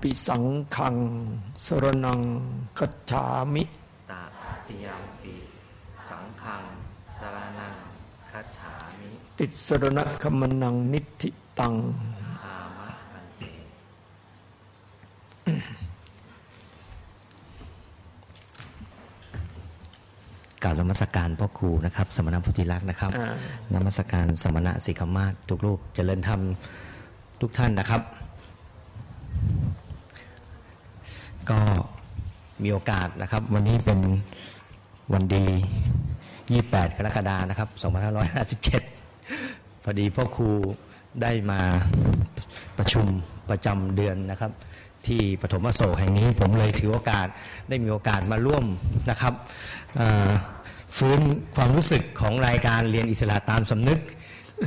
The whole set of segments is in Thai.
ปิสังขัง สรนังกัจฉามิตาติยมปีสังฆังสารนังคัจฉามิ ติสรณคมนังนิธิตังอามะอันเตกล่าวนมัสการพ่อครูนะครับ สมณพุทธิรักษ์นะครับอ่านมัสการสมณะสิกขมาศทุกรูปเจริญธรรมทุกท่านนะครับ ก็มีโอกาสนะครับ วันนี้เป็นวันดี 28 กรกฎานะครับ 2557 พอดีพ่อครูได้มาประชุมประจำเดือนนะครับ ที่ปฐมอโศกแห่งนี้ผมเลยถือโอกาสได้มีโอกาสมาร่วมนะครับฟื้นความรู้สึกของรายการเรียนอิสระตามสำนึก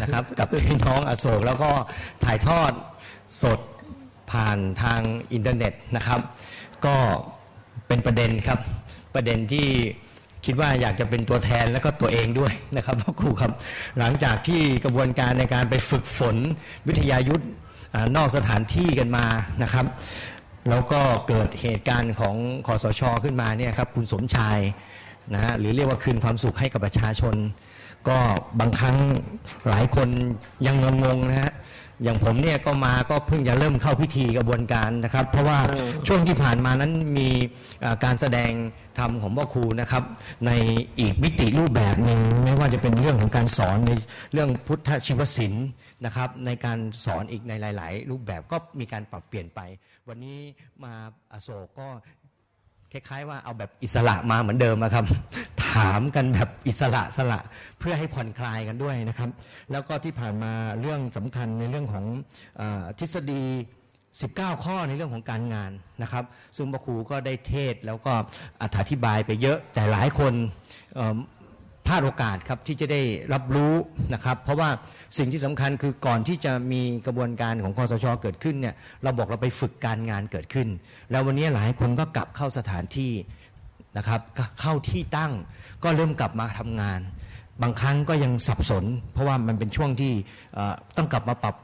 นะครับ กับพี่น้องอโศกแล้วก็ถ่ายทอดสดผ่านทางอินเทอร์เน็ตนะครับ ก็เป็นประเด็นครับ ประเด็นที่คิดว่าอยากจะเป็นตัวแทนแล้วก็ตัวเองด้วยนะครับพ่อครูครับ หลังจากที่กระบวนการในการไปฝึกฝนวิทยายุทธอ่านอกสถานที่กันมานะครับ แล้วก็เกิดเหตุการณ์ของคอสชขึ้นมาเนี่ยครับคุณสมชายนะฮะหรือเรียกว่าคืนความสุขให้กับประชาชน ก็บางครั้งหลายคนยังงงๆนะฮะ อย่างผมเนี่ยก็มาก็เพิ่งจะเริ่มเข้าพิธีกระบวนการนะครับ เพราะว่าเออช่วงที่ผ่านมานั้นมีอ่าการแสดงธรรมของพ่อครูนะครับ ในอีกมิติรูปแบบหนึ่งไม่ว่าจะเป็นเรื่องของการสอนในเรื่องพุทธชีวศิลป์นะครับ ในการสอนอีกในหลาย ๆ รูปแบบก็มีการปรับเปลี่ยนไป วันนี้มาอโศกก็ คล้ายๆว่าเอาแบบอิสระมาเหมือนเดิมนะครับ ถามกันแบบอิสระสละเพื่อให้ผ่อนคลายกันด้วยนะครับ แล้วก็ที่ผ่านมาเรื่องสำคัญในเรื่องของอทฤษฎี 19 ข้อในเรื่องของการงานนะครับ ซึ่งพระครูก็ได้เทศแล้วก็อธิบายไปเยอะแต่หลายคน พลาดโอกาสครับที่จะได้รับรู้นะครับ เพราะว่าสิ่งที่สำคัญคือก่อนที่จะมีกระบวนการของคอสชเกิดขึ้นเนี่ยเราบอกเราไปฝึกการงานเกิดขึ้น แล้ววันนี้หลายคนก็กลับเข้าสถานที่นะครับเข้าที่ตั้งก็เริ่มกลับมาทำงาน บางครั้งก็ยังสับสน เพราะว่ามันเป็นช่วงที่ต้องกลับมาปรับ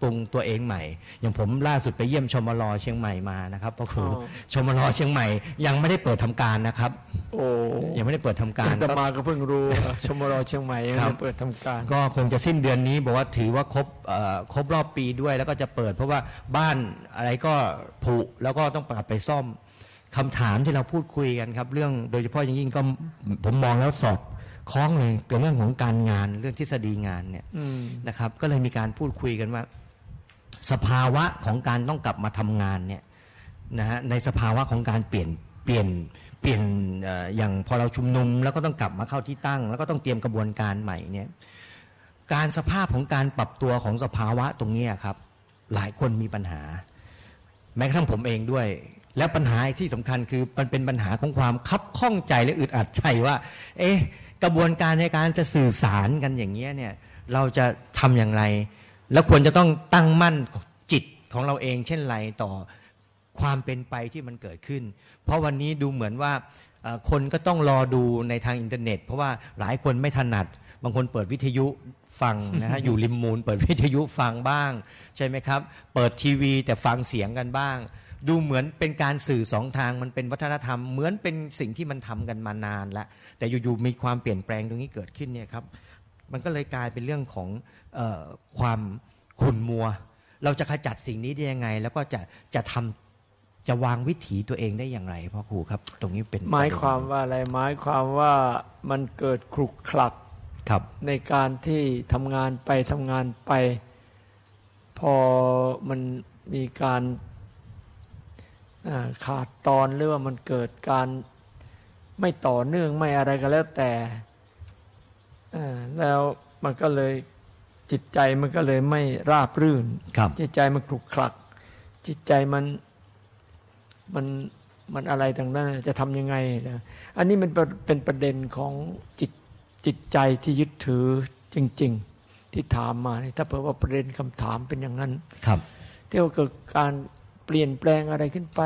ปรุงตัวเองใหม่ อย่างผมล่าสุดไปเยี่ยมชมรเชียงใหม่มานะครับพ่อครูอ๋อชมรเชียงใหม่ ยังไม่ได้เปิดทำการนะครับ โอ้ยังไม่ได้เปิดทำการอาตมาก็เพิ่งรู้ชมรเชียงใหม่ยังครัไม่บเปิดทำการ ก็คงจะสิ้นเดือนนี้บอกว่าถือว่าครบเอ่อครบรอบปีด้วยแล้วก็จะเปิด เพราะว่าบ้านอะไรก็ผุแล้วก็ต้องกลับไปซ่อมคำถามที่เราพูดคุยกันครับ เรื่องโดยเฉพาะอย่างยิ่งก็ผมมองแล้วสอดคล้องเลยเกี่ยวกับเรื่องของการงานเรื่องทฤษฎีงานเนี่ยอืมนะครับ ก็เลยมีการพูดคุยกันว่า สภาวะของการต้องกลับมาทำงานเนี่ยนะฮะในสภาวะของการเปลี่ยนเปลี่ยนเปลี่ยนอย่างพอเราชุมนุม แล้วก็ต้องกลับมาเข้าที่ตั้ง แล้วก็ต้องเตรียมกระบวนการใหม่เนี่ยการสภาพของการปรับตัวของสภาวะตรงนี้ครับ หลายคนมีปัญหา แม้กระทั่งผมเองด้วย และปัญหาที่สำคัญคือมันเป็นปัญหาของความคับข้องใจและอึดอัดใจว่า เอ๊ะกระบวนการในการจะสื่อสารกันอย่างเงี้ยเนี่ยเราจะทำอย่างไร แล้วควรจะต้องตั้งมั่นจิตของเราเองเช่นไรต่อความเป็นไปที่มันเกิดขึ้น เพราะวันนี้ดูเหมือนว่าเอ่อคนก็ต้องรอดูในทางอินเทอร์เน็ต เพราะว่าหลายคนไม่ถนัด บางคนเปิดวิทยุฟังนะฮะอยู่ริมมูล เปิดวิทยุฟังบ้าง ใช่ไหมครับ เปิดทีวีแต่ฟังเสียงกันบ้าง ดูเหมือนเป็นการสื่อสองทางมันเป็นวัฒนธรรม เหมือนเป็นสิ่งที่มันทำกันมานานแล้วแต่อยู่ๆมีความเปลี่ยนแปลงตรงนี้เกิดขึ้นเนี่ยครับมันก็เลยกลายเป็นเรื่องของเออความขุ่นมัว เราจะขจัดสิ่งนี้ได้ยังไง แล้วก็จะจะทำจะวางวิถีตัวเองได้อย่างไรพ่อครูครับ ตรงนี้เป็นหมายความว่าอะไรหมายความว่ามันเกิดคลุกคลักครับ ในการที่ทำงานไปทำงานไป พอมันมีการอ่าขาดตอนหรือว่ามันเกิดการไม่ต่อเนื่องไม่อะไรก็แล้วแต่อ่าแล้วมันก็เลย จิตใจมันก็เลยไม่ราบรื่นครับจิตใจมันคลุกคลัก จิตใจมันมันมันอะไรต่างนั้นจะทำยังไงนะอันนี้มันเป็นเป็นประเด็นของจิตจิตใจที่ยึดถือจริง ๆ ที่ถามมานี่ถ้าเผื่อว่าประเด็นคำถามเป็นอย่างนั้น ครับที่ว่าเกิดการเปลี่ยนแปลงอะไรขึ้นไป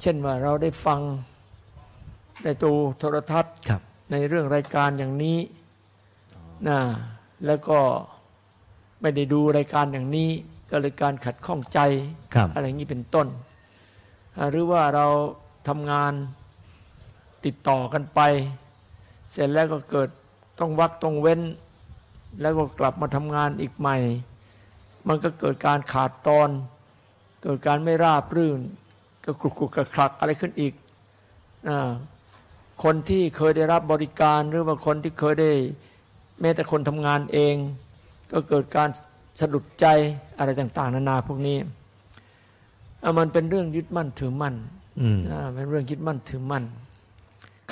เช่นว่าเราได้ฟังได้ดูโทรทัศน์ครับในเรื่องรายการอย่างนี้นะ แล้วก็ไม่ได้ดูรายการอย่างนี้ ก็เลยการขัดข้องใจครับอะไรอย่างนี้เป็นต้นอ่าหรือว่าเราทำงานติดต่อกันไป เสร็จแล้วก็เกิดต้องวักต้องเว้น แล้วก็กลับมาทำงานอีกใหม่ มันก็เกิดการขาดตอน เกิดการไม่ราบรื่น ก็คลุกคลุกคลักคลักอะไรขึ้นอีกอาคนที่เคยได้รับบริการหรือว่าคนที่เคยได้ แม้แต่คนทำงานเอง ก็เกิดการสะดุดใจอะไรต่าง ๆ นานาพวกนี้อะมันเป็นเรื่องยึดมั่นถือมั่นอืมอ่าเป็นเรื่องยึดมั่นถือมั่น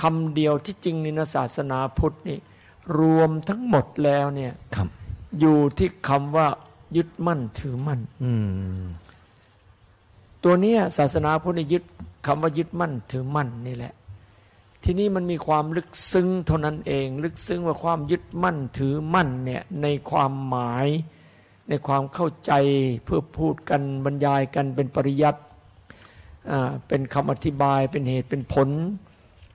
คำเดียวที่จริงในศาสนาพุทธนี่รวมทั้งหมดแล้วเนี่ยครับอยู่ที่คำว่ายึดมั่นถือมั่นอืมตัวเนี้ยศาสนาพุทธนี่ยึดคำว่ายึดมั่นถือมั่นนี่แหละ ทีนี้มันมีความลึกซึ้งเท่านั้นเอง ลึกซึ้งว่าความยึดมั่นถือมั่นเนี่ยในความหมาย ในความเข้าใจเพื่อพูดกันบรรยายกันเป็นปริยัติอ่าเป็นคำอธิบายเป็นเหตุเป็นผล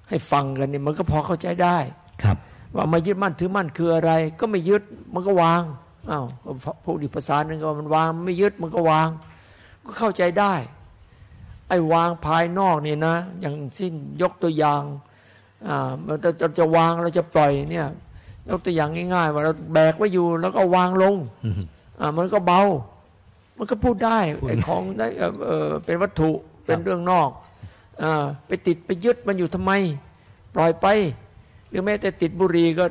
ให้ฟังกันเนี่ยมันก็พอเข้าใจได้ครับว่ามายึดมั่นถือมั่นคืออะไร ก็ไม่ยึดมันก็วางอ้าวพูดอีกภาษาหนึ่งก็ว่ามันวางไม่ยึดมันก็วาง ก็เข้าใจได้ ไอ้วางภายนอกนี่นะ อย่างสิ้นยกตัวอย่าง อ่ามันจะจะจะวางเราจะปล่อยเนี่ยยกตัวอย่างง่ายๆว่าเราแบกไว้อยู่แล้วก็วางลงอืมอ่ามันก็เบา มันก็พูดได้พูดไอ้ของได้เอ่อเอ่อเป็นวัตถุเป็นเรื่องนอกอ่าไปติดไปยึดมันอยู่ทำไม ปล่อยไป หรือแม้แต่ติดบุหรี่ก็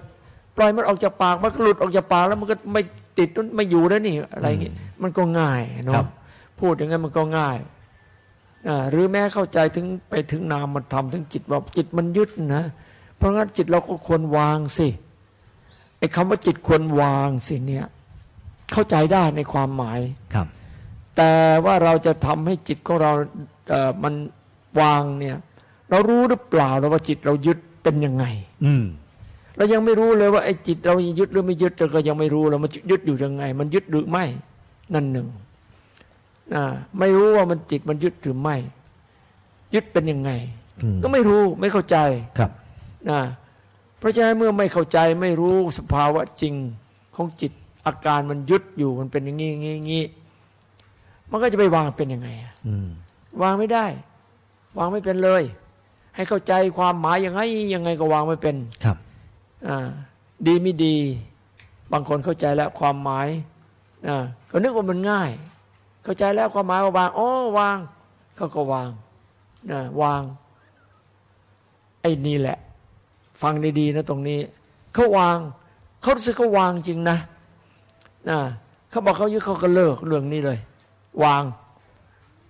ปล่อยมันออกจากปากมันก็หลุดออกจากปากแล้วมันก็ไม่ติดไม่อยู่แล้วนี่อะไรอย่างงี้มันก็ง่ายครัเนาะบพูดอย่างนั้นมันก็ง่ายอ่า หรือแม้เข้าใจถึงไปถึงนามมันทำถึงจิตว่าจิตมันยึดนะ เพราะงั้นจิตเราก็ควรวางสิไอ้คำว่าจิตควรวางสิเนี่ยเข้าใจได้ในความหมายครับ แต่ว่าเราจะทำให้จิตของเราเอ่อมันวางเนี่ยเรารู้หรือเปล่าเราว่าจิตเรายึดเป็นยังไง อืมเรายังไม่รู้เลยว่าไอ้จิตเรายึดหรือไม่ยึดเราก็ยังไม่รู้เรามันยึดอยู่ยังไง มันยึดหรือไม่ นั่นหนึ่งอ่า ไม่รู้ว่ามันจิตมันยึดหรือไม่ ยึดเป็นยังไงอืมก็ไม่รู้ไม่เข้าใจครับนะเพราะฉะนั้นเมื่อไม่เข้าใจไม่รู้สภาวะจริงของจิตอาการมันยึดอยู่มันเป็นอย่างนี้อย่างนี้อย่างนี้มันก็จะไปวางเป็นยังไงอะอืมวางไม่ได้ วางไม่เป็นเลย ให้เข้าใจความหมายยังไงยังไงก็วางไม่เป็นครับอ่าดีไม่ดี บางคนเข้าใจแล้วความหมายอ่าก็นึกว่ามันง่าย เข้าใจแล้วความหมายว่าวางอ๋อวางเขาก็วางนะวาง ไอ้นี่แหละ ฟังดีๆนะตรงนี้เขาวางเขารู้สึกเขาวางจริงนะนะเขาบอกเขายึดเขาก็เลิกเรื่องนี้เลย วาง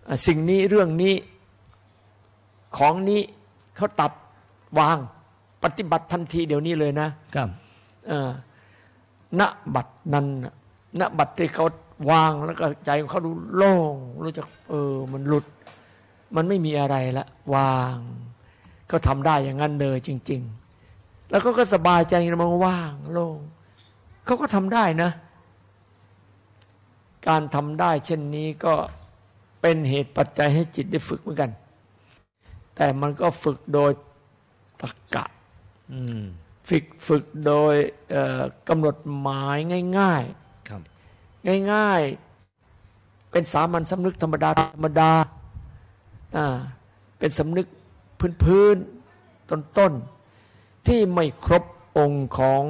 อะสิ่งนี้เรื่องนี้ของนี้เขาตัดวางปฏิบัติทันทีเดี๋ยวนี้เลยนะครับเออณบัตรนั้นน่ะ ณบัตรที่เขาวางแล้วก็ใจของเขาดูโล่งรู้จักเออมันหลุด มันไม่มีอะไรละวางเขาทำได้อย่างนั้นเลยจริง ๆ แล้วก็ก็สบายใจมันว่างโล่งเขาก็ทำได้นะ การทำได้ เช่นนี้ก็เป็นเหตุปัจจัยให้จิตได้ฝึกเหมือนกัน แต่มันก็ฝึกโดยตรรกะอืมฝึกฝึกโดยเอ่อกำหนดหมายง่ายครับๆ ง่ายๆ เป็นสามัญสำนึกธรรมดาธรรมดาอ่าเป็นสำนึกพื้นๆต้นๆ ที่ไม่ครบองค์ของ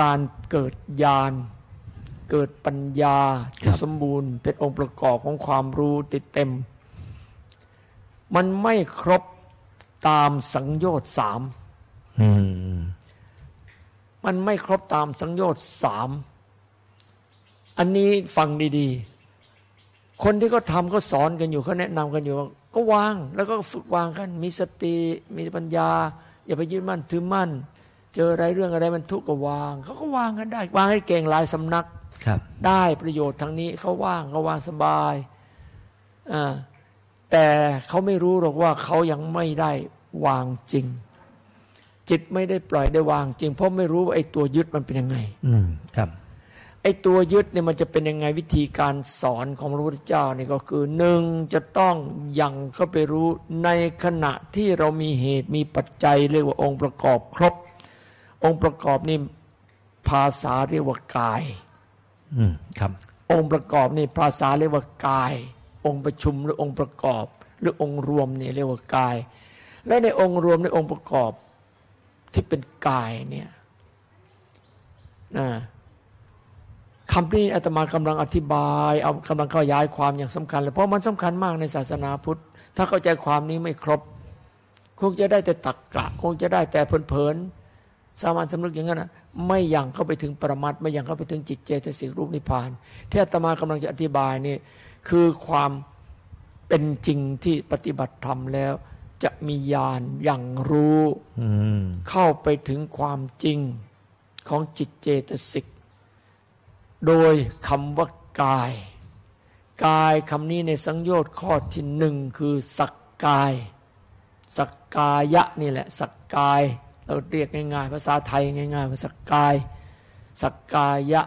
การเกิดญาณเกิดปัญญาที่สมบูรณ์ เป็นองค์ประกอบของความรู้ติดเต็ม มันไม่ครบตามสังโยชน์สามอืมมันไม่ครบตามสังโยชน์สาม อันนี้ฟังดีๆ คนที่เขาทำเขาสอนกันอยู่เขาแนะนำกันอยู่ว่าก็วางแล้วก็ฝึกวางกัน มีสติมีปัญญา อย่าไปยึดมั่นถือมั่น เจออะไรเรื่องอะไรมันทุกข์ก็วางเขาก็วางกันได้ วางให้เก่งหลายสำนักครับได้ประโยชน์ทางนี้เขาว่างเขาวางสบายอ่าแต่เขาไม่รู้หรอกว่าเขายังไม่ได้วางจริง จิตไม่ได้ปล่อยได้วางจริง เพราะไม่รู้ว่าไอ้ตัวยึดมันเป็นยังไง อืมครับไอ้ตัวยึดเนี่ยมันจะเป็นยังไงวิธีการสอนของพระพุทธเจ้านี่ก็คือหนึ่งจะต้องยังเข้าไปรู้ในขณะที่เรามีเหตุมีปัจจัยเรียกว่าองค์ประกอบครบ องค์ประกอบนี่ภาษาเรียกว่ากายอืมครับ องค์ประกอบนี่ภาษาเรียกว่ากาย องค์ประชุมหรือองค์ประกอบ หรือองค์รวมนี่เรียกว่ากาย และในองค์รวมในองค์ประกอบที่เป็นกายเนี่ยนะ คำนี้อาตมากำลังอธิบาย เอากำลังขยายความอย่างสำคัญเลยเพราะมันสำคัญมากในศาสนาพุทธ ถ้าเข้าใจความนี้ไม่ครบ คงจะได้แต่ตักกะ คงจะได้แต่เพลินๆสามัญสำนึกอย่างนั้นนะไม่ยังเข้าไปถึงปรมัตถ์ไม่ยังเข้าไปถึงจิตเจตสิกรูปนิพพานที่อาตมากำลังจะอธิบายนี่คือความเป็นจริงที่ปฏิบัติธรรมแล้ว จะมีญาณอย่างรู้อืมเข้าไปถึงความจริงของจิตเจตสิก โดยคำว่ากาย กายคำนี้ในสังโยชน์ข้อที่หนึ่งคือสักกาย สักกายะนี่แหละ สักกาย เราเรียกง่ายๆ ภาษาไทยง่ายๆว่าสักกาย สักกายะ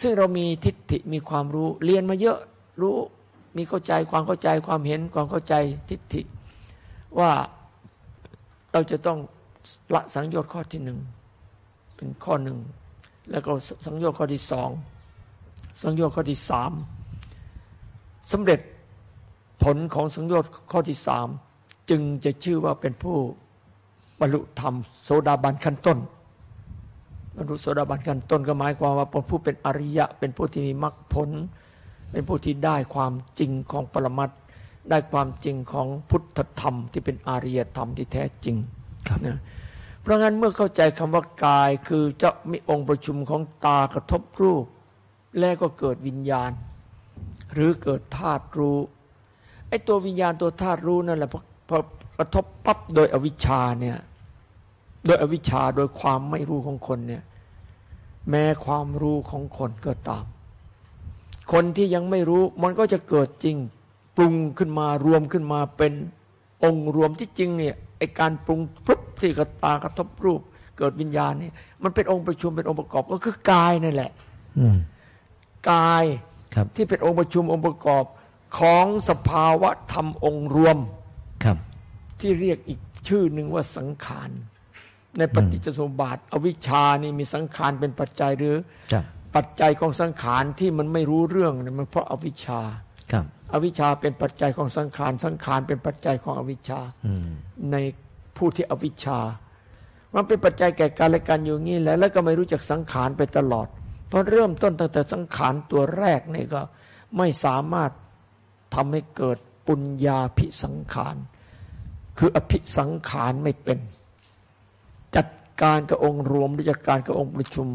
ซึ่งเรามีทิฏฐิมีความรู้เรียนมาเยอะรู้มีเข้าใจความเข้าใจความเห็นความเข้าใจทิฏฐิ ว่าเราจะต้องละสังโยชน์ข้อที่หนึ่งเป็นข้อหนึ่ง แล้วก็สังโยชน์ข้อที่สองสังโยชน์ข้อที่สามสำเร็จผลของสังโยชน์ข้อที่สามจึงจะชื่อว่าเป็นผู้บรรลุธรรมโสดาบันขั้นต้นบรรลุโสดาบันขั้นต้นก็หมายความว่าเป็นผู้เป็นอริยะ เป็นผู้ที่มีมรรคผล เป็นผู้ที่ได้ความจริงของปรมัตถ์ได้ความจริงของพุทธธรรม ที่เป็นอาริยธรรมที่แท้จริงครับนะ เพราะงั้นเมื่อเข้าใจคำว่ากายคือจะมีองค์ประชุมของตากระทบรูป แล้วก็เกิดวิญญาณ หรือเกิดธาตุรู้ไอ้ตัววิญญาณตัวธาตุรู้นั่นแหละพอพอกระทบปั๊บโดยอวิชชาเนี่ยโดยอวิชชาโดยความไม่รู้ของคนเนี่ยแม้ความรู้ของคนก็ตาม คนที่ยังไม่รู้มันก็จะเกิดจริง ปรุงขึ้นมารวมขึ้นมาเป็นองค์รวมที่จริงเนี่ยไอการปรุงป ที่กระตากระทบรูป เกิดวิญญาณนี่มันเป็นองค์ประชุมเป็นองค์ประกอบก็คือกายนั่นแหละอืมกายครับที่เป็นองค์ประชุมองค์ประกอบของสภาวะธรรมองค์รวมครับ ที่เรียกอีกชื่อหนึ่งว่าสังขารในปฏิจจสมบาท อวิชชานี่มีสังขารเป็นปัจจัยหรือครับปัจจัยของสังขารที่มันไม่รู้เรื่องเนี่ยมันเพราะอวิชชาครับ อวิชชาเป็นปัจจัยของสังขาร สังขารเป็นปัจจัยของอวิชชาอืมใน ผู้ที่อวิชชา มันเป็นปัจจัยแก่การและกันอยู่งี้แหล้วแล้วก็ไม่รู้จักสังขารไปตลอด เพราะเริ่มต้นตั้งแต่สังขารตัวแรกนี่ก็ไม่สามารถทำให้เกิดปุญญาพิสังขาร คืออภิสังขารไม่เป็น จัดการกับองค์รวมหรือจัดการกับองค์ประชุม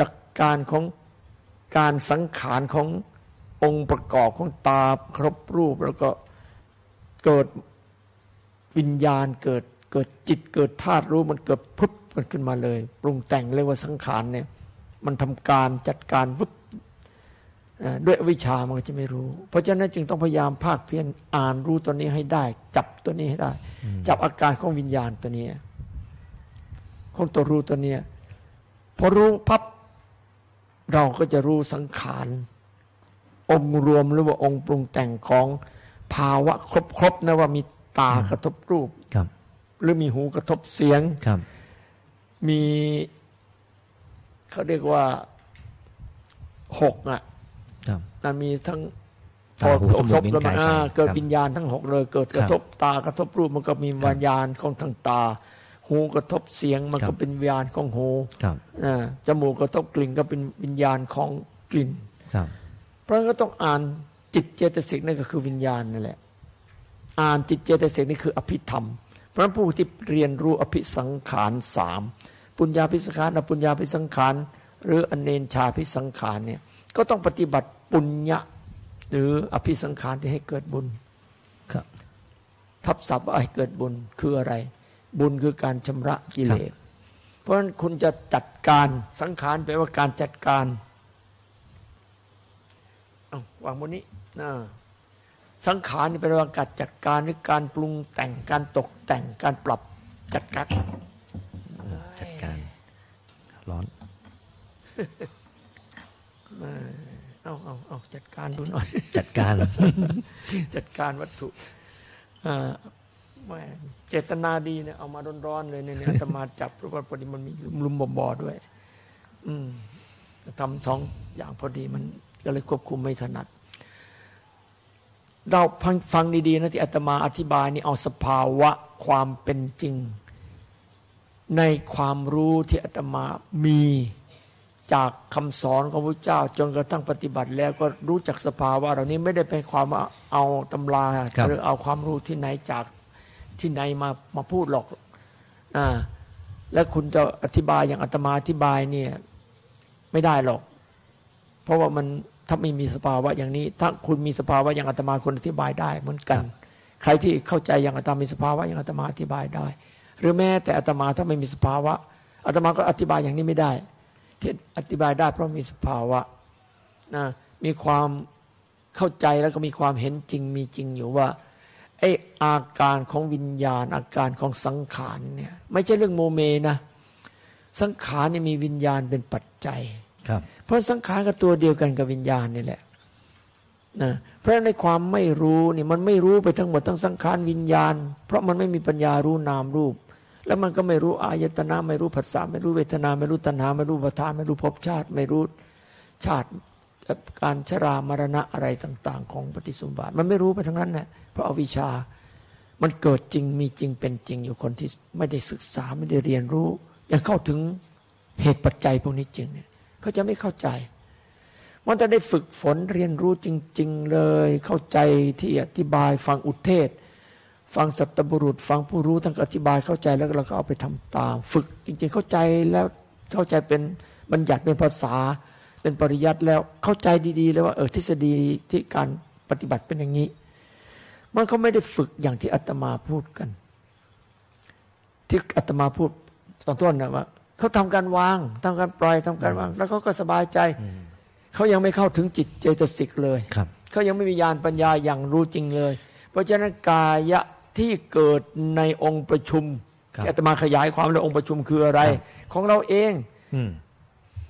จัดการของการสังขารขององค์ประกอบของตาครบรูปแล้วก็เกิดวิญญาณเกิด เกิดจิตเกิดธาตุรู้มันเกิดพุทธมันขึ้นมาเลย ปรุงแต่งเรียกว่าสังขารเนี่ย มันทำการจัดการวึบเอ่อด้วยอวิชชามันก็จะไม่รู้ เพราะฉะนั้นจึงต้องพยายามภาคเพียรอ่านรู้ตัวนี้ให้ได้ จับตัวนี้ให้ได้ จับอาการของวิญญาณตัวนี้ของตัวรู้ตัวเนี้ยพอรู้พับเราก็จะรู้สังขาร องค์รวมหรือว่าองค์ปรุงแต่งของภาวะครบๆนะว่ามีตากระทบรูปครับ หรือมีหูกระทบเสียงครับ มีเขาเรียกว่าหกอะครับนะมีทั้งพตาอหูกระทบจมูกแล้วมันลิ้นกายอ่าใจเกิดครับวิญญาณทั้งหกเลยเกิดกระทบตากระทบรูปมันก็มีวิญญาณของทางตา หูกระทบเสียงมันครัก็บเป็นวิญญาณของหูครับอ่าจมูกกระทบกลิ่นก็เป็นวิญญาณของกลิ่นครับเพราะฉะนั้นก็ต้องอ่านจิตเจตสิกนั่นก็คือวิญญาณนั่นแหละ อ่านจิตเจตสิกนี่คืออภิธรรมเพ ราะฉะนั้นผู้ที่เรียนรู้อภิสังขารสามปุญญาภิสังขารอปุญญาภิสังขารหรืออเนนชาภิสังขารเนี่ยก็ต้องปฏิบัติปุญญะหรืออภิสังขารที่ให้เกิดบุญครับทับศัพท์ว่าให้เกิดบุญคืออะไร บุญคือการชำระกิเลสเพราะฉะนั้นคุณจะจัดการสังขารแปลว่าการจัดการเอาวางบนนี้นะ สังขารนี่แปลว่าการจัดการหรือการปรุงแต่งการตกแต่งการปรับจัดการจัดการ ร้อนเอาเอาเอาจัดการดูหน่อย จัดการ จัดการวัตถุอ่าแหม่เจตนาดีเนี่ยเอามาร้อนๆเลยเนี่ยเนี่ยอาตมาจับเพราะว่าพอดีมันมีลุมๆบอๆด้วย อืมทำสองอย่างพอดีมันก็เลยควบคุมไม่ถนัด เราฟังฟังดีๆนะที่อาตมาอธิบายนี่เอาสภาวะความเป็นจริง ในความรู้ที่อาตมามีจากคำสอนของพระเจ้า จนกระทั่งปฏิบัติแล้วก็รู้จักสภาวะเหล่านี้ไม่ได้เป็นความเอาตำราครับหรือเอาความรู้ที่ไหนจากที่ไหนมามาพูดหรอกอ่าแล้วคุณจะอธิบายอย่างอาตมาอธิบายเนี่ยไม่ได้หรอก เพราะว่ามัน ถ้าไม่มีสภาวะอย่างนี้ ถ้าคุณมีสภาวะอย่างอาตมาคนอธิบายได้เหมือนกัน ใครที่เข้าใจอย่างอาตมามีสภาวะอย่างอาตมาอธิบายได้ หรือแม้แต่อาตมาถ้าไม่มีสภาวะอาตมาก็อธิบายอย่างนี้ไม่ได้ ที่อธิบายได้เพราะมีสภาวะนะมีความเข้าใจแล้วก็มีความเห็นจริงมีจริงอยู่ว่าไออาการของวิญญาณ อาการของสังขารเนี่ยไม่ใช่เรื่องโมเมนะ สังขารเนี่ยมีวิญญาณเป็นปัจจัยครับ เพราะสังขารก็ตัวเดียวกันกับวิญญาณนี่แหละนะเพราะในความไม่รู้นี่มันไม่รู้ไปทั้งหมดทั้งสังขารวิญญาณ เพราะมันไม่มีปัญญารู้นามรูป แล้วมันก็ไม่รู้อายตนะไม่รู้ผัสสะไม่รู้เวทนา ไม่รู้ตัณหา ไม่รู้ประธาน ไม่รู้ภพชาติ ไม่รู้ชาติการชรามรณะอะไรต่าง ๆ ของปฏิสมบาทมันไม่รู้ไปทั้งนั้นแหละเพราะอวิชามันเกิดจริงมีจริงเป็นจริงอยู่คนที่ไม่ได้ศึกษาไม่ได้เรียนรู้ ยังเข้าถึงเหตุปัจจัยพวกนี้จริงเนี่ย เขาจะไม่เข้าใจ มันจะได้ฝึกฝนเรียนรู้จริง ๆ เลย เข้าใจที่อธิบายฟังอุเทศ ฟังสัตบุรุษ ฟังผู้รู้ทั้งอธิบายเข้าใจแล้วเราก็เอาไปทำตาม ฝึกจริง ๆ เข้าใจแล้วเข้าใจเป็นบัญญัติเป็นภาษา เป็นปริยัติแล้วเข้าใจดีๆเลยว่าเออทฤษฎีที่การปฏิบัติเป็นอย่างนี้ มันเขาไม่ได้ฝึกอย่างที่อาตมาพูดกัน ที่อาตมาพูดตอนต้นนะว่า เขาทำการวางทำการปล่อยทำการวาง แล้วเขาก็สบายใจ เขายังไม่เข้าถึงจิตเจตสิกเลยครับเขายังไม่มีญาณปัญญาอย่างรู้จริงเลย เพราะฉะนั้นกายะที่เกิดในองค์ประชุมครับที่อาตมาขยายความในองค์ประชุมคืออะไรครับของเราเองอืม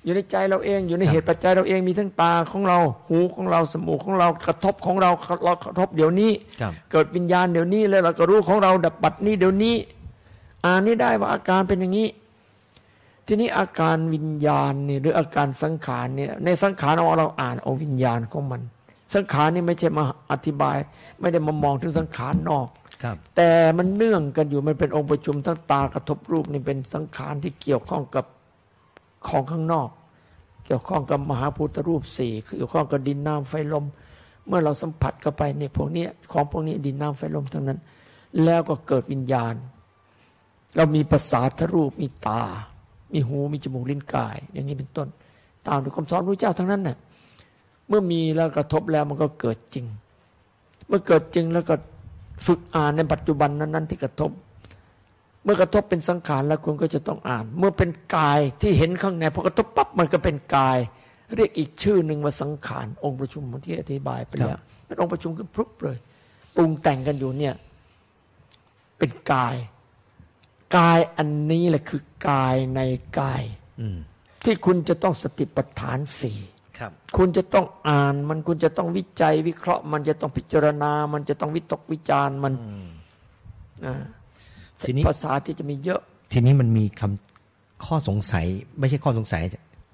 อยู่ในใจเราเองอยู่ในครับเหตุปัจจัยเราเองมีทั้งตาของเราหูของเราสมูกของเรากระทบของเราเรากระทบเดี๋ยวนี้ครับเกิดวิญญาณเดี๋ยวนี้เลยเราก็รู้ของเราดับบัดนี้เดี๋ยวนี้ อ่านนี่ได้ว่าอาการเป็นอย่างนี้ ทีนี้อาการวิญญาณนี่หรืออาการสังขารเนี่ยในสังขารเอาเราอ่านเอาวิญญาณของมัน สังขารนี่ไม่ใช่มาอธิบาย ไม่ได้มามองถึงสังขารนอกครับ แต่มันเนื่องกันอยู่มันเป็นองค์ประชุมทั้งตากระทบรูปนี่เป็นสังขารที่เกี่ยวข้องกับของข้างนอก เกี่ยวข้องกับมหาพุทธรูปสี่เกี่ยวข้องกับดินน้ำไฟลม เมื่อเราสัมผัสเข้าไปเนี่ยพวกนี้ของพวกนี้ดินน้ำไฟลมทั้งนั้น แล้วก็เกิดวิญญาณ เรามีภาษาทรูปมีตา มีหูมีจมูกลิ้นกาย อย่างนี้เป็นต้น ตามด้วยคำสอนพระเจ้าทั้งนั้นน่ะเมื่อมีแล้วกระทบแล้วมันก็เกิดจริง เมื่อเกิดจริงแล้วก็ฝึกอ่านในปัจจุบันนั้น ๆ ที่กระทบ เมื่อกระทบเป็นสังขารแล้วคุณก็จะต้องอ่าน เมื่อเป็นกายที่เห็นข้างในพอกระทบปั๊บมันก็เป็นกาย เรียกอีกชื่อหนึ่งว่าสังขารองค์ประชุมที่อธิบายไปแล้วเป็นองค์ประชุมคือพรุบเลยปรุงแต่งกันอยู่เนี่ยเป็นกาย กายอันนี้แหละคือ กายในกายอืมที่คุณจะต้องสติปัฏฐานสี่ครับคุณจะต้องอ่านมันคุณจะต้องวิจัย วิเคราะห์ มันจะต้องพิจารณา มันจะต้องวิตกวิจารณ์มันอืมอ่าทีนี้ภาษาที่จะมีเยอะ ทีนี้มันมีคำข้อสงสัย ไม่ใช่ข้อสงสัย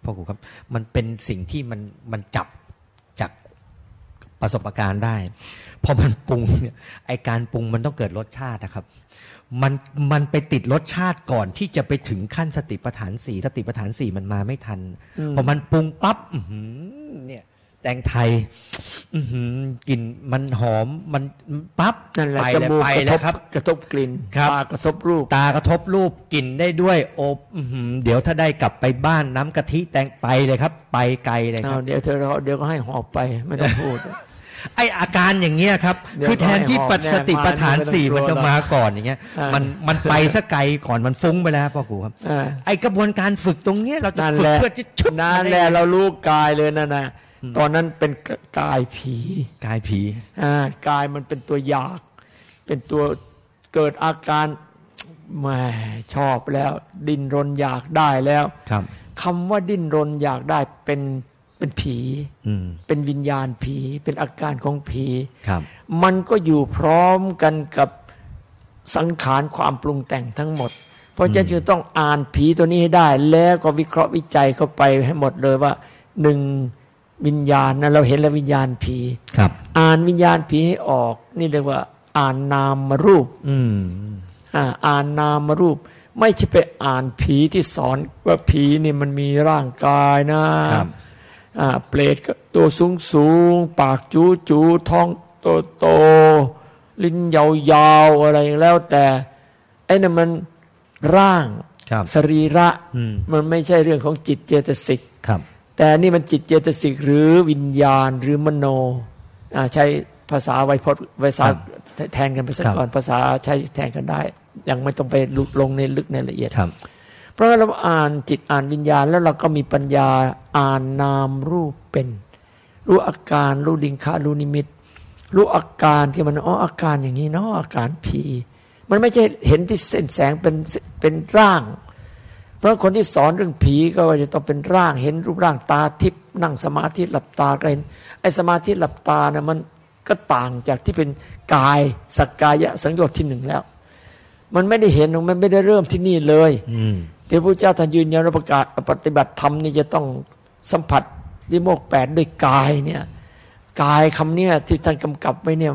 พ่อครูครับ มันเป็นสิ่งที่มันมันจับจากประสบการณ์ได้พอมันปรุงเนี่ยไอการปรุงมันต้องเกิดรสชาตินะครับ มันมันไปติดรสชาติก่อนที่จะไปถึงขั้นสติปัฏฐานสี่สติปัฏฐานสี่มันมาไม่ทันอืมพอมันปรุงปั๊บอื้อหือเนี่ย แตงไทยอื้อหือกลิ่นมันหอมมันปั๊บนั่นแหละไปจเลยมูกไปกระเลทยบครับ กระทบกลิ่นครับตากระทบรูป ตากระทบรูปกลิ่นได้ด้วยโอบอื้อหือเดี๋ยวถ้าได้กลับไปบ้านน้ำกะทิแตงไปเลยครับ ไปไกลเลยคเอารับเดี๋ยวเธอเดี๋ยวก็ให้หอบไปไม่ต้องพูด ไออาการอย่างเงี้ยครับเดี๋ยวคือแทนที่ก็ให้ปัจหอบสติปัฏฐานแน่มาสี่ไม่มันต้องกลัวจะมาก่อนอย่างเงี้ยอ่ามัมันมันไปซะไกลก่อนมันฟุ้งไปแล้วพ่อครูครับอ่าไอกระบวนการฝึกตรงเนี้ยเราจะนั่นฝึแหกละเพื่อจะชุบนั่นมาแหได้ละเรารู้กายเลยนั่นนะตอนนั้นเป็นกายผีกายผีอ่ากายมันเป็นตัวอยาก เป็นตัวเกิดอาการแหมชอบแล้ว ดิ้นรนอยากได้แล้วครับคำว่าดิ้นรนอยากได้เป็น เป็นผีอืมเป็นวิญญาณผี เป็นอาการของผีครับมันก็อยู่พร้อมกันกับสังขารความปรุงแต่งทั้งหมด เพราะฉะนั้นจึงต้องอ่านผีตัวนี้ให้ได้ แล้วก็วิเคราะห์วิจัยเข้าไปให้หมดเลยว่าหนึ่งวิญญาณนะเราเห็นแล้ววิญญาณผีครับ อ่านวิญญาณผีให้ออก นี่เรียกว่า อ่านนามมารูป อืมอ่าอ่านนามมารูป ไม่ใช่ไปอ่านผีที่สอนว่าผีนี่มันมีร่างกายนะครับอ่า เปรตก็ตัวสูงสูง ปากจูจูท้องโตโต ลิ้นยาวๆอะไรแล้วแต่ ไอ้นั่นมันร่างครับสรีระอืมมันไม่ใช่เรื่องของจิตเจตสิกครับแต่นี่มันจิตเจตสิกหรือวิญญาณหรือมโนอ่าใช้ภาษาไวยพจน์ภาษาแทนกันไปสักครับก่อนภาษาใช้แทนกันได้ ยังไม่ต้องไปลุลงในลึกในละเอียดครับ เพราะเราอ่านจิตอ่านวิญญาณ แล้วเราก็มีปัญญาอ่านนามรูปเป็น รู้อาการรู้ดิงคารู้นิมิต รู้อาการที่มันอ๋ออาการอย่างนี้เนาะอาการผีมันไม่ใช่เห็นที่เส้นแสงเป็นเป็นร่าง เพราะคนที่สอนเรื่องผีก็จะต้องเป็นร่าง เห็นรูปร่างตาทิพนั่งสมาธิหลับตาก็เห็นไอ้สมาธิหลับตาเนี่ยมันก็ต่างจากที่เป็นกายสักกายะสังโยชน์ที่หนึ่งแล้ว มันไม่ได้เห็นมันไม่ได้เริ่มที่นี่เลยอื ที่พระเจ้าท่านยืนยันว่าประกาศปฏิบัติธรรมนี่จะต้องสัมผัสดิโมกแปดด้วยกายเนี่ยกายคำเนี้ยที่ท่านกำกับไว้เนี่ย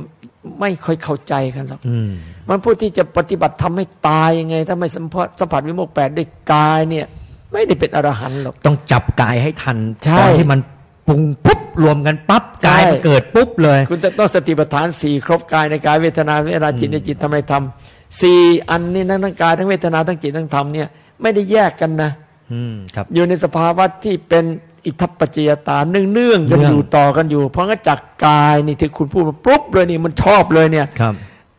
ไม่ค่อยเข้าใจกันหรอกอืมมันพูดที่จะปฏิบัติทำให้ตายยังไง ถ้าไม่สัมผัสสัมผัสวิโมกแปดด้วยกายเนี่ย ไม่ได้เป็นอรหันต์หรอกต้องจับกายให้ทันใช่ตอนที่มันปรุงปุ๊บรวมกันปั๊บใช่กายมันเกิดปุ๊บเลย คุณจะต้องสติปัฏฐานสี่ครบกายในกายเวทนาเวทนาจิตในจิตทำไมทำสี่อันนี้ทั้งทั้งกายทั้งเวทนาทั้งจิตทั้งธรรมเนี่ย ไม่ได้แยกกันนะอืมครับอยู่ในสภาวะที่เป็นอิทธปัจจยตาเนื่องเนื่องๆกันเนื่องอยู่ต่อกันอยู่ เพราะงั้นจากกายนี่ที่คุณพูดมาปุ๊บเลยนี่มันชอบเลยเนี่ยครับ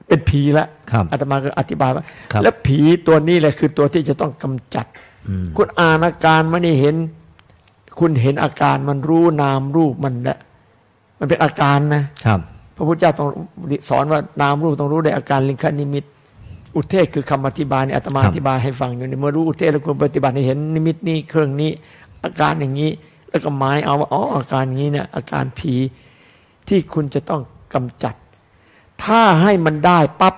เป็นผีละครับอาตมาก็อธิบายว่าครับแล้วผีตัวนี้แหละคือตัวที่จะต้องกำจัดอืมคุณอ่านอาการไม่ได้เห็น คุณเห็นอาการมันรู้นามรูปมันแหละมันเป็นอาการนะครับ พระพุทธเจ้าต้องสอนว่านามรูปต้องรู้ในอาการลิงคนิมิต อุเทศคือคำอธิบายเนี่ยอาตมาครับอธิบายให้ฟังอยู่เนี่ยเมื่อรู้อุเทศแล้วคุณปฏิบัติให้เห็นนิมิตนี้เครื่องนี้ อาการอย่างนี้ แล้วก็หมายเอาว่าอ๋ออาการอย่างนี้เนี่ยอาการผีที่คุณจะต้องกำจัด ถ้าให้มันได้ปั๊บ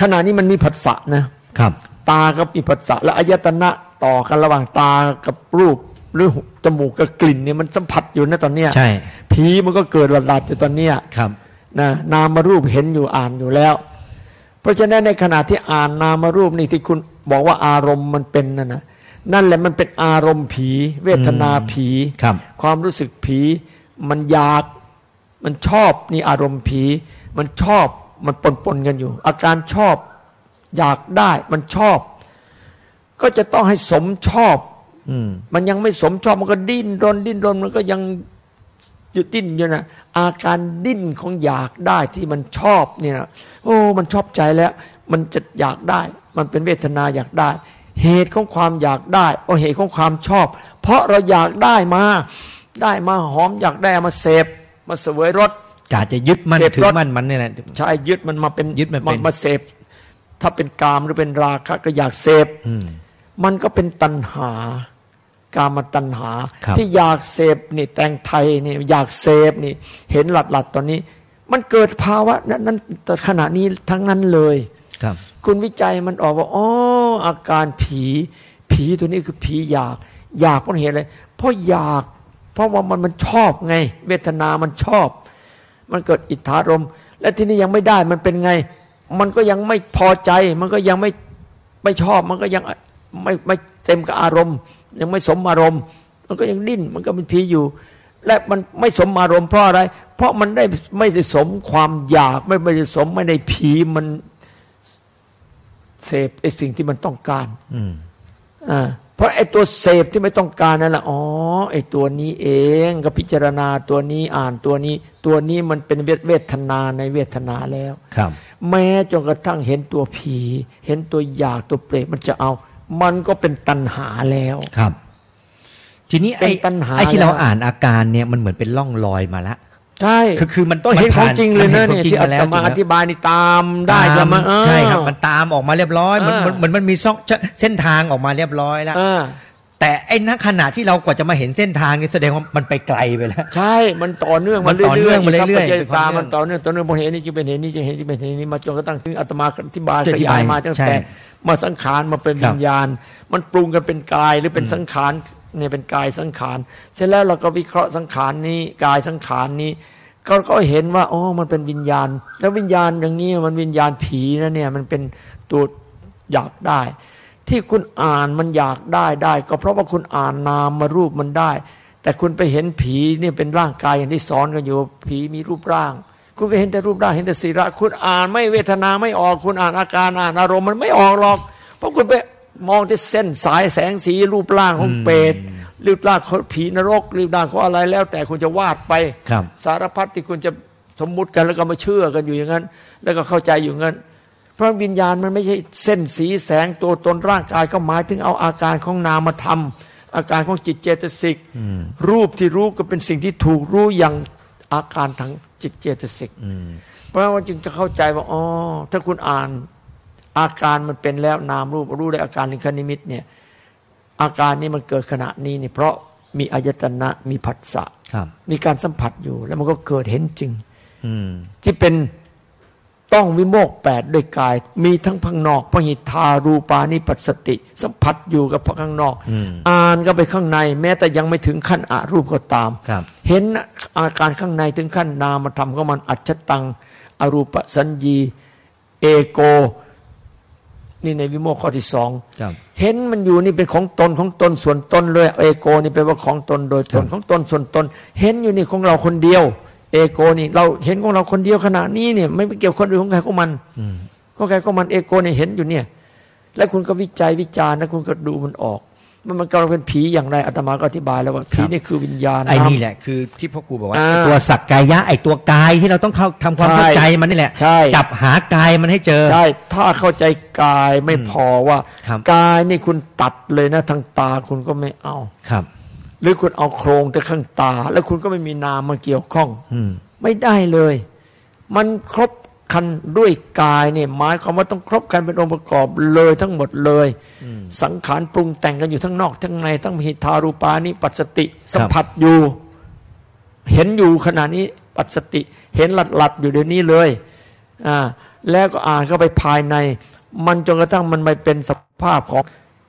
ขณะนี้มันมีผัสสะนะครับ ตากับมีผัสสะและอายตนะต่อกันระหว่างตากับรูปหรือจมูกกับกลิ่นเนี่ยมันสัมผัสอยู่นะตอนเนี้ยใช่ผีมันก็เกิดหลาดๆอยู่ตอนเนี้ยครับนะนามารูปเห็นอยู่อ่านอยู่แล้ว เพราะฉะนั้นในขณะที่อ่านนามารูปนี่ที่คุณบอกว่าอารมณ์มันเป็นนั่นนะนั่นแหละมันเป็นอารมณ์ผี เวทนาผีครับความรู้สึกผี มันอยากมันชอบนี่อารมณ์ผี มันชอบมันปนปนๆกันอยู่ อาการชอบอยากได้มันชอบ ก็จะต้องให้สมชอบอืมมันยังไม่สมชอบมันก็ดิ้นรนดิ้นรนมันก็ยัง หยุดดิ้นอยู่นะอาการดิ้นของอยากได้ที่มันชอบเนี่ยนะโอ้มันชอบใจแล้ว มันจะอยากได้ มันเป็นเวทนาอยากได้ เหตุของความอยากได้โอ้เหตุของความชอบ เพราะเราอยากได้มา ได้มาหอมอยากได้เอามาเสพมาเสวยรสกาจะยึดมั่นเสพถือรสมั่นมันนี่แหละใช่ยึดมันมาเป็นยึดมันเป็นมาเสพถ้าเป็นกามหรือเป็นราคะก็อยากเสพอืมมันก็เป็นตัณหา กามตัณหาครับที่อยากเสพนี่แตงไทยนี่อยากเสพนี่ เห็นหลัดหลัดๆตอนนี้ มันเกิดภาวะนั้นนั้นแต่ขณะนี้ทั้งนั้นเลยครับ คุณวิจัยมันออกว่าอ๋ออาการผี ผีตัวนี้คือผีอยาก อยากเพราะเหตุอะไรเพราะอยาก เพราะว่ามันมันชอบไง เวทนามันชอบ มันเกิดอิทธารมณ์และที่นี่ยังไม่ได้มันเป็นไง มันก็ยังไม่พอใจ มันก็ยังไม่ไม่ชอบมันก็ยังไม่ไม่เต็มกับอารมณ์ ยังไม่สมอารมณ์ มันก็ยังดิ้น มันก็เป็นผีอยู่ และมันไม่สมอารมณ์เพราะอะไร เพราะมันได้ไม่ได้สมความอยาก ไม่ไม่ได้สมไม่ได้ผีมันเสพไอ้สิ่งที่มันต้องการ อืมอ่าเพราะไอ้ตัวเสพที่ไม่ต้องการนั่นแหละอ๋อไอ้ตัวนี้เองก็พิจารณาตัวนี้อ่านตัวนี้ ตัวนี้มันเป็นเวทเวทนาในเวทนาแล้ว ครับ แม้จนกระทั่งเห็นตัวผี เห็นตัวอยากตัวเปรตมันจะเอา มันก็เป็นตัณหาแล้วครับ ทีนี้ไอ้เป็นปัญหาไอ้ที่เราแล้วอ่านอาการเนี่ยมันเหมือนเป็นร่องรอยมาแล้วใช่คือคือมันต้องเห็นมัของผ่าจริงเลยนะมัเนี่ยห็ที่ขอาองจริงตมามาแล้วอธิบายนี่ตามได้ตาใช่มไหมเออใช่ครับ มันตามออกมาเรียบร้อยมันอ่ามันมันมันมีซอกเส้นทางออกมาเรียบร้อยแล้วอ่าแต่ไอ้นักขณะที่เรากว่าจะมาเห็นเส้นทางนี่แสดงว่ามันไปไกลไปแล้ว ใช่ มันต่อเนื่องมัมานต่อเนื่เรื่ออยงๆมาเรื่อยๆครับเป็นความตาเนื่องมันต่อเนื่องต่อเนื่องพอเห็นนี่จะเป็นเห็นนี่จะเห็นที่เป็นเห็นนี่มาจนกระทั่งถึงอาตมาอธิบายจะอขธิบายยายมาตั้งใช่แต่ มาสังขารมาเป็นครัวิบญญาณ มันปรุงกันเป็นกายหรือเป็นสังขารเนี่ยเป็นกายสังขาร เสร็จแล้วเราก็วิเคราะห์สังขารนี้กายสังขารนี้ก็ก็เห็นว่าโอ้มันเป็นวิญญาณ แล้ววิญญาณอย่างนี้มันวิญญาณผีนะเนี่ยมันเป็นตัวอยากได้ ที่คุณอ่านมันอยากได้ได้ ก็เพราะว่าคุณอ่านนามมารูปมันได้ แต่คุณไปเห็นผีเนี่ยเป็นร่างกายอย่างที่สอนกันอยู่ผีมีรูปร่าง คุณไปเห็นแต่รูปร่างเห็นแต่ศีระ คุณอ่านไม่เวทนาไม่ออก คุณอ่านอาการอ่านอารมณ์มันไม่ออกหรอก เพราะคุณไปมองที่เส้นสายแสงสีรูปร่างของเปรตรูปร่างของผีนรกรูปร่างของอะไรแล้ว แต่คุณจะวาดไปครับสารพัดที่คุณจะสมมุติกันแล้วก็มาเชื่อกันอยู่อย่างนั้น แล้วก็เข้าใจอยู่งั้น เพราะวิญญาณมันไม่ใช่เส้นสีแสงตัวตนร่างกายก็หมายถึงเอาอาการของนามธรรมอาการของจิตเจตสิกรูปที่รู้ก็เป็นสิ่งที่ถูกรู้อย่างอาการทาง จิตเจตสิกเพราะฉะนั้นจึงจะเข้าใจว่าอ๋อถ้าคุณอ่านอาการมันเป็นแล้วนามรูปรู้ได้อาการลิงคนิมิตเนี่ยอาการนี้มันเกิดขณะนี้นี่เพราะมีอายตนะมีผัสสะครับมีการสัมผัสอยู่ แล้วมันก็เกิดเห็นจริงอืมที่เป็น ต้องวิโมกข์แปดด้วยกาย มีทั้งข้างนอกพหิทารูปานิปัสสติ สัมผัสอยู่กับข้างนอกอืมอ่านก็ไปข้างใน แม้แต่ยังไม่ถึงขั้นอารูปก็ตามครับเห็นอาการข้างในถึงขั้นนามธรรมของมันอัจฉตัง อรูปสัญญี เอโก นี่ในวิโมกข์ข้อที่สองครับเห็นมันอยู่นี่เป็นของตนของตนส่วนตนเลย เอโกนี่แปลว่าของตนโดยตนครับของตนส่วนตน เห็นอยู่นี่ของเราคนเดียว เอโกนี่ เราเห็นของเราคนเดียวขณะนี้เนี่ย ไม่ไปเกี่ยวคนอื่นของใครของมันของใครของมันเอโกเนี่ยเห็นอยู่เนี่ย แล้วคุณก็วิจัยวิจารณ์นะคุณก็ดูมันออก มันมันกำลังเป็นผีอย่างไรอาตมาก็อธิบายแล้วว่าผีนี่คือวิญญาณไอ้นี่ำแหละคือที่พ่อครูบอกว่าอ่าไอ้ตัวสักกายะไอ้ตัวกายที่เราต้องเข้าทำความใช่เข้าใจมันนี่แหละใช่จับหากายมันให้เจอใช่ถ้าเข้าใจกายไม่พอว่าครับกายนี่คุณตัดเลยนะทางตาคุณก็ไม่เอาครับ หรือคุณเอาโครงแต่ข้างตา แล้วคุณก็ไม่มีนามมาเกี่ยวข้องอืมไม่ได้เลย มันครบครันด้วยกายเนี่ยหมายความว่าต้องครบครันเป็นองค์ประกอบเลยทั้งหมดเลย สังขารปรุงแต่งกันอยู่ทั้งนอก ทั้งในทั้งหิทารูปานิปัสสติสัมผัสอยู่ เห็นอยู่ขณะนี้ปัสสติ เห็นหลัดหลัดๆอยู่เดี๋ยวนี้เลยอ่าแล้วก็อ่านเข้าไปภายใน มันจนกระทั่งมันไปเป็นสภาพของ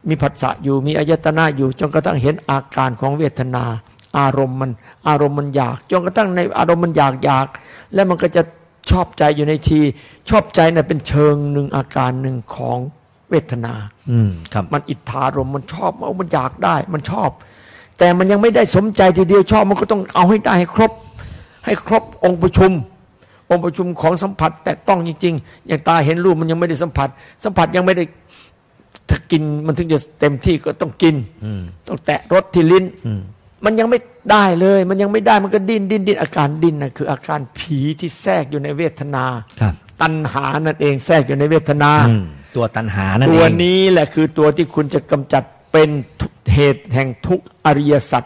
มีผัสสะอยู่มีอายตนะอยู่จนกระทั่งเห็นอาการของเวทนา อารมณ์มัน อารมณ์มันอยากจนกระทั่งในอารมณ์มันอยากอยาก แล้วมันก็จะชอบใจอยู่ในที ชอบใจน่ะเป็นเชิงหนึ่งอาการหนึ่งของเวทนา อืมครับมันอิทธารมณ์มันชอบเอามันอยากได้ มันชอบ แต่มันยังไม่ได้สมใจทีเดียวชอบมันก็ต้องเอาให้ได้ให้ครบ ให้ครบองค์ประชุมองค์ประชุมของสัมผัสแต่ต้องจริงๆ อย่างตาเห็นรูปมันยังไม่ได้สัมผัส สัมผัสยังไม่ได้ ถ้ากินมันถึงจะเต็มที่ก็ต้องกินอืมต้องแตะรสที่ลิ้นอืมมันยังไม่ได้เลย มันยังไม่ได้มันก็ดิ้นดิ้นดิ้นอาการดิ้นนะคืออาการผีที่แทรกอยู่ในเวทนาครับตัณหานั่นเองแทรกอยู่ในเวทนาอืมตัวตัณหานั่นเองตัวนี้แหละคือตัวที่คุณจะกำจัดเป็นทุกเหตุแห่งทุกอริยสัจ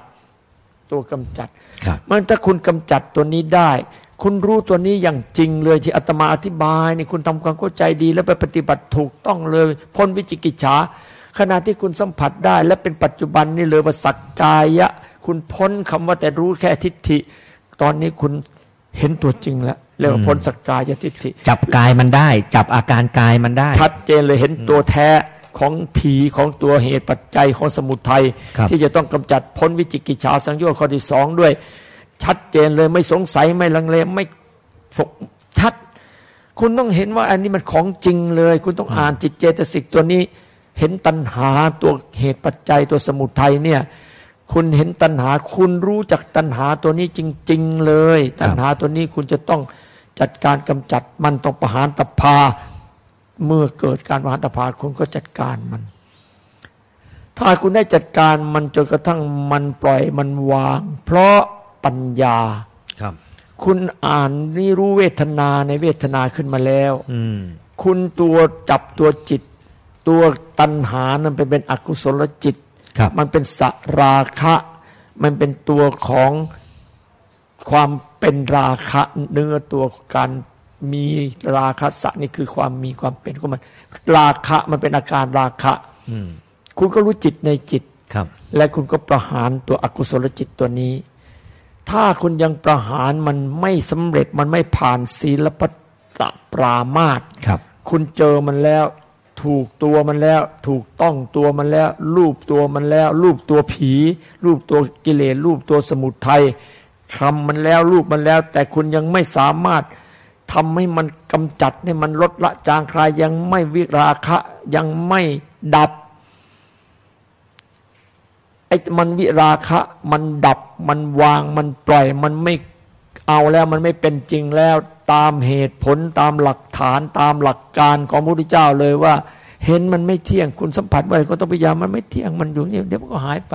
ตัวกำจัดครับมันถ้าคุณกำจัดตัวนี้ได้ คุณรู้ตัวนี้อย่างจริงเลยที่อาตมาอธิบายนี่คุณทำความเข้าใจดี แล้วไปปฏิบัติถูกต้องเลยพ้นวิจิกิจฉาขณะที่คุณสัมผัสได้ และเป็นปัจจุบันนี่เลยว่าสักกายะ คุณพ้นคำว่าแต่รู้แค่ทิฏฐิ ตอนนี้คุณเห็นตัวจริงแล้วเรียกว่าพ้นสักกายทิฏฐิ จับกายมันได้ จับอาการกายมันได้ ชัดเจนเลยเห็นตัวแท้ของผีของตัวเหตุปัจจัยของสมุทัยครับที่จะต้องกำจัดพ้นวิจิกิจฉาสังโยชน์ข้อที่สองด้วย ชัดเจนเลยไม่สงสัยไม่ลังเลไม่ฝกชัด คุณต้องเห็นว่าอันนี้มันของจริงเลย คุณต้องอ่านจิตเจตสิกตัวนี้ เห็นตัณหาตัวเหตุปัจจัยตัวสมุทัยเนี่ยคุณเห็นตัณหา คุณรู้จักตัณหาตัวนี้จริง ๆ เลย ตัณหาตัวนี้คุณจะต้องจัดการกำจัดมันต้องประหารตภาเมื่อเกิดการประหารตภาคุณก็จัดการมัน ถ้าคุณได้จัดการมันจนกระทั่งมันปล่อยมันวาง เพราะ ปัญญาครับ คุณอ่านนี่รู้เวทนาในเวทนาขึ้นมาแล้ว อืมคุณตัวจับตัวจิต ตัวตัณหานั้นเป็นเป็นอกุศลจิตครับมันเป็นสราคะ มันเป็นตัวของความเป็นราคะเนื้อตัวการมีราคะสะนี่คือความมีความเป็นของมัน ราคะมันเป็นอาการราคะอืมคุณก็รู้จิตในจิตครับ และคุณก็ประหารตัวอกุศลจิตตัวนี้ ถ้าคุณยังประหารมันไม่สำเร็จมันไม่ผ่านศีลปตะปรามาตครับ คุณเจอมันแล้ว ถูกตัวมันแล้ว ถูกต้องตัวมันแล้ว รูปตัวมันแล้ว รูปตัวผี รูปตัวกิเลสรูปตัวสมุทัยทำมันแล้วรูปมันแล้ว แต่คุณยังไม่สามารถทำให้มันกำจัดให้มันลดละจางคลายยังไม่วิราคะยังไม่ดับ ไอ้มันวิราคะ มันดับ มันวาง มันปล่อย มันไม่เอาแล้ว มันไม่เป็นจริงแล้ว ตามเหตุผล ตามหลักฐาน ตามหลักการของพระพุทธเจ้าเลยว่า เห็นมันไม่เที่ยง คุณสัมผัสไว้ก็ต้องพยายาม มันไม่เที่ยง มันอยู่นี่เดี๋ยวมันก็หายไป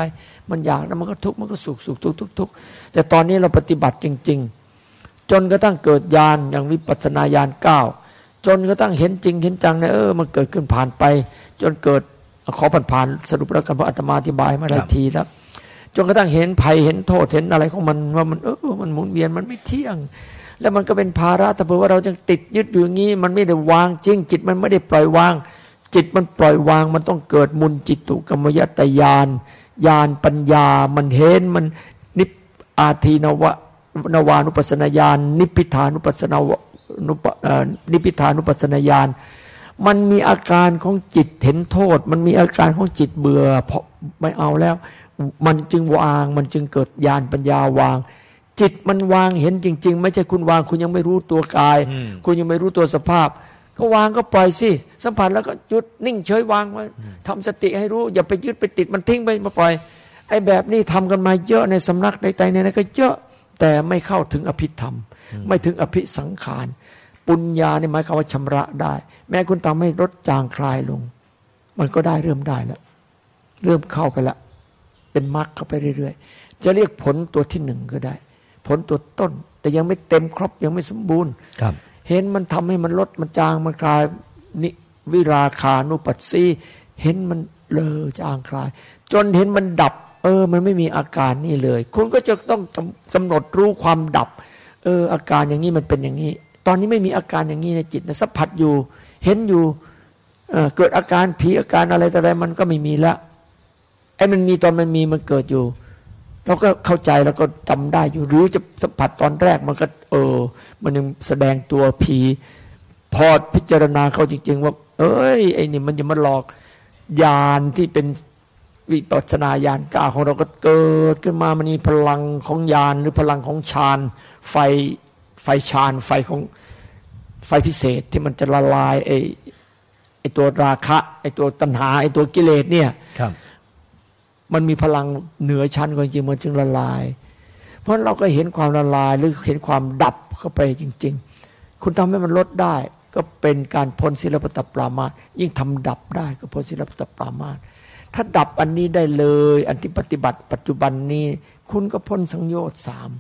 มันอยากแล้วมันก็ทุกข์ มันก็สุขสุขทุกทุกทุกแต่ตอนนี้เราปฏิบัติจริง ๆ จนกระทั่งเกิดญาณอย่างวิปัสสนาญาณเก้าจนกระทั่งเห็นจริงเห็นจังเนี่ยเออมันเกิดขึ้นผ่านไป จนเกิด ขอผ่านๆสรุปแล้วกันเพราะอาตมาอธิบายมาหลายทีแล้วจนกระทั่งเห็นภัยเห็นโทษเห็นอะไรของมันว่ามันเออมันหมุนเวียนมันไม่เที่ยง แล้วมันก็เป็นภาระแต่เผื่อว่าเราจะติดยึดอยู่อย่างนี้ มันไม่ได้วางจริงจิตมันไม่ได้ปล่อยวาง จิตมันปล่อยวาง มันต้องเกิดมุนจิตตุกรรมยตยานญาณปัญญา มันเห็นมันนิพอาทีนวะนวานุปัสนาญาณนิพิธานุปัสนานุปนิพิธานุปัสนาญาณ มันมีอาการของจิตเห็นโทษ มันมีอาการของจิตเบื่อเพราะไม่เอาแล้ว มันจึงวาง มันจึงเกิดญาณปัญญาวาง จิตมันวางเห็นจริง ๆ ไม่ใช่คุณวาง คุณยังไม่รู้ตัวกาย คุณยังไม่รู้ตัวสภาพ ก็วางก็ปล่อยสิสัมผัสแล้วก็หยุดนิ่งเฉยวางไว้ทำสติให้รู้ อย่าไปยึดไปติดมันทิ้งไปมาปล่อยไอ้แบบนี้ทำกันมาเยอะในสำนักใดๆเนี่ยก็เยอะแต่ไม่เข้าถึงอภิธรรม ไม่ถึงอภิสังขาร ปุญญาเนี่ยหมายความว่าชำระได้ แม้คุณทำให้ลดจางคลายลง มันก็ได้เริ่มได้แล้ว เริ่มเข้าไปแล้วเป็นมรรคเข้าไปเรื่อยๆ จะเรียกผลตัวที่หนึ่งก็ได้ ผลตัวต้น แต่ยังไม่เต็มครบยังไม่สมบูรณ์ครับ เห็นมันทำให้มันลดมันจางมันคลายนิวิราคานุปัสสีเห็นมันเลอจางคลาย จนเห็นมันดับ เออ มันไม่มีอาการนี่เลย คุณก็จะต้องกำหนดรู้ความดับ เออ อาการอย่างนี้มันเป็นอย่างนี้ ตอนนี้ไม่มีอาการอย่างนี้ในจิตนะสัมผัสอยู่ เห็นอยู่เเกิดอาการผีอาการอะไรแต่อะไรมันก็ไม่มีล้วไอ้มันมีตอนมันมีมันเกิดอยู่เราก็เข้าใจแล้วก็จำได้อยู่ หรือจะสัมผัสตอนแรกมันก็ เออ มันยังแสดงตัวผี พอพิจารณาเขาจริง ๆ ว่า เอ้ยไอ้นี่มันจะมาหลอกญาณที่เป็นวิปัสนาญาณกาของเราก็เกิดขึ้นมามันมีพลังของญาณหรือพลังของฌานไฟ ไฟฌานไฟของไฟพิเศษที่มันจะละลายไอ้ไอ้ตัวราคะ ไอ้ตัวตัณหา ไอ้ตัวกิเลสเนี่ยครับมันมีพลังเหนือชั้นกว่าจริงมันจึงละลาย เพราะเราก็เห็นความละลายหรือเห็นความดับเข้าไปจริง ๆ คุณทำให้มันลดได้ ก็เป็นการพ้นศิลปตปรามายิ่งทำดับได้ก็พ้นศิลปตปรามาถ้าดับอันนี้ได้เลย อันที่ปฏิบัติปัจจุบันนี้ คุณก็พ้นสังโยชน์สาม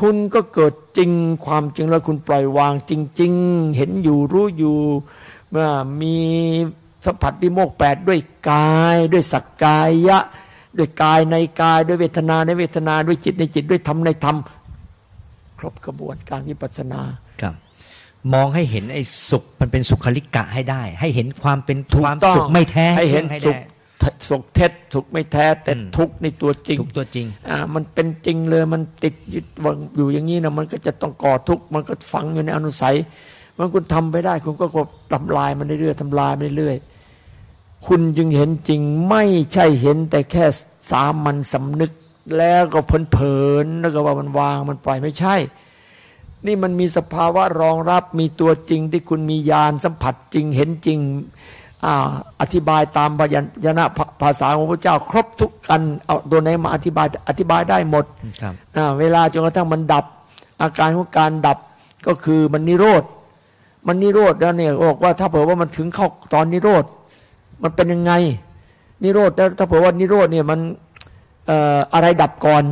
คุณก็เกิดจริงความจริงแล้วคุณปล่อยวางจริง ๆ เห็นอยู่รู้อยู่เมื่อมีสัมผัสวิโมกแปดด้วยกาย ด้วยสักกายะ ด้วยกายในกาย ด้วยเวทนาในเวทนาด้วยจิตในจิตด้วยธรรมในธรรม ครบกระบวนการวิปัสสนาครับมองให้เห็นไอ้สุขมันเป็นสุขลิกะให้ได้ ให้เห็นความเป็นความสุขไม่แท้ให้เห็นสุข สุขเท็จสุขไม่แท้แต่ทุกในตัวจริงทุกตัวจริง อ่า มันเป็นจริงเลยมันติดยึดวางอยู่อย่างนี้นะมันก็จะต้องก่อทุกข์มันก็ฝังอยู่ในอนุสัยมันคุณทำไปได้ คุณก็กทำลายมันเรื่อยๆทำลายไปเรื่อยคุณจึงเห็นจริงไม่ใช่เห็นแต่แค่สามัญสำนึกแล้วก็เพลินเพลินแล้วก็ว่ามันวางมันปล่อยไม่ใช่ นี่มันมีสภาวะรองรับมีตัวจริงที่คุณมีญาณสัมผัสจริงเห็นจริง ออธิบายตามพยัญชนะภาษาของพระเจ้า ครบทุกกันเอาตัวไหนมาอธิบายอธิบายได้หมดเวลาจนกระทั่งมันดับ อาการของการดับก็คือมันนิโรธมันนิโรธแล้วเนี่ยบอกว่าถ้าเผื่อว่ามันถึงเข้าตอนนิโรธมันเป็นยังไง นิโรธถ้าเผื่อว่านิโรธเนี่ยมันอะไรดับก่อน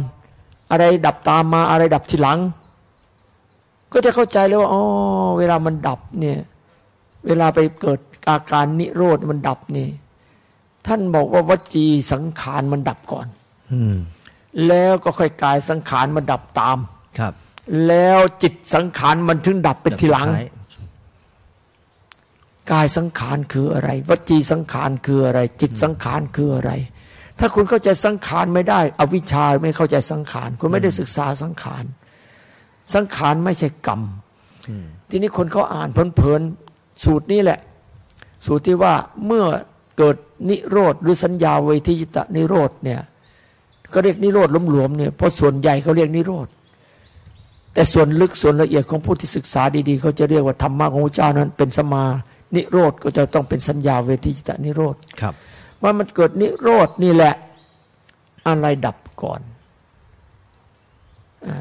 อะไรดับตามมาอะไรดับทีหลัง ก็จะเข้าใจเลยว่าอ๋อเวลามันดับเนี่ย เวลาไปเกิด อาการนิโรธมันดับนี่ ท่านบอกว่าวจีสังขารมันดับก่อนแล้วก็ค่อยกายสังขารมันดับตาม ครับ แล้วจิตสังขารมันถึงดับเป็นทีหลัง กายสังขารคืออะไร วจีสังขารคืออะไร จิตสังขารคืออะไร ถ้าคุณเข้าใจสังขารไม่ได้ อวิชชาไม่เข้าใจสังขาร คุณไม่ได้ศึกษาสังขาร สังขารไม่ใช่กรรมทีนี้คนเขาอ่านเพลินๆสูตรนี้แหละ สู่ที่ว่าเมื่อเกิดนิโรธหรือสัญญาเวทิจิตะนิโรธเนี่ยก็เรียกนิโรธล้มหลวมเนี่ยเพราะส่วนใหญ่เขาเรียกนิโรธแต่ส่วนลึกส่วนละเอียดของผู้ที่ศึกษาดีๆเขาจะเรียกว่าธรรมะของพระเจ้านั้น เป็นสมานิโรธก็จะต้องเป็นสัญญาเวทิจิตะนิโรธครับว่ามันเกิดนิโรธนี่แหละอะไรดับก่อนอา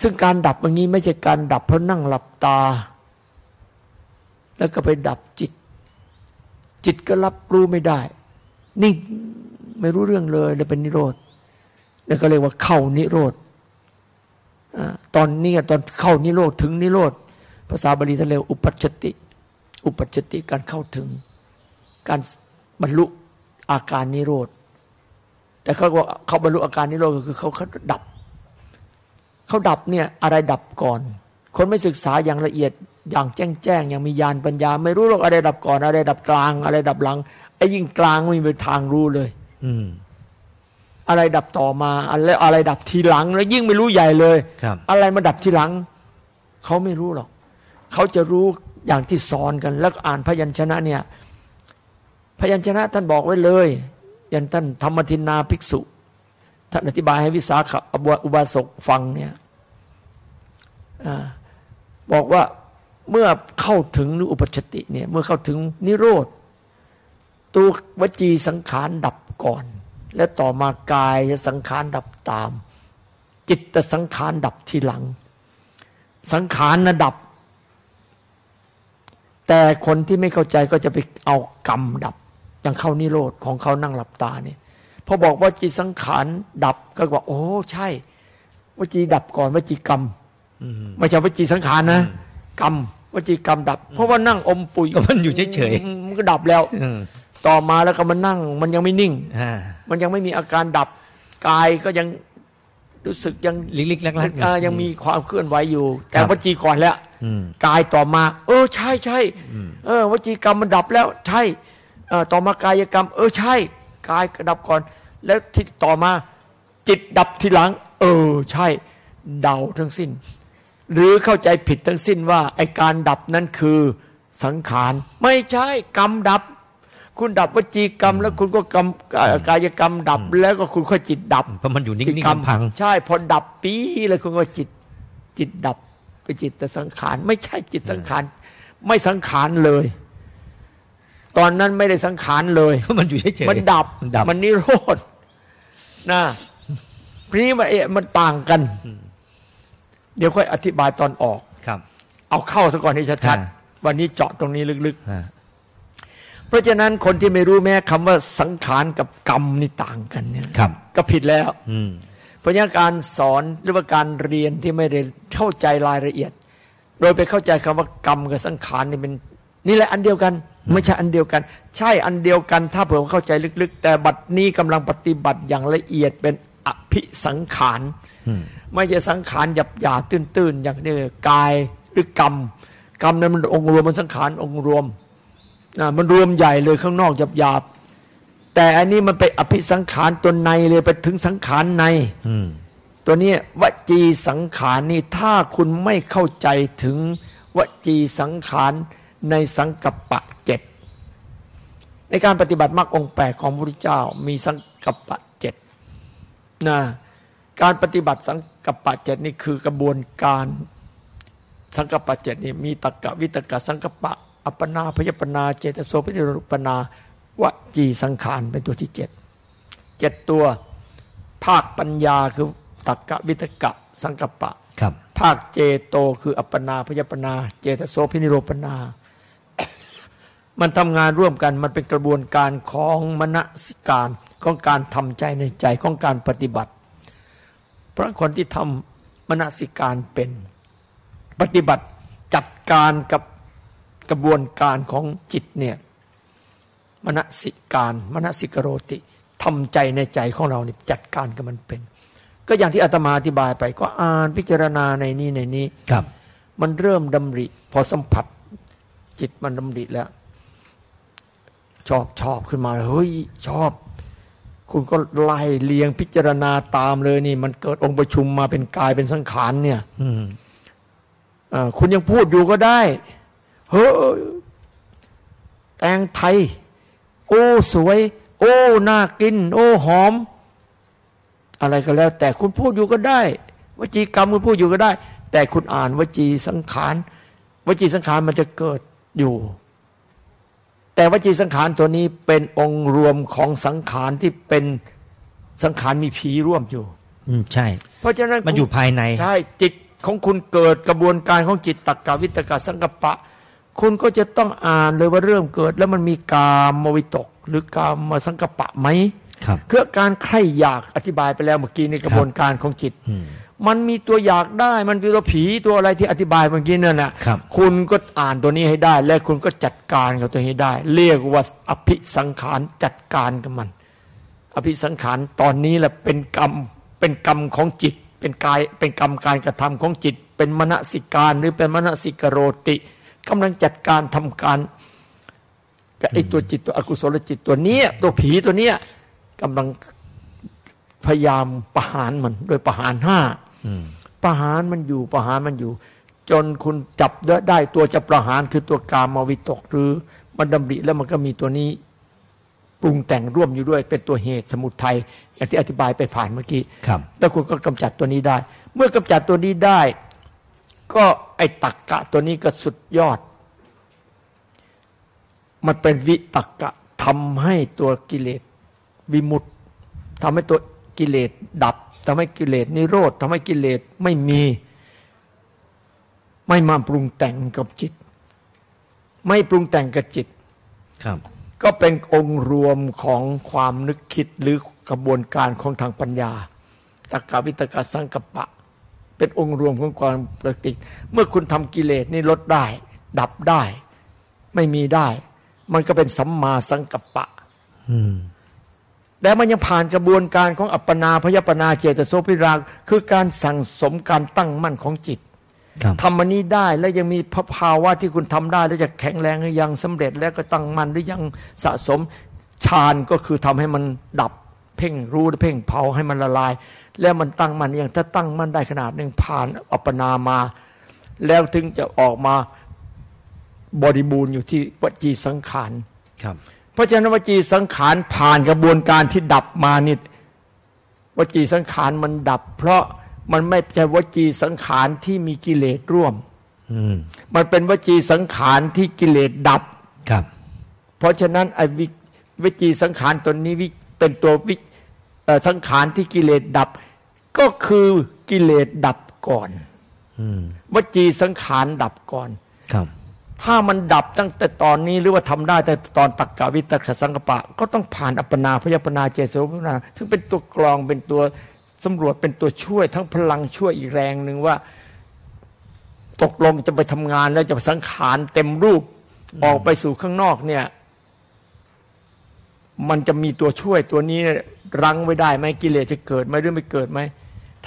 ซึ่งการดับอย่างนี้ไม่ใช่การดับเพราะนั่งหลับตา แล้วก็ไปดับจิต จิตก็รับรู้ไม่ได้ นิ่งไม่รู้เรื่องเลยแล้วเป็นนิโรธแล้วก็เรียกว่าเข้านิโรธตอนนี้ตอนเข้านิโรธถึงนิโรธภาษาบาลีท่านเรียกอุปัชติ อุปัชชติการเข้าถึง การบรรลุอาการนิโรธแต่เขาว่าเขาบรรลุอาการนิโรธก็คือเขาเขาดับเขาดับเนี่ยอะไรดับก่อน คนไม่ศึกษาอย่างละเอียด อย่างแจ้งแจ้งอย่างมีญาณปัญญา ไม่รู้หรอกอะไรดับก่อนอะไรดับกลาง อะไรดับหลังไอ้ยิ่งกลางไม่มีทางรู้เลย อืมอะไรดับต่อมาอะไรอะไรดับทีหลัง แล้วยิ่งไม่รู้ใหญ่เลยครับอะไรมาดับทีหลัง เขาไม่รู้หรอก เขาจะรู้อย่างที่สอนกัน แล้วก็อ่านพยัญชนะเนี่ย พยัญชนะท่านบอกไว้เลยอย่างท่านธรรมทินนาภิกษุท่านอธิบายให้วิสาขอุบาสกฟังเนี่ยอาบอกว่า เมื่อเข้าถึงนุอุปชติเนี่ยเมื่อเข้าถึงนิโรธตัววจีสังขารดับก่อน และต่อมากายสังขารดับตาม จิตสังขารดับทีหลัง สังขารนะดับ แต่คนที่ไม่เข้าใจก็จะไปเอากรรมดับอย่างเข้านิโรธของเขานั่งหลับตาเนี่ยพอบอกว่าจิตสังขารดับก็บอกโอ้ใช่วจีดับก่อนวจีกรรมอืมไม่ใช่วจีสังขารนะ กรรม วจีกรรมดับ เพราะว่านั่งอมปุ๋ยก็มันอยู่เฉยๆมันก็ดับแล้วๆอืมต่อมาแล้วก็มานั่ง มันยังไม่นิ่งอ่ามันยังไม่มีอาการดับกายก็ยังรู้สึกยังลิกๆลักๆอ่ายังมีความเคลื่อนไหวอยู่ แต่ครับวจีก่อนแล้วอืมกายต่อมา เออใช่ใช่เออวจีกรรมมันดับแล้ว ใช่เออต่อมากายกรรม เออใช่กายก็ดับก่อน แล้วที่ต่อมาจิตดับทีหลัง เออ ใช่ เดาทั้งสิ้น หรือเข้าใจผิดทั้งสิ้นว่าไอการดับนั้นคือสังขาร ไม่ใช่กรรมดับ คุณดับวจีกรรม แล้วคุณก็กรรมกายกรรมดับ แล้วก็คุณค่อยจิตดับเพราะมันอยู่นิ่งกรรมๆพัง ใช่ พอดับปีเลยคุณก็จิตจิตดับไปจิตแต่สังขาร ไม่ใช่จิตสังขาร ไม่สังขารเลย ตอนนั้นไม่ได้สังขารเลยเพราะมันอยู่เฉยๆมันดับมันดับมันนิโรธนะทีนี้มันเอะมันต่างกัน เดี๋ยวค่อยอธิบายตอนออกครับ เอาเข้าซะก่อนให้ชัดอ่าๆวันนี้เจาะตรงนี้ลึกอ่าๆเพราะฉะนั้นคนที่ไม่รู้แม้คำว่าสังขารกับกรรมนี่ต่างกันเนี่ยครับก็ผิดแล้ว อืมเพราะฉะนั้นการสอนหรือว่าการเรียนที่ไม่ได้เข้าใจรายละเอียด โดยไปเข้าใจคำว่ากรรมกับสังขารนี่เป็นนี่แหละอันเดียวกัน ไม่ใช่อันเดียวกัน ใช่อันเดียวกัน ถ้าเผื่อว่าเข้าใจลึกๆ แต่บัดนี้กำลังปฏิบัติอย่างละเอียดเป็นอภิสังขารอืม ไม่ใช่สังขารหยาบหยาบๆตื้นๆ อย่างนี้กายหรือกรรม กรรมนั้นมันองค์รวมมันสังขารองค์รวมนะมันรวมใหญ่เลยข้างนอกหยาบหยาบๆแต่อันนี้มันไปอภิสังขารตัวในเลยไปถึงสังขารในอืมตัวนี้วจีสังขารนี่ถ้าคุณไม่เข้าใจถึงวจีสังขารในสังกัปปะเจ็ดในการปฏิบัติมรรคองค์แปดของพระพุทธเจ้า มีสังกัปปะเจ็ดนะการปฏิบัติสัง กัปปะเจ็ดนี่คือกระบวนการ สังกัปปะเจ็ดนี่มีตรกกะวิตกะสังกัปปะ อัปปนาพยปนา เจตโสพิจรุปนาวจีสังขารเป็นตัวที่เจ็ดเจ็ดตัวภาคปัญญาคือตักกะวิตกะสังกปปะครับ ภาคเจโตคืออัปปนาพยปนา เจตโสพินิโรปนา มันทำงานร่วมกันมันเป็นกระบวนการของมนสิการของการทำใจในใจของการปฏิบัติ เพราะคนที่ทำมนสิการเป็น ปฏิบัติจัดการกับกระบวนการของจิตเนี่ยมนสิการมนสิกโรติทำใจในใจของเราเนี่ยจัดการกับมันเป็น ก็อย่างที่อาตมาอธิบายไป ก็อ่านพิจารณาในนี้ในนี้ครับ มันเริ่มดำริ พอสัมผัส จิตมันดำริแล้ว ชอบชอบขึ้นมาเฮ้ยชอบ คุณก็ไล่เลียงพิจารณาตามเลยนี่ มันเกิดองค์ประชุมมาเป็นกายเป็นสังขารเนี่ยอืมอ่าคุณยังพูดอยู่ก็ได้ เฮ้ยแตงไทย โอ้สวย โอ้น่ากิน โอ้หอม อะไรก็แล้ว แต่คุณพูดอยู่ก็ได้ วจีกรรมคุณพูดอยู่ก็ได้ แต่คุณอ่านวจีสังขารวจีสังขารมันจะเกิดอยู่ แต่วจีสังขารตัวนี้เป็นองค์รวมของสังขารที่เป็นสังขารมีผีร่วมอยู่ อืมใช่ เพราะฉะนั้นมันอยู่ภายในใช่จิตของคุณเกิดกระบวนการของจิตตักกะวิตกะสังกปะ คุณก็จะต้องอ่านเลยว่าเริ่มเกิด แล้วมันมีกามวิตก หรือกามสังกปะไหมครับคือการใคร่อยากอธิบายไปแล้วเมื่อกี้ในกระบวนการของจิตอื มมันมีตัวอยากได้ มันมีตัวผีตัวอะไรที่อธิบายเมื่อกี้นั่นนะครับคุณก็อ่านตัวนี้ให้ได้ และคุณก็จัดการกับตัวนี้ให้ได้ เรียกว่าอภิสังขารจัดการกับมัน อภิสังขารตอนนี้แหละเป็นกรรมเป็นกรรมของจิต เป็นกายเป็นกรรมการกระทำของจิต เป็นมณสิการหรือเป็นมณสิกโรติกำลังจัดการทำการกับไอ้ตัวจิตตัวอกุศลจิตตัวเนี้ยตัวผีตัวเนี้ยกำลังพยายามประหารมันโดยประหารห้าอืม ประหารมันอยู่ประหารมันอยู่ จนคุณจับได้ตัวจะประหารคือตัวกามวิตกหรือมันดำริแล้วมันก็มีตัวนี้ปรุงแต่งร่วมอยู่ด้วยเป็นตัวเหตุสมุทัยอย่างที่อธิบายไปผ่านเมื่อกี้ครับแล้วคุณก็กำจัดตัวนี้ได้ เมื่อกำจัดตัวนี้ได้ ก็ไอ้ตักกะตัวนี้ก็สุดยอด มันเป็นวิตักกะทำให้ตัวกิเลสวิมุตติทำให้ตัวกิเลสดับ ทำให้กิเลสนิโรธทำให้กิเลสไม่มี ไม่มาปรุงแต่งกับจิต ไม่ปรุงแต่งกับจิตครับก็เป็นองค์รวมของความนึกคิดหรือกระบวนการของทางปัญญาตกาวิตกาสังกปะ เป็นองค์รวมของความปกติ เมื่อคุณทำกิเลสนี่ลดได้ ดับได้ ไม่มีได้ มันก็เป็นสัมมาสังกัปปะ อืม แต่มันยังผ่านกระบวนการของอัปปนาพยปนาเจตโสพิรางคือการสั่งสมการตั้งมั่นของจิตครับทำมันนี้ได้แล้วยังมีพระภาวะที่คุณทำได้ แล้วจะแข็งแรงหรือยังสำเร็จแล้วก็ตั้งมั่นหรือยังสะสมฌานก็คือทำให้มันดับเพ่งรู้เพ่งเผาให้มันละลาย แล้วมันตั้งมั่นอย่างถ้าตั้งมั่นได้ขนาดหนึ่งผ่านอัปปนามา แล้วถึงจะออกมาบริบูรณ์อยู่ที่วจีสังขารครับ เพราะฉะนั้นวจีสังขารผ่านกระบวนการที่ดับมานี่วจีสังขารมันดับ เพราะมันไม่ใช่วจีสังขารที่มีกิเลสร่วมอืมมันเป็นวจีสังขารที่กิเลสดับครับ เพราะฉะนั้นไอ้วิวจีสังขารตัวนี้วิเป็นตัววิเอ่อสังขารที่กิเลสดับ ก็คือกิเลสดับก่อนอืมวจีสังขารดับก่อนครับ ถ้ามันดับตั้งแต่ตอนนี้หรือว่าทำได้แต่ตอนตักกะวิตกสังกปะ ก็ต้องผ่านอัปปนาพยปนาเจโสพนาซึ่งเป็นตัวกรองเป็นตัวสำรวจเป็นตัวช่วย ทั้งพลังช่วยอีกแรงหนึ่งว่า ตกลงจะไปทำงานแล้วจะสังขารเต็มรูปออกไปสู่ข้างนอกเนี่ย มันจะมีตัวช่วยตัวนี้รั้งไว้ได้ไหมกิเลสจะเกิดไหมหรือไม่เกิดไหม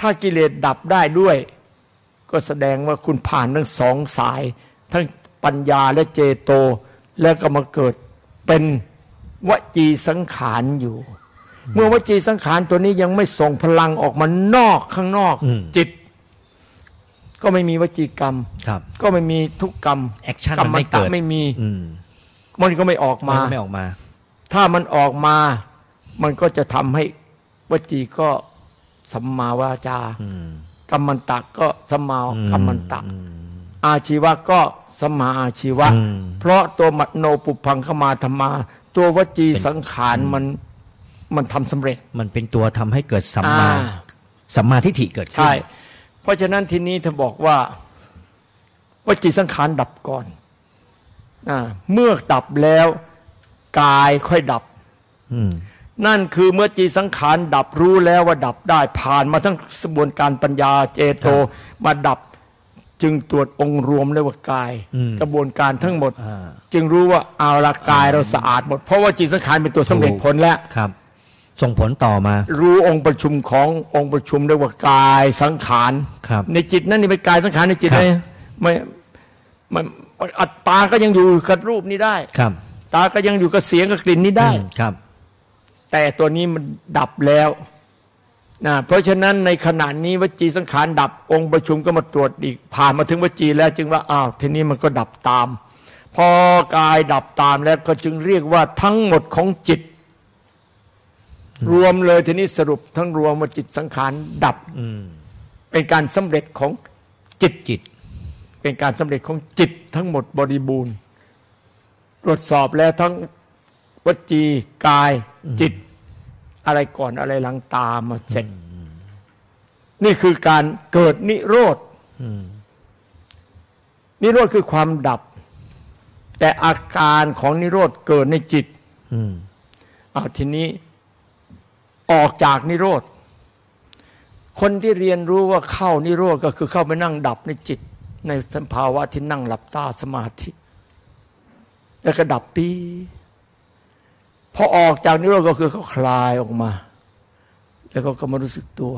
ถ้ากิเลสดับได้ด้วย ก็แสดงว่าคุณผ่านทั้งสองสาย ทั้ง ปัญญาและเจโต แล้วก็มาเกิดเป็นวจีสังขารอยู่ เมื่อวจีสังขารตัวนี้ยังไม่ส่งพลังออกมานอกข้างนอกอืมจิต ก็ไม่มีวจีกรรมครับก็ไม่มีทุกกรรมแอคชั่นกรมันรมไม่ตะเกิดไม่มีอืมมันก็ไม่ออกมันมาก็ไม่ออกมา ถ้ามันออกมา มันก็จะทำให้วจีก็สัมมาวาจาอืมกรรมันตะก็สัมมาอืกัมมันตะ อืมอาชีวะก็สัมมาอาชีวะอืมเพราะตัวมัโนปุพังขมาธรรมา ตัววจีเป็นสังขารมันมันทำสำเร็จ มันเป็นตัวทำให้เกิดสัมมาอ่าสัมมาทิฏฐิเกิดขึ้นใช่เพราะฉะนั้นทีนี้เธอบอกว่าวจีสังขารดับก่อนอาเมื่อดับแล้วกายค่อยดับอืมนั่นคือเมื่อจีสังขารดับรู้แล้วว่าดับได้ผ่านมาทั้งกระบวนการปัญญาเจโตมาดับ จึงตรวจองค์รวมเลยว่ากายอืมกระบวนการทั้งหมดอ่าจึงรู้ว่าเอาละกายเราสะอาดหมด เพราะว่าจิตสังขารเป็นตัวสำเร็จผลแล้วครับ ส่งผลต่อมา รู้องค์ประชุมขององค์ประชุมเรียกว่ากายสังขารครับ ในจิตนั่นนี่เป็นกายสังขารในจิตครับเลยไม่มันอัตตาก็ยังอยู่กับรูปนี้ได้ครับ ตาก็ยังอยู่กับเสียงกับกลิ่นนี้ได้อืมครับ แต่ตัวนี้มันดับแล้ว นะเพราะฉะนั้นในขณะนี้วจีสังขารดับองค์ประชุมก็มาตรวจอีกผ่านมาถึงวจีแล้วจึงว่าอ้าวทีนี้มันก็ดับตาม พอกายดับตามแล้วก็จึงเรียกว่าทั้งหมดของจิต รวมเลยทีนี้สรุปทั้งรวมว่าจิตสังขารดับอืมเป็นการสำเร็จของจิตจิต เป็นการสำเร็จของจิตทั้งหมดบริบูรณ์ ตรวจสอบแล้วทั้งวจีกายจิต อะไรก่อนอะไรหลังตามมาเสร็จ นี่คือการเกิดนิโรธนิโรธคือความดับ แต่อาการของนิโรธเกิดในจิตอเอาทีนี้ออกจากนิโรธ คนที่เรียนรู้ว่าเข้านิโรธก็คือเข้าไปนั่งดับในจิต ในสภาวะที่นั่งหลับตาสมาธิ แล้วก็ดับปี พอออกจากนิโรธก็คือเขาคลายออกมา แล้วก็ก็มารู้สึกตัว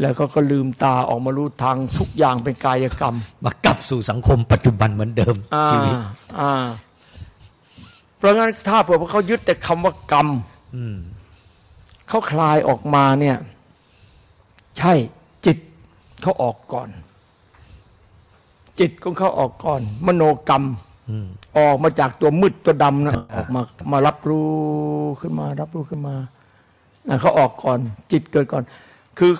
แล้วก็ก็ลืมตาออกมารู้ทางทุกอย่างเป็นกายกรรม มากลับสู่สังคมปัจจุบันเหมือนเดิมอ่าชีวิตอ่าเพราะงั้นถ้าเผื่อว่าเขายึดแต่คำว่ากรรมอืมเขาคลายออกมาเนี่ย ใช่จิตเขาออกก่อน จิตของเขาออกก่อน มโนกรรม อืมออกมาจากตัวมืดตัวดำนะออกมามารับรู้ขึ้นมา รับรู้ขึ้นมานะเขาออกก่อน จิตเกิดก่อน คือ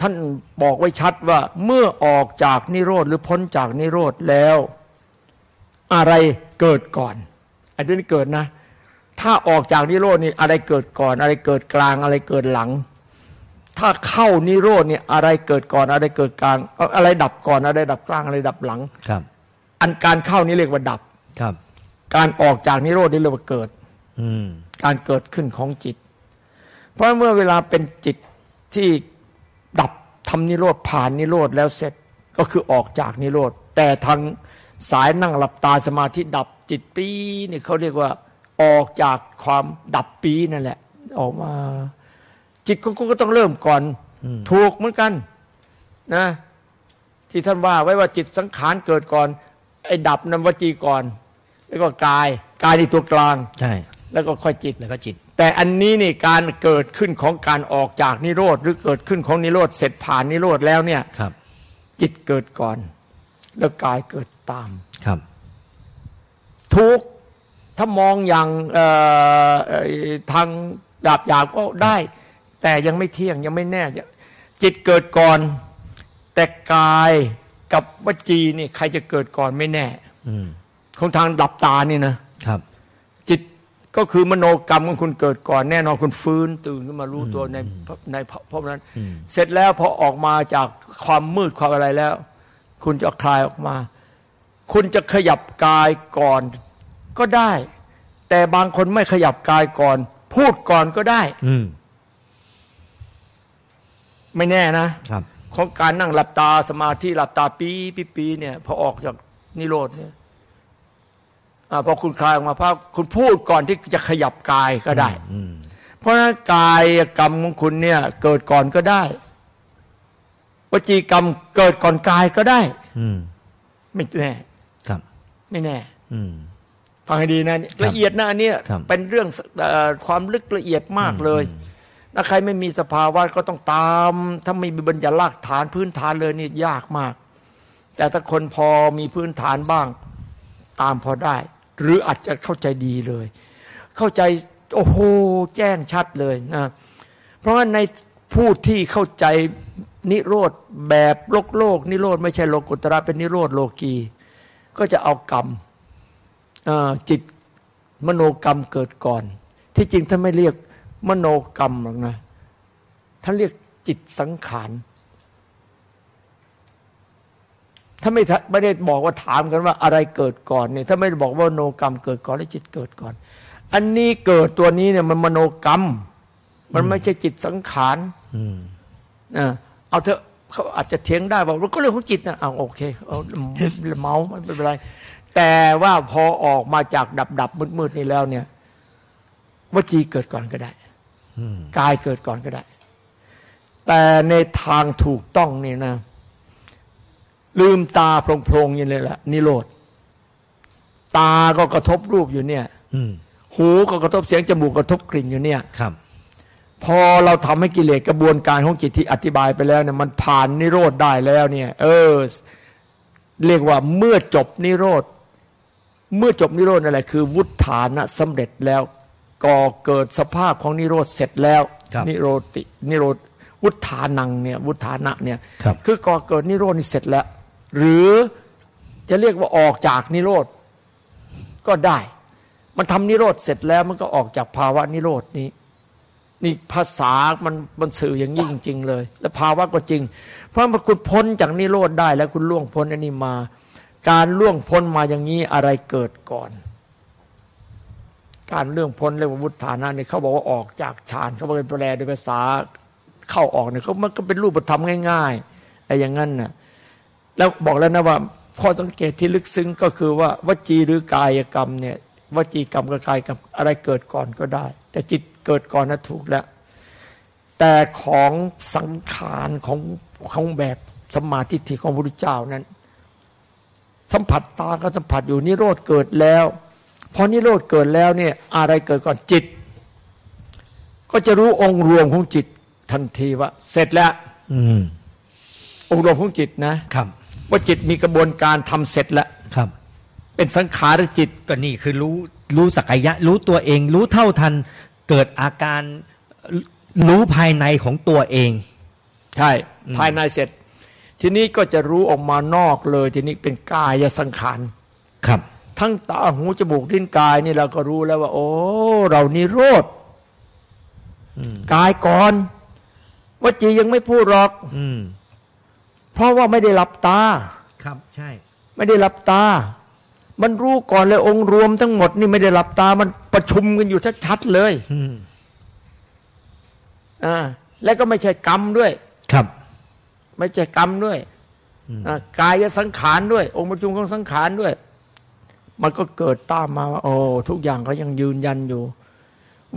ท่านบอกไว้ชัดว่า เมื่อออกจากนิโรธหรือพ้นจากนิโรธแล้ว อะไรเกิดก่อน อันนี้เกิดนะ ถ้าออกจากนิโรธนี่อะไรเกิดก่อน อะไรเกิดกลางอะไรเกิดหลัง ถ้าเข้านิโรธเนี่ยอะไรเกิดก่อน อะไรเกิดกลางเอ่ออะไรดับก่อน อะไรดับกลางอะไรดับหลังครับ อันการเข้านี่เรียกว่าดับครับ การออกจากนิโรธนี่เรียกว่าเกิด อืมการเกิดขึ้นของจิต เพราะเมื่อเวลาเป็นจิตที่ดับทำนิโรธผ่านนิโรธแล้วเสร็จก็คือออกจากนิโรธแต่ทางสายนั่งหลับตาสมาธิดับจิตปีนี่เขาเรียกว่าออกจากความดับปีนั่นแหละ ออกมา จิตก็ก็ต้องเริ่มก่อนอืมถูกเหมือนกันนะที่ท่านว่าไว้ว่าจิตสังขารเกิดก่อนไอ้ดับนำวจีก่อน แล้วก็กายกายในตัวกลางใช่ แล้วก็ค่อยจิตแล้วก็จิต แต่อันนี้นี่การเกิดขึ้นของการออกจากนิโรธหรือเกิดขึ้นของนิโรธเสร็จผ่านนิโรธแล้วเนี่ยครับ จิตเกิดก่อน แล้วกายเกิดตามครับ ทุกข์ถ้ามองอย่างเอ่อเอ่อทางดาบหยาบก็ได้ แต่ยังไม่เที่ยงยังไม่แน่จิตเกิดก่อน แต่กาย กับวจีนี่ใครจะเกิดก่อนไม่แน่อืมของทางดับตานี่นะครับ จิตก็คือมโนกรรมของคุณเกิดก่อน แน่นอนคุณฟื้นตื่นขึ้นมารู้ตัวในในภพนั้นอืมเสร็จแล้วพอออกมาจากความมืดความอะไรแล้ว คุณจะคลายออกมา คุณจะขยับกายก่อนก็ได้ แต่บางคนไม่ขยับกายก่อน พูดก่อนก็ได้ อืมไม่แน่นะครับ ของการนั่งหลับตาสมาธิหลับตาปีปีปีเนี่ยพอออกจากนิโรธเนี่ยอาพอคุณคลายออกมาภาพคุณพูดก่อนที่จะขยับกายก็ได้อืมเพราะฉะนั้นกายกรรมของคุณเนี่ย เกิดก่อนก็ได้วจีกรรมเกิดก่อนกายก็ได้ อืมไม่แน่ครับ ไม่แน่ อืมฟังให้ดีนะครับละเอียดนะอันเนี้ยครับเป็นเรื่องเอ่อความลึกละเอียดมากเลย ถ้าใครไม่มีสภาวะก็ต้องตาม ถ้าไม่มีบัญญัติรากฐานพื้นฐานเลยนี่ยากมาก แต่ถ้าคนพอมีพื้นฐานบ้าง ตามพอได้ หรืออาจจะเข้าใจดีเลย เข้าใจโอ้โหแจ้งชัดเลยนะเพราะว่าในผู้ที่เข้าใจนิโรธแบบโลกโลก นิโรธไม่ใช่โลกุตระเป็นนิโรธโลกี ก็จะเอากรรมจิตมโนกรรมเกิดก่อน ที่จริงท่านไม่เรียก มโนกรรมหรอกนะท่านเรียกจิตสังขารถ้าไม่ทะไม่ได้บอกว่าถามกันว่าอะไรเกิดก่อนเนี่ยถ้าไม่ได้บอกว่ามโนกรรมเกิดก่อนแล้วจิตเกิดก่อน อันนี้เกิดตัวนี้เนี่ยมันมโนกรรม มันไม่ใช่จิตสังขารอืมนะเอาเถอะเขาอาจจะเถียงได้ว่าก็เรื่องของจิตนะเอาโอเคเอาเมาไม่เป็นไร แต่ว่าพอออกมาจากดับดับมืดมืดๆนี่แล้วเนี่ย วจีเกิดก่อนก็ได้อืม กายเกิดก่อนก็ได้ แต่ในทางถูกต้องนี่นะ ลืมตาโพลงๆอย่างนี้แหละนิโรธตาก็กระทบรูปอยู่เนี่ยอืมหูก็กระทบเสียงจมูกกระทบกลิ่นอยู่เนี่ยครับ พอเราทำให้กิเลสกระบวนการของจิตที่อธิบายไปแล้วเนี่ยมันผ่านนิโรธได้แล้วเนี่ย เออ เรียกว่าเมื่อจบนิโรธเมื่อจบนิโรธนั่นแหละคือ วุฒานะสำเร็จแล้ว ก่อเกิดสภาพของนิโรธเสร็จแล้วครับนิโรตินิโรธวุฒานังเนี่ยวุฒานะเนี่ยครับคือก่อเกิดนิโรธนี่เสร็จแล้ว หรือจะเรียกว่าออกจากนิโรธก็ได้ มันทำนิโรธเสร็จแล้วมันก็ออกจากภาวะนิโรธนี้ นี่ภาษามันมันสื่ออย่างนี้จริง ๆ เลย และภาวะก็จริง เพราะมันคุณพ้นจากนิโรธได้แล้วคุณล่วงพ้นอันนี้มา การล่วงพ้นมาอย่างนี้อะไรเกิดก่อน การเรื่องพ้นเรียกว่าวุฒานะเนี่ยเขาบอกว่าออกจากฌานเขาบอกเป็นแปลโดยภาษาเข้าออกเนี่ยเขามันก็เป็นรูปธรรมง่ายๆไอ้อย่างนั้นน่ะแล้วบอกแล้วนะว่าข้อสังเกตที่ลึกซึ้งก็คือว่าวจีหรือกายกรรมเนี่ยวจีกรรมกับกายกรรมอะไรเกิดก่อนก็ได้ แต่จิตเกิดก่อนนะถูกแล้ว แต่ของสังขารของของแบบสมาธิฏฐิของพระพุทธเจ้านั้น สัมผัสตาก็สัมผัสอยู่นิโรธเกิดแล้ว พอนิโรธเกิดแล้วเนี่ยอะไรเกิดก่อนจิต ก็จะรู้องค์รวมของจิตทันทีว่า เสร็จแล้วอืมองค์รวมของจิตนะครับ ว่าจิตมีกระบวนการทำเสร็จแล้วครับ เป็นสังขารจิตก็นี่คือรู้รู้สักยะ รู้ตัวเอง รู้เท่าทัน เกิดอาการรู้ภายในของตัวเอง ใช่ภายในเสร็จ ทีนี้ก็จะรู้ออกมานอกเลย ทีนี้เป็นกายสังขารครับ ทั้งตาหูจมูกลิ้นกายนี่เราก็รู้แล้วว่า โอ้ เรานิโรธกายก่อนวจียังไม่พูดหรอกอืมเพราะว่าไม่ได้หลับตา ครับ ใช่ ไม่ได้หลับตา มันรู้ก่อนเลยองค์รวมทั้งหมด นี่ไม่ได้หลับตา มันประชุมกันอยู่ชัดๆเลยอืมอ่าแล้วก็ไม่ใช่กรรมด้วย ครับ ไม่ใช่กรรมด้วยอ่ากายสังขารด้วย องค์ประชุมของสังขารด้วย มันก็เกิดตามมาว่าโอ้ทุกอย่างก็ยังยืนยันอยู่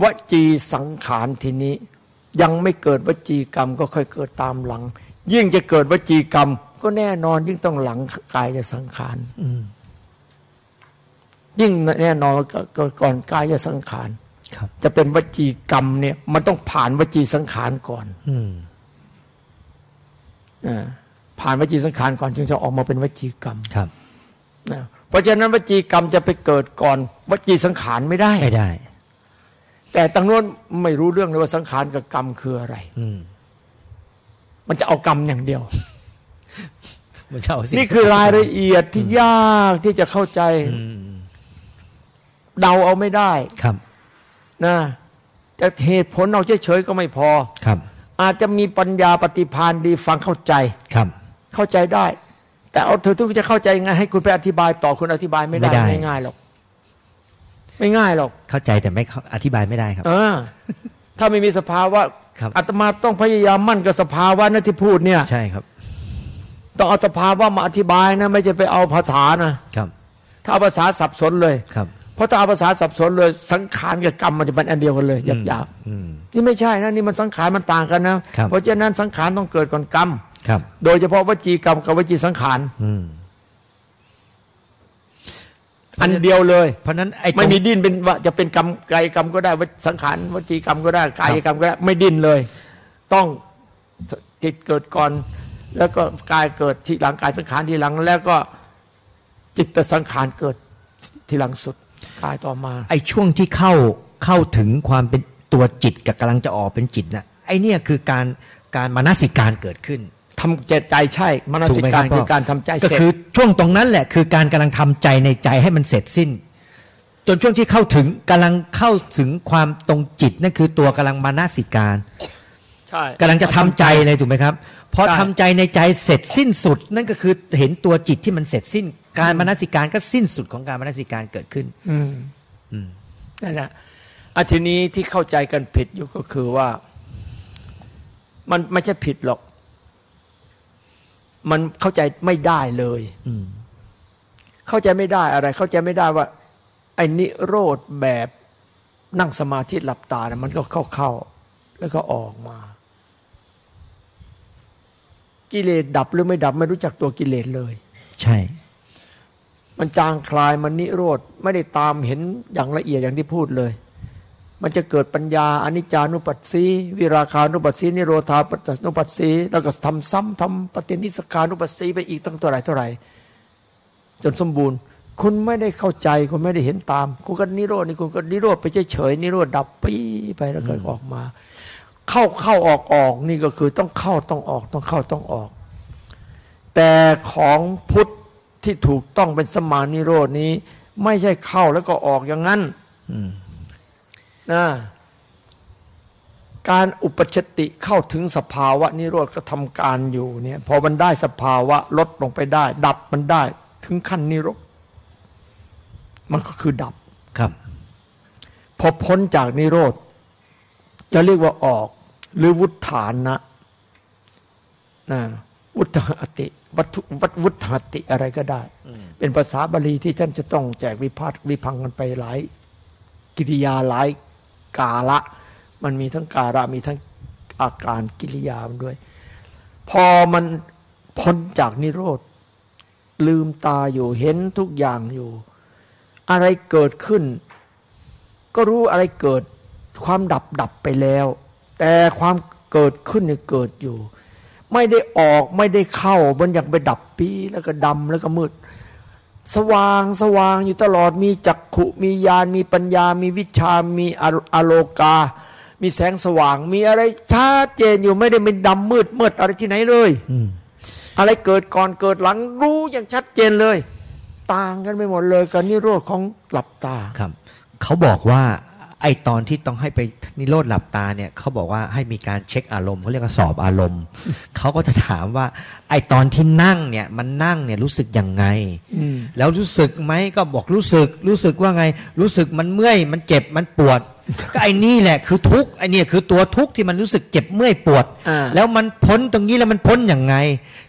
วจีสังขารทีนี้ ยังไม่เกิดวจีกรรมก็ค่อยเกิดตามหลัง ยิ่งจะเกิดวจีกรรม ก็แน่นอนยิ่งต้องหลังกายสังขารอืมยิ่งแน่นอนว่าเกิดก่อนกายสังขารครับจะเป็นวจีกรรมเนี่ย มันต้องผ่านวจีสังขารก่อนอืมอ่าผ่านวจีสังขารก่อนจึงจะออกมาเป็นวจีกรรมครับนะเพ ราะฉะนั้นวจีกรรมจะไปเกิดก่อนวจีสังขารไม่ได้ไม่ได้ แต่ตั้งโน้นไม่รู้เรื่องเลยว่าสังขารกับกรรมคืออะไร อืมมันจะเอากรรมอย่างเดียวมันจะเอาสินี่คือรายละเอียดที่ยากที่จะเข้าใจอืมเดาเอาไม่ได้ครับนะแต่เหตุผลเอาเฉยๆก็ไม่พอครับ อาจจะมีปัญญาปฏิภาณดีฟังเข้าใจครับ เข้าใจได้ แต่เอาเธอทุกจะเข้าใจยังไงให้คุณไปอธิบายต่อคุณอธิบายไม่ได้ไม่ได้ไม่ง่ายหรอกไม่ง่ายหรอก เข้าใจแต่ไม่เข้าอธิบายไม่ได้ครับเออถ้าไม่มีสภาวะครับอาตมาต้องพยายามมั่นกับสภาวะนะที่พูดเนี่ย ใช่ครับ ต้องเอาสภาวะมาอธิบายนะ ไม่ใช่ไปเอาภาษานะครับ ถ้าเอาภาษาสับสนเลยครับ เพราะถ้าเอาภาษาสับสนเลย สังขารกับกรรมมันจะเป็นอันเดียวกันเลยหยาบอืมๆนี่ไม่ใช่นะนี่มันสังขารมันต่างกันนะครับเพราะฉะนั้นสังขารต้องเกิดก่อนกรรม ครับ โดยเฉพาะวจีกรรมกับวจีสังขารอืมอันเดียวเลย เพราะฉะนั้นไอ้ตรไม่งมีดิ้นเป็นว่าจะเป็นกรรมกายกรรมก็ได้วสังขารวจีกรรมก็ได้กายกรรมก็ได้ไม่ดิ้นเลย ต้องจิตเกิดก่อน แล้วก็กายเกิดทีหลังกายสังขารทีหลัง แล้วก็จิตสังขารเกิดทีหลังสุดกายต่อมา ไอ้ช่วงที่เข้าเข้าถึงความเป็นตัวจิตกับกำลังจะออกเป็นจิตน่ะไอ้เนี่ยคือการการมานสิการเกิดขึ้น ทำใจใจใช่มนถูสิไหมการพ่คือการทำใจก็เสร็จคือช่วงตรงนั้นแหละคือการกำลังทำใจในใจให้มันเสร็จสิ้น จนช่วงที่เข้าถึงกำลังเข้าถึงความตรงจิตนั่นคือตัวกำลังมานสิการใช่กำลังจะทำใจเลยถูกไหมครับพอใช่ทำใจในใจเสร็จสิ้นสุด นั่นก็คือเห็นตัวจิตที่มันเสร็จสิ้น การมานสิการก็สิ้นสุดของการมานสิการเกิดขึ้น อืมอืมนั่นแหละอาทีนี้ที่เข้าใจกันผิดอยู่ก็คือว่า มันไม่ใช่ผิดหรอก มันเข้าใจไม่ได้เลย อืมเข้าใจไม่ได้อะไร เข้าใจไม่ได้ว่า ไอ้นิโรธแบบนั่งสมาธิหลับตานะมันก็เข้าเข้าๆแล้วก็ออกมา กิเลสดับหรือไม่ดับ ไม่รู้จักตัวกิเลสเลย ใช่ มันจางคลายมันนิโรธไม่ได้ตามเห็นอย่างละเอียดอย่างที่พูดเลย มันจะเกิดปัญญาอนิจจานุปัสสีวิราคานุปัสสีนิโรธาปัสนุปัสสีแล้วก็ทำซ้ำทำปฏินิสกานุปัสสีไปอีกตั้งเท่าไหร่เท่าไหร่จนสมบูรณ์ คุณไม่ได้เข้าใจคุณไม่ได้เห็นตาม คุณก็นิโรธนี่คุณก็นิโรธไปเฉยๆนิโรธดับปีไปแล้วก็ออกมา เข้าเข้าออกออกนี่ก็คือต้องเข้าต้องออกต้องเข้าต้องออก แต่ของพุทธที่ถูกต้องเป็นสมานิโรธนี้ ไม่ใช่เข้าแล้วก็ออกอย่างนั้น อืม นะการอุปชติเข้าถึงสภาวะนิโรธก็ทำการอยู่เนี่ยพอมันได้สภาวะลดลงไปได้ ดับมันได้ถึงขั้นนิโรธมันก็คือดับครับ พอพ้นจากนิโรธ จะเรียกว่าออกหรือวุฒานะนะวุฒาติวัตถุวัตวุฒาติอะไรก็ได้ เป็นภาษาบาลีที่ท่านจะต้องแจกวิพากษ์วิพังกันไปหลาย กิริยาหลาย กาละ มันมีทั้งการะมีทั้งอาการกิริยามันด้วย พอมันพ้นจากนิโรธ ลืมตาอยู่เห็นทุกอย่างอยู่ อะไรเกิดขึ้น ก็รู้อะไรเกิดความดับดับไปแล้ว แต่ความเกิดขึ้นเนี่ยเกิดอยู่ ไม่ได้ออกไม่ได้เข้ามันยังไปดับปีแล้วก็ดำแล้วก็มืด สว่างสว่างอยู่ตลอดมีจักขุมีญาณมีปัญญา มีวิชา มีอารอโลกา มีแสงสว่าง มีอะไรชัดเจนอยู่ไม่ได้เป็นดำมืดมืดอะไรที่ไหนเลยอืมอะไรเกิดก่อนเกิดหลังรู้อย่างชัดเจนเลย ต่างกันไปหมดเลยกับนิโรธของหลับตาครับ เขาบอกว่า ไอตอนที่ต้องให้ไปนิโรธหลับตาเนี่ยเขาบอกว่าให้มีการเช็คอารมณ์เขาเรียกว่าสอบอารมณ์เขาก็จะถามว่า ไอตอนที่นั่งเนี่ยมันนั่งเนี่ยรู้สึกยังไงอืมแล้วรู้สึกไหมก็บอกรู้สึก รู้สึกว่าไง รู้สึกมันเมื่อย มันเจ็บมันปวด ก็ไอ้นี่แหละคือทุกข์ไอ้เนี่ยคือตัวทุกข์ที่มันรู้สึกเจ็บเมื่อยปวดอ่าแล้วมันพ้นตรงนี้แล้วมันพ้นอย่างไง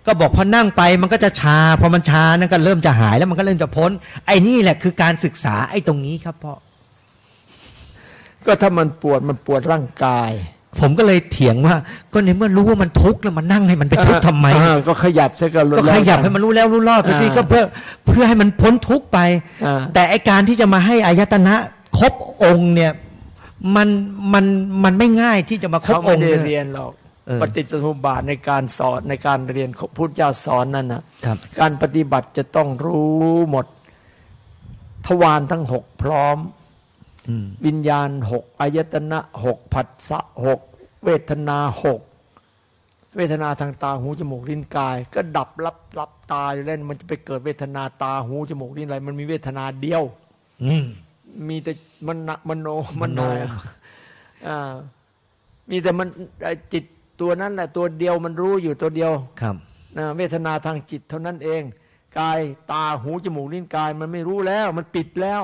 ก็บอกพอนั่งไปมันก็จะชาพอมันชานั่นก็เริ่มจะหายแล้วมันก็เริ่มจะพ้น ไอ้นี่แหละคือการศึกษาไอ้ตรงนี้ครับพ่อ ก็ถ้ามันปวดมันปวดร่างกาย ผมก็เลยเถียงว่า ก็ในเมื่อรู้ว่ามันทุกข์แล้วมันนั่งให้มันไปทุกข์ทำไมอ่าก็ขยับซะก็รู้ก็ขยับให้มันรู้แล้วรู้รอดไปสิอ่าก็เพื่อเพื่อให้มันพ้นทุกข์ไปอ่าแต่ไอการที่จะมาให้อายตนะครบองค์เนี่ยมันมันมันไม่ง่ายที่จะมาครบเขาอไม่งค์ได้เนี่ยเรียนหรอกเออปฏิจจสมุปบาทในการสอนในการเรียนพุทธเจ้าสอนนั่นนะครับการปฏิบัติจะต้องรู้หมด ทวารทั้งหกพร้อมอืม วิญญาณหกอายตนะหกผัสสะหกเวทนาหกเวทนาทางตาหูจมูกลิ้นกาย ก็ดับรับรับตาอยู่เล่นมันจะไปเกิดเวทนาตาหูจมูกลิ้นอะไร มันมีเวทนาเดียวอืมมีแต่มันนะมโนมโนอ่ามีแต่มันไอ้จิตตัวนั้นแหละตัวเดียวมันรู้อยู่ตัวเดียวครับนะเวทนาทางจิตเท่านั้นเอง กายตาหูจมูกลิ้นกาย มันไม่รู้แล้ว มันปิดแล้ว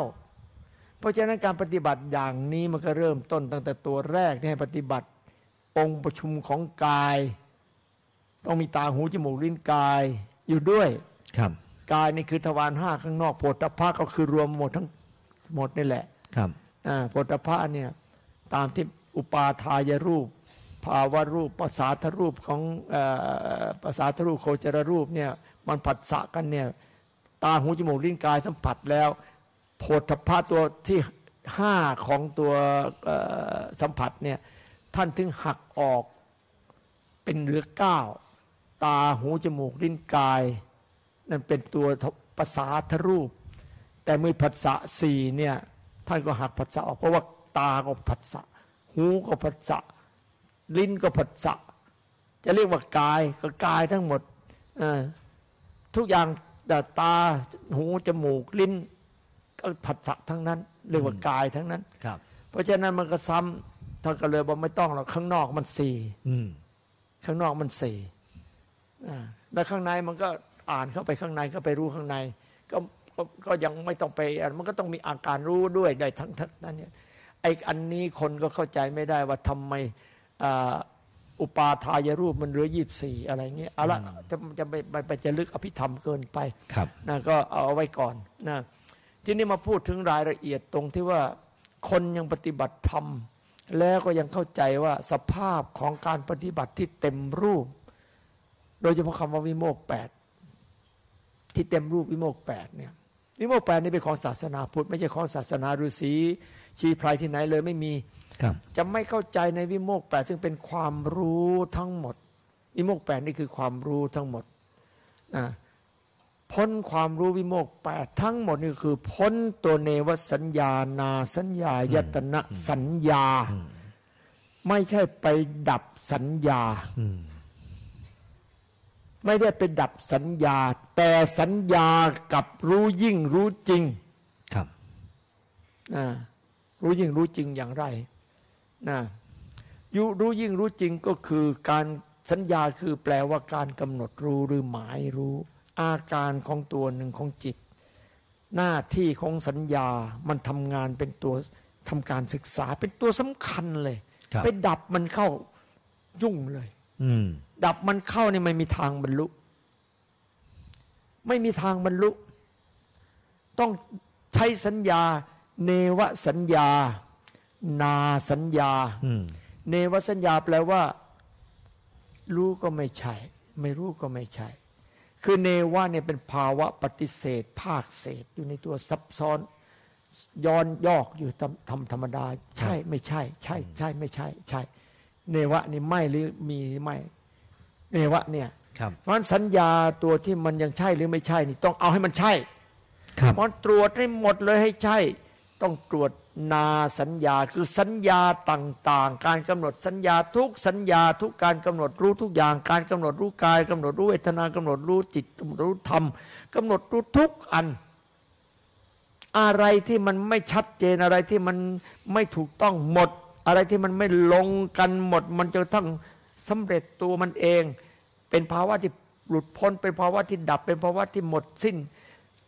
เพราะฉะนั้นการปฏิบัติอย่างนี้มันก็เริ่มต้นตั้งแต่ตัวแรกที่ให้ปฏิบัติ องค์ประชุมของกาย ต้องมีตาหูจมูกลิ้นกายอยู่ด้วยครับกายนี่คือทวารห้าข้างนอกโพธพะก็คือรวมหมดทั้งหมดนี่แหละครับอ่าโพธพะเนี่ยตามที่อุปาทายรูป ภาวะรูปภาษาทรูปของเอ่อภาษาทรูปโคจรรูปเนี่ยมันผัสสะกันเนี่ยตาหูจมูกลิ้นกายสัมผัสแล้ว โพธพะตัวที่ห้าของตัวสัมผัสเนี่ยท่านถึงหักออกเป็นเหลือเก้าตาหูจมูกลิ้นกาย นั่นเป็นตัวภาษาทรูป แต่เมื่อผัสสะสี่เนี่ยท่านก็หักผัสสะออกเพราะว่าตาก็ผัสสะหูก็ผัสสะลิ้นก็ผัสสะจะเรียกว่ากายก็กายทั้งหมดทุกอย่างแต่ตาหูจมูกลิ้น ก็ผัสสะทั้งนั้น เรียกว่ากายทั้งนั้นครับ เพราะฉะนั้นมันก็ซ้ำท่านก็เลยบอกไม่ต้องหรอกข้างนอกมันสี่อืมข้างนอกมันสี่อ่าแล้วข้างในมันก็อ่านเข้าไปข้างในก็ไปรู้ข้างใน ก็ก็ก็ยังไม่ต้องไปอะมันก็ต้องมีอาการรู้ด้วยได้ทั้งทั้งนั้นเนี่ยไอ้อันนี้คนก็เข้าใจไม่ได้ว่าทำไมอ่าอุปาทายรูปมันเหลือยี่บสี่อะไรเงี้ยเอาละจะจะไปไปไปจะลึกอภิธรรมเกินไปครับนะก็เอาเอาไว้ก่อนนะ ทีนี้มาพูดถึงรายละเอียดตรงที่ว่าคนยังปฏิบัติธรรม แล้วก็ยังเข้าใจว่าสภาพของการปฏิบัติที่เต็มรูป โดยเฉพาะคำว่าวิโมกข์แปดที่เต็มรูปวิโมกข์แปดเนี่ยวิโมกข์แปดนี่เป็นของศาสนาพุทธไม่ใช่ของศาสนาฤาษีชีพรายที่ไหนเลยไม่มีครับจะไม่เข้าใจในวิโมกข์แปดซึ่งเป็นความรู้ทั้งหมด วิโมกข์แปดนี่คือความรู้ทั้งหมดนะ พ้นความรู้วิโมกข์แปดทั้งหมดนี่คือ พ้นตัวเนวสัญญานาสัญญายตนะสัญญา ไม่ใช่ไปดับสัญญาอืมไม่ได้ไปดับสัญญา แต่สัญญากับรู้ยิ่งรู้จริง ครับนะรู้ยิ่งรู้จริงอย่างไรนะยุรู้ยิ่งรู้จริงก็คือการสัญญาคือแปลว่าการกำหนดรู้หรือหมายรู้ อาการของตัวหนึ่งของจิต หน้าที่ของสัญญามันทำงานเป็นตัวทำการศึกษาเป็นตัวสำคัญเลยครับไปดับมันเข้ายุ่งเลย อืมดับมันเข้านี่ไม่มีทางบรรลุ ไม่มีทางบรรลุ ต้องใช้สัญญา เนวสัญญา นาสัญญาอืมเนวสัญญาแปลว่า รู้ก็ไม่ใช่ ไม่รู้ก็ไม่ใช่ คือเนวะเนี่ยเป็นภาวะปฏิเสธ ภาคเศษอยู่ในตัวซับซ้อนย้อนยอกอยู่ทำทำธรรมดา ใช่ไม่ใช่ ใช่ใช่ไม่ใช่ ใช่ เนวะนี่ไม่หรือมีหรือไม่เนวะเนี่ยครับเพราะฉะนั้นสัญญาตัวที่มันยังใช่หรือไม่ใช่นี่ต้องเอาให้มันใช่ครับเพราะตรวจให้หมดเลยให้ใช่ ต้องตรวจ นาสัญญาคือสัญญาต่าง ๆ การกำหนดสัญญาทุกสัญญาทุกการกำหนดรู้ทุกอย่าง การกำหนดรู้กายกำหนดรู้เวทนากำหนดรู้จิตกำหนดรู้ธรรมกำหนดรู้ทุกอัน อะไรที่มันไม่ชัดเจนอะไรที่มันไม่ถูกต้องหมด อะไรที่มันไม่ลงกันหมด มันจะทั้งสำเร็จตัวมันเอง เป็นภาวะที่หลุดพ้นเป็นภาวะที่ดับเป็นภาวะที่หมดสิ้น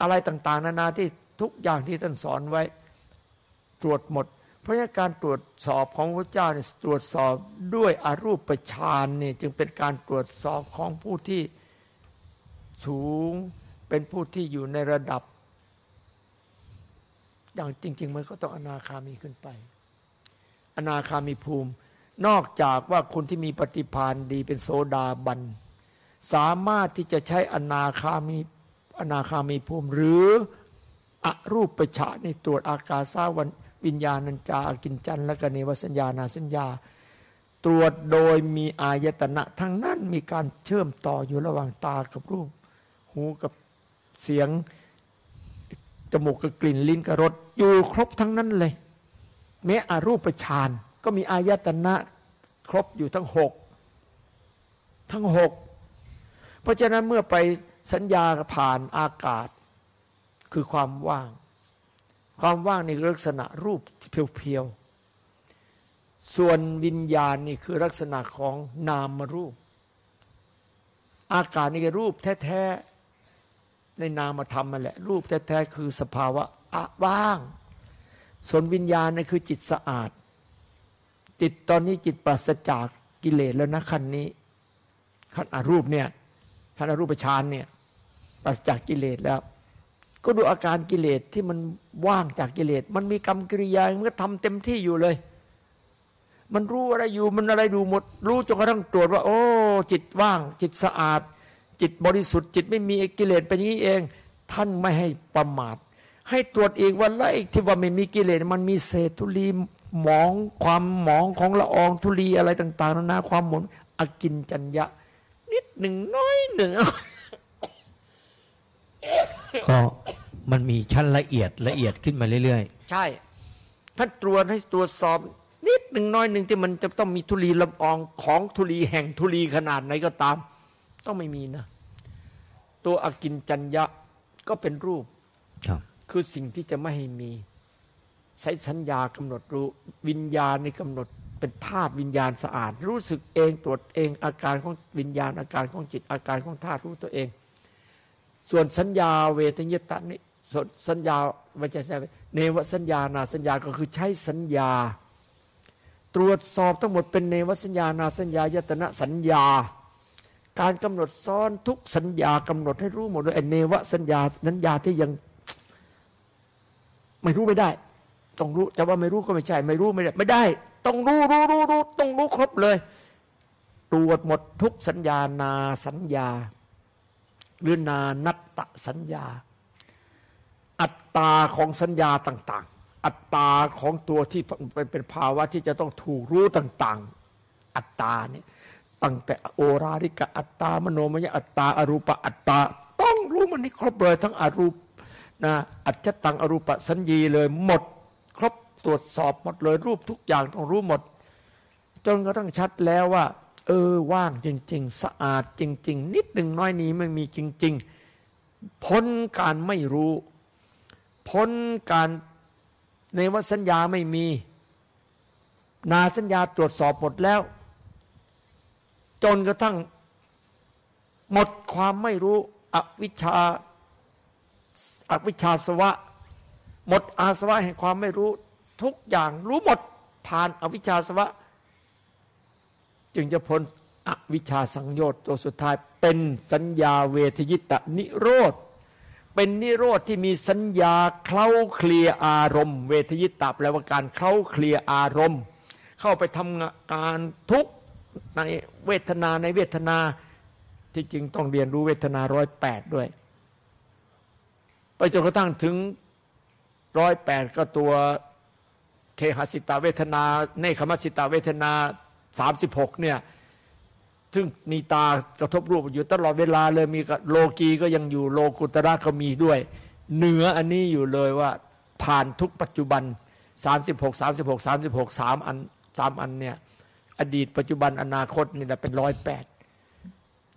อะไรต่าง ๆ นานาที่ทุกอย่างที่ท่านสอนไว้ ตรวจหมด เพราะฉะนั้นการตรวจสอบของพระเจ้าเนี่ยตรวจสอบด้วยอารูปฌานเนี่ยจึงเป็นการตรวจสอบของผู้ที่สูงเป็นผู้ที่อยู่ในระดับ อย่างจริง ๆ มันก็ต้องอนาคามีขึ้นไป อนาคามีภูมิ นอกจากว่าคนที่มีปฏิภาณดีเป็นโสดาบัน สามารถที่จะใช้อนาคามีอนาคามีภูมิ หรืออรูปประชาในตรวจอากาสาวัน วิญญาณัญจากินจันและกเนวสัญญานาสัญญา ตรวจโดยมีอายตนะทั้งนั้นมีการเชื่อมต่ออยู่ระหว่างตากับรูป หูกับเสียงจมูกกับกลิ่นลิ้นกับรสอยู่ครบทั้งนั้นเลย แม้อารูปฌานก็มีอายตนะครบอยู่ทั้งหกทั้งหกเพราะฉะนั้นเมื่อไปสัญญาผ่านอากาศ คือความว่าง ความว่างในลักษณะรูปเพียวๆ ส่วนวิญญาณนี่คือลักษณะของนามรูป อากาศนี่คือรูปแท้ๆ ในนามธรรมมาแหละ รูปแท้ๆ คือสภาวะอะว่าง ส่วนวิญญาณนี่คือจิตสะอาด จิตตอนนี้จิตปราศจากกิเลสแล้วนะขั้นนี้ขั้นอารูปเนี่ยขั้นอารูปฌานเนี่ยปราศจากกิเลสแล้ว ก็ดูอาการกิเลสที่มันว่างจากกิเลส มันมีกรรมกิริยา มันก็ทำเต็มที่อยู่เลย มันรู้อะไรอยู่ มันอะไรดูหมด รู้จนกระทั่งตรวจว่า โอ้ จิตว่าง จิตสะอาด จิตบริสุทธิ์ จิตไม่มีกิเลสเป็นนี้เอง ท่านไม่ให้ประมาท ให้ตรวจอีกวันละอีกที่ว่าไม่มีกิเลส มันมีเศษธุลีหมอง ความหมองของละอองธุลีอะไรต่าง ๆนานาความหมนอกินจัญญะ นิดหนึ่งน้อยหนึ่ง ก็มันมีชั้นละเอียดละเอียดขึ้นมาเรื่อยใช่ ท่านตรวจให้ตรวจสอบ นิดหนึ่งน้อยหนึ่งที่มันจะต้องมีธุลีละอองของธุลีแห่งธุลีขนาดไหนก็ตาม ต้องไม่มีนะ ตัวอกินจัญญะก็เป็นรูปๆครับ คือสิ่งที่จะไม่ให้มีใช้สัญญากำหนดรู้วิญญาณในกำหนดเป็นธาตุวิญญาณสะอาด รู้สึกเองตรวจเองอาการของวิญญาณอาการของจิตอาการของธาตุรู้ตัวเอง ส่วนสัญญาเวทยตานี่ส่วนสัญญาไม่ใช่ใช่เนวสัญญานาสัญญาก็คือใช้สัญญา ตรวจสอบทั้งหมดเป็นเนวสัญญานาสัญญายตนะสัญญา การกำหนดซ้อนทุกสัญญากำหนดให้รู้หมดเลยเนวสัญญาสัญญาที่ยังไม่รู้ไม่ได้ ต้องรู้จะว่าไม่รู้ก็ไม่ใช่ ไม่รู้ไม่ได้ ไม่ได้ ต้องรู้รู้รู้รู้ต้องรู้ครบเลย ตรวจหมดทุกสัญญานาสัญญา หรือนานัตตสัญญา อัตตาของสัญญาต่าง ๆ อัตตาของตัวที่เป็นเป็นภาวะที่จะต้องถูกรู้ต่าง ๆ อัตตาเนี่ยตั้งแต่โอราริกะอัตตามโนมยอัตตาอรูปะอัตตา ต้องรู้อันนี้ครบเลยทั้งอรูปนะอัจฉตังอรูปสัญญีเลยหมด ครบตรวจสอบหมดเลยรูปทุกอย่างต้องรู้หมด จนกระทั่งชัดแล้วว่า เออว่างจริง ๆ สะอาดจริง ๆ นิดหนึ่งน้อยนี้ไม่มีจริง ๆ พ้นการไม่รู้ พ้นการในวสัญญาไม่มี นาสัญญาตรวจสอบหมดแล้ว จนกระทั่งหมดความไม่รู้อวิชชาอวิชชาสวะ หมดอาสวะแห่งความไม่รู้ ทุกอย่างรู้หมดผ่านอวิชชาสวะ จึงจะพ้นอวิชชาสังโยชน์ตัวสุดท้าย เป็นสัญญาเวทยิตะนิโรธ เป็นนิโรธที่มีสัญญาเคล้าเคลียอารมณ์ เวทยิตะแปลว่าการเคล้าเคลียอารมณ์ เข้าไปทำการทุกในเวทนาในเวทนาที่จริงต้องเรียนรู้เวทนาร้อยแปดด้วย ไปจนกระทั่งถึงร้อยแปดก็ตัวเคหสิตาเวทนา เนคขมสิตาเวทนา สามสิบหกเนี่ยซึ่งมีตากระทบรูปอยู่ตลอดเวลาเลยมีโลกีก็ยังอยู่โลกุตระก็มีด้วย เหนืออันนี้อยู่เลยว่าผ่านทุกปัจจุบัน 36 36 36 3 อันสามอันเนี่ยอดีตปัจจุบันอนาคตนี่แหละเป็นร้อยแปด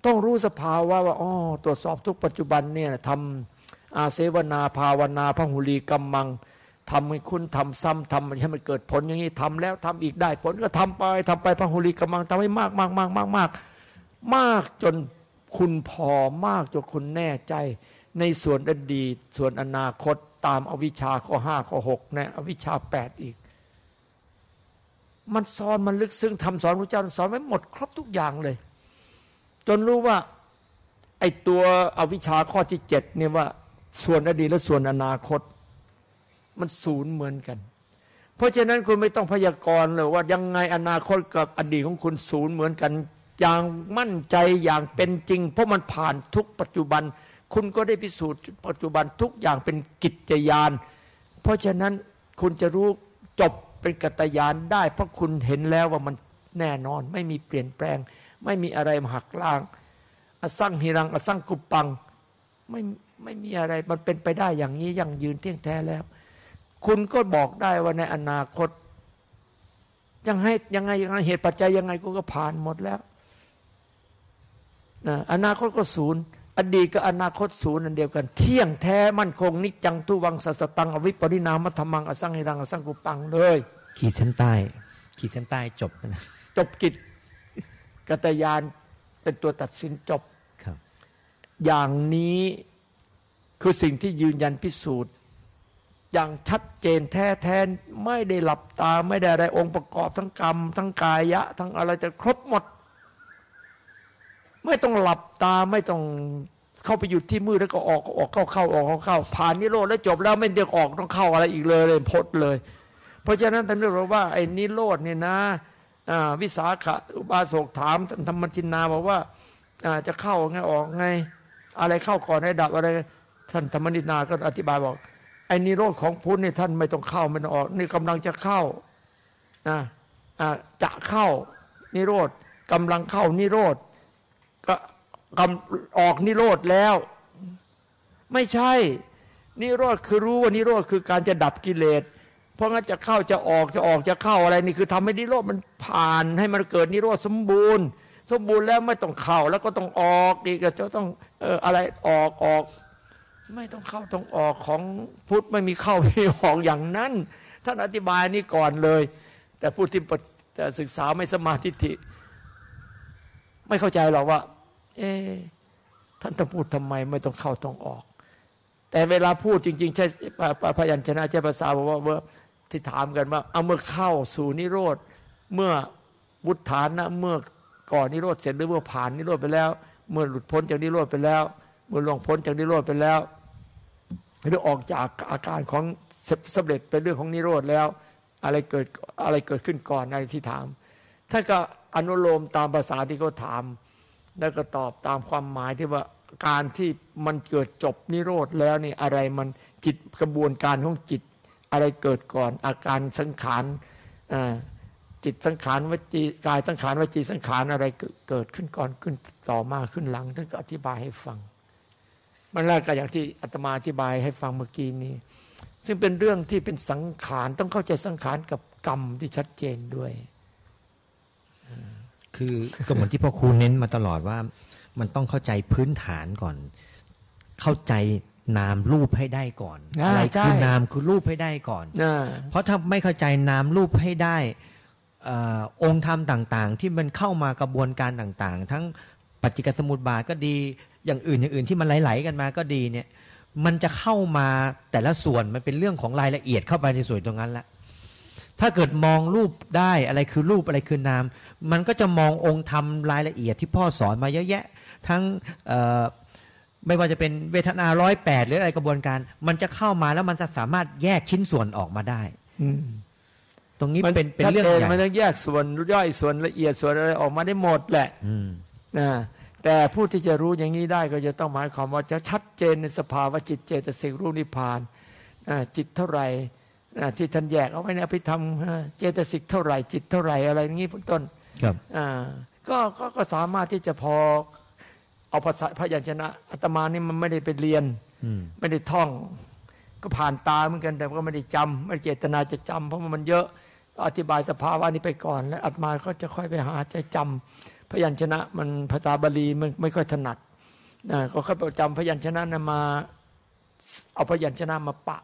ต้องรู้สภาวะว่าอ๋อตรวจสอบทุกปัจจุบันเนี่ยทำอาเสวนาภาวนาพหุลีกำมัง ทำให้คุณทำซ้ำทำให้มันเกิดผลอย่างนี้ทำแล้วทำอีกได้ผลก็ทำไปทำไปพระหุลีกำมังทำให้มากมากมากมากมากมากจนคุณพอมากจนคุณแน่ใจ ในส่วนอดีตส่วนอนาคตตามอวิชชาข้อห้าข้อหกในอวิชชาแปดอีก มันสอนมันลึกซึ้งทำสอนพระเจ้าสอนไว้หมดครบทุกอย่างเลย จนรู้ว่าไอ้ตัวอวิชชาข้อที่เจ็ดเนี่ยว่าส่วนอดีตและส่วนอนาคต มันศูนย์เหมือนกัน เพราะฉะนั้นคุณไม่ต้องพยากรณ์เลยว่ายังไงอนาคตกับอดีตของคุณศูนย์เหมือนกัน อย่างมั่นใจอย่างเป็นจริง เพราะมันผ่านทุกปัจจุบัน คุณก็ได้พิสูจน์ปัจจุบันทุกอย่างเป็นกิจยาน เพราะฉะนั้นคุณจะรู้จบเป็นกัตยานได้ เพราะคุณเห็นแล้วว่ามันแน่นอน ไม่มีเปลี่ยนแปลง ไม่มีอะไรมาหักล้างอสั่งหิรังอสั่งกุปปังไม่ไม่มีอะไรมันเป็นไปได้อย่างนี้ยังยืนเที่ยงแท้แล้ว คุณก็บอกได้ว่าในอนาคต ยังให้ยังไงยังไงเหตุปัจจัยยังไงกูก็ผ่านหมดแล้วนะอนาคตก็ศูนย์ อดีตกับอนาคตศูนย์อันเดียวกัน เที่ยงแท้มั่นคง นิจังทุวังสัสตัง อวิปริณามธรรมังอสังหิรังอสังกุปังเลย ขีดเส้นใต้ ขีดเส้นใต้จบนะจบกิจกัตยานเป็นตัวตัดสินจบครับ อย่างนี้คือสิ่งที่ยืนยันพิสูจน์ อย่างชัดเจนแท้แท้ไม่ได้หลับตาไม่ได้อะไรองค์ประกอบทั้งกรรม ทั้งกายะ ทั้งอะไรจะครบหมด ไม่ต้องหลับตาไม่ต้องเข้าไปหยุดที่มือแล้วก็ออกออกเข้าเข้าออกเข้าเข้าผ่านนิโรธแล้วจบแล้วไม่เดียวออกต้องเข้าอะไรอีกเลยเลยพดเลย เพราะฉะนั้นท่านเรียกว่าไอ้นิโรธเนี่ยนะวิสาขะอุบาสกถามท่านธรรมทินนาบอกว่าจะเข้าไงออกไง อะไรเข้าก่อนให้ดับอะไรท่านธรรมนินาก็อธิบายบอก ไอ้นิโรธของพุทธนี่ท่านไม่ต้องเข้าไม่ต้องออก นี่กำลังจะเข้านะจะเข้านิโรธกำลังเข้านิโรธก็กำออกนิโรธแล้ว ไม่ใช่ นิโรธคือรู้ว่านิโรธคือการจะดับกิเลสเพราะงั้นจะเข้าจะออกจะออกจะเข้าอะไรนี่คือทำให้นิโรธมันผ่านให้มันเกิดนิโรธสมบูรณ์ สมบูรณ์แล้วไม่ต้องเข้าแล้วก็ต้องออกอีกจะต้องเอออะไรออกออก ไม่ต้องเข้าต้องออกของพุทธไม่มีเข้าไม่ออกอย่างนั้น ท่านอธิบายนี่ก่อนเลย แต่ผู้ที่ศึกษาไม่สมาธิไม่เข้าใจหรอกว่า เอ๊ท่านต้องพูดทำไมไม่ต้องเข้าต้องออก แต่เวลาพูดจริง ๆ ใช่พยัญชนะใช้ภาษาบอกว่าเมื่อที่ถามกันว่า เอาเมื่อเข้าสู่นิโรธเมื่อวุฒานนะเมื่อก่อนนิโรธเสร็จหรือเมื่อผ่านนิโรธไปแล้ว เมื่อหลุดพ้นจากนิโรธไปแล้ว เมื่อล่วงพ้นจากนิโรธไปแล้ว หรือออกจากอาการของสำเร็จเป็นเรื่องของนิโรธแล้ว อะไรเกิดอะไรเกิดขึ้นก่อนอะไรที่ถาม ท่านก็อนุโลมตามภาษาที่เขาถาม แล้วก็ตอบตามความหมายที่ว่าการที่มันเกิดจบนิโรธแล้วนี่อะไรมันจิตกระบวนการของจิตอะไรเกิดก่อน อาการสังขารจิตสังขารวจีกายสังขารวจีสังขารอะไรเกิดขึ้นก่อนขึ้นต่อมาขึ้นหลังท่านก็อธิบายให้ฟัง มันแรกก็อย่างที่อาตมาอธิบายให้ฟังเมื่อกี้นี้ ซึ่งเป็นเรื่องที่เป็นสังขารต้องเข้าใจสังขารกับกรรมที่ชัดเจนด้วย คือก็เหมือนที่พ่อครูเน้นมาตลอดว่า มันต้องเข้าใจพื้นฐานก่อน เข้าใจนามรูปให้ได้ก่อนอ่าอะไรใช่คือนามคือรูปให้ได้ก่อนนะเพราะถ้าไม่เข้าใจนามรูปให้ได้เออองค์ธรรมต่าง ๆ ที่มันเข้ามากระบวนการต่าง ๆ ทั้งปัจจิกสมุทบาทก็ดี อย่างอื่นอย่างอื่นที่มันไหลๆกันมาก็ดีเนี่ย มันจะเข้ามาแต่ละส่วนมันเป็นเรื่องของรายละเอียดเข้าไปในส่วนตรงนั้นละถ้าเกิดมองรูปได้อะไรคือรูปอะไรคือนาม มันก็จะมององค์ธรรมรายละเอียดที่พ่อสอนมาเยอะแยะ ทั้งเอ่อไม่ว่าจะเป็นเวทนาร้อยแปดหรืออะไรกระบวนการ มันจะเข้ามาแล้วมันจะสามารถแยกชิ้นส่วนออกมาได้อืมตรงนี้มันเป็นเป็นชัดเรื่องจใหญ่มันต้องแยกส่วนย่อยส่วนละเอียดส่วนอะไรออกมาได้หมดแหละอืมนะ แต่ผู้ที่จะรู้อย่างนี้ได้ก็จะต้องหมายความว่าจะชัดเจนในสภาวะจิตเจตสิกรู้นิพพานนะจิตเท่าไหร่นะที่ท่านแยกเอาไว้ในอภิธรรมฮะเจตสิกเท่าไหร่ จิตเท่าไหร่อะไรอย่างนี้เป็นต้นครับอ่าก็ก็ก็สามารถที่จะพอเอาภาษาพยัญชนะอาตมานี่มันไม่ได้ไปเรียนอืมไม่ได้ท่อง ก็ผ่านตาเหมือนกันแต่ก็ไม่ได้จำไม่ได้เจตนาจะจำเพราะว่ามันเยอะก็อธิบายสภาวะนี้ไปก่อน แล้วอาตมาก็จะค่อยไปหาใจจำ พยัญชนะมันภาษาบาลีมันไม่ค่อยถนัดนะก็ค่อยไปจำพยัญชนะนะมาเอาพยัญชนะมาปะ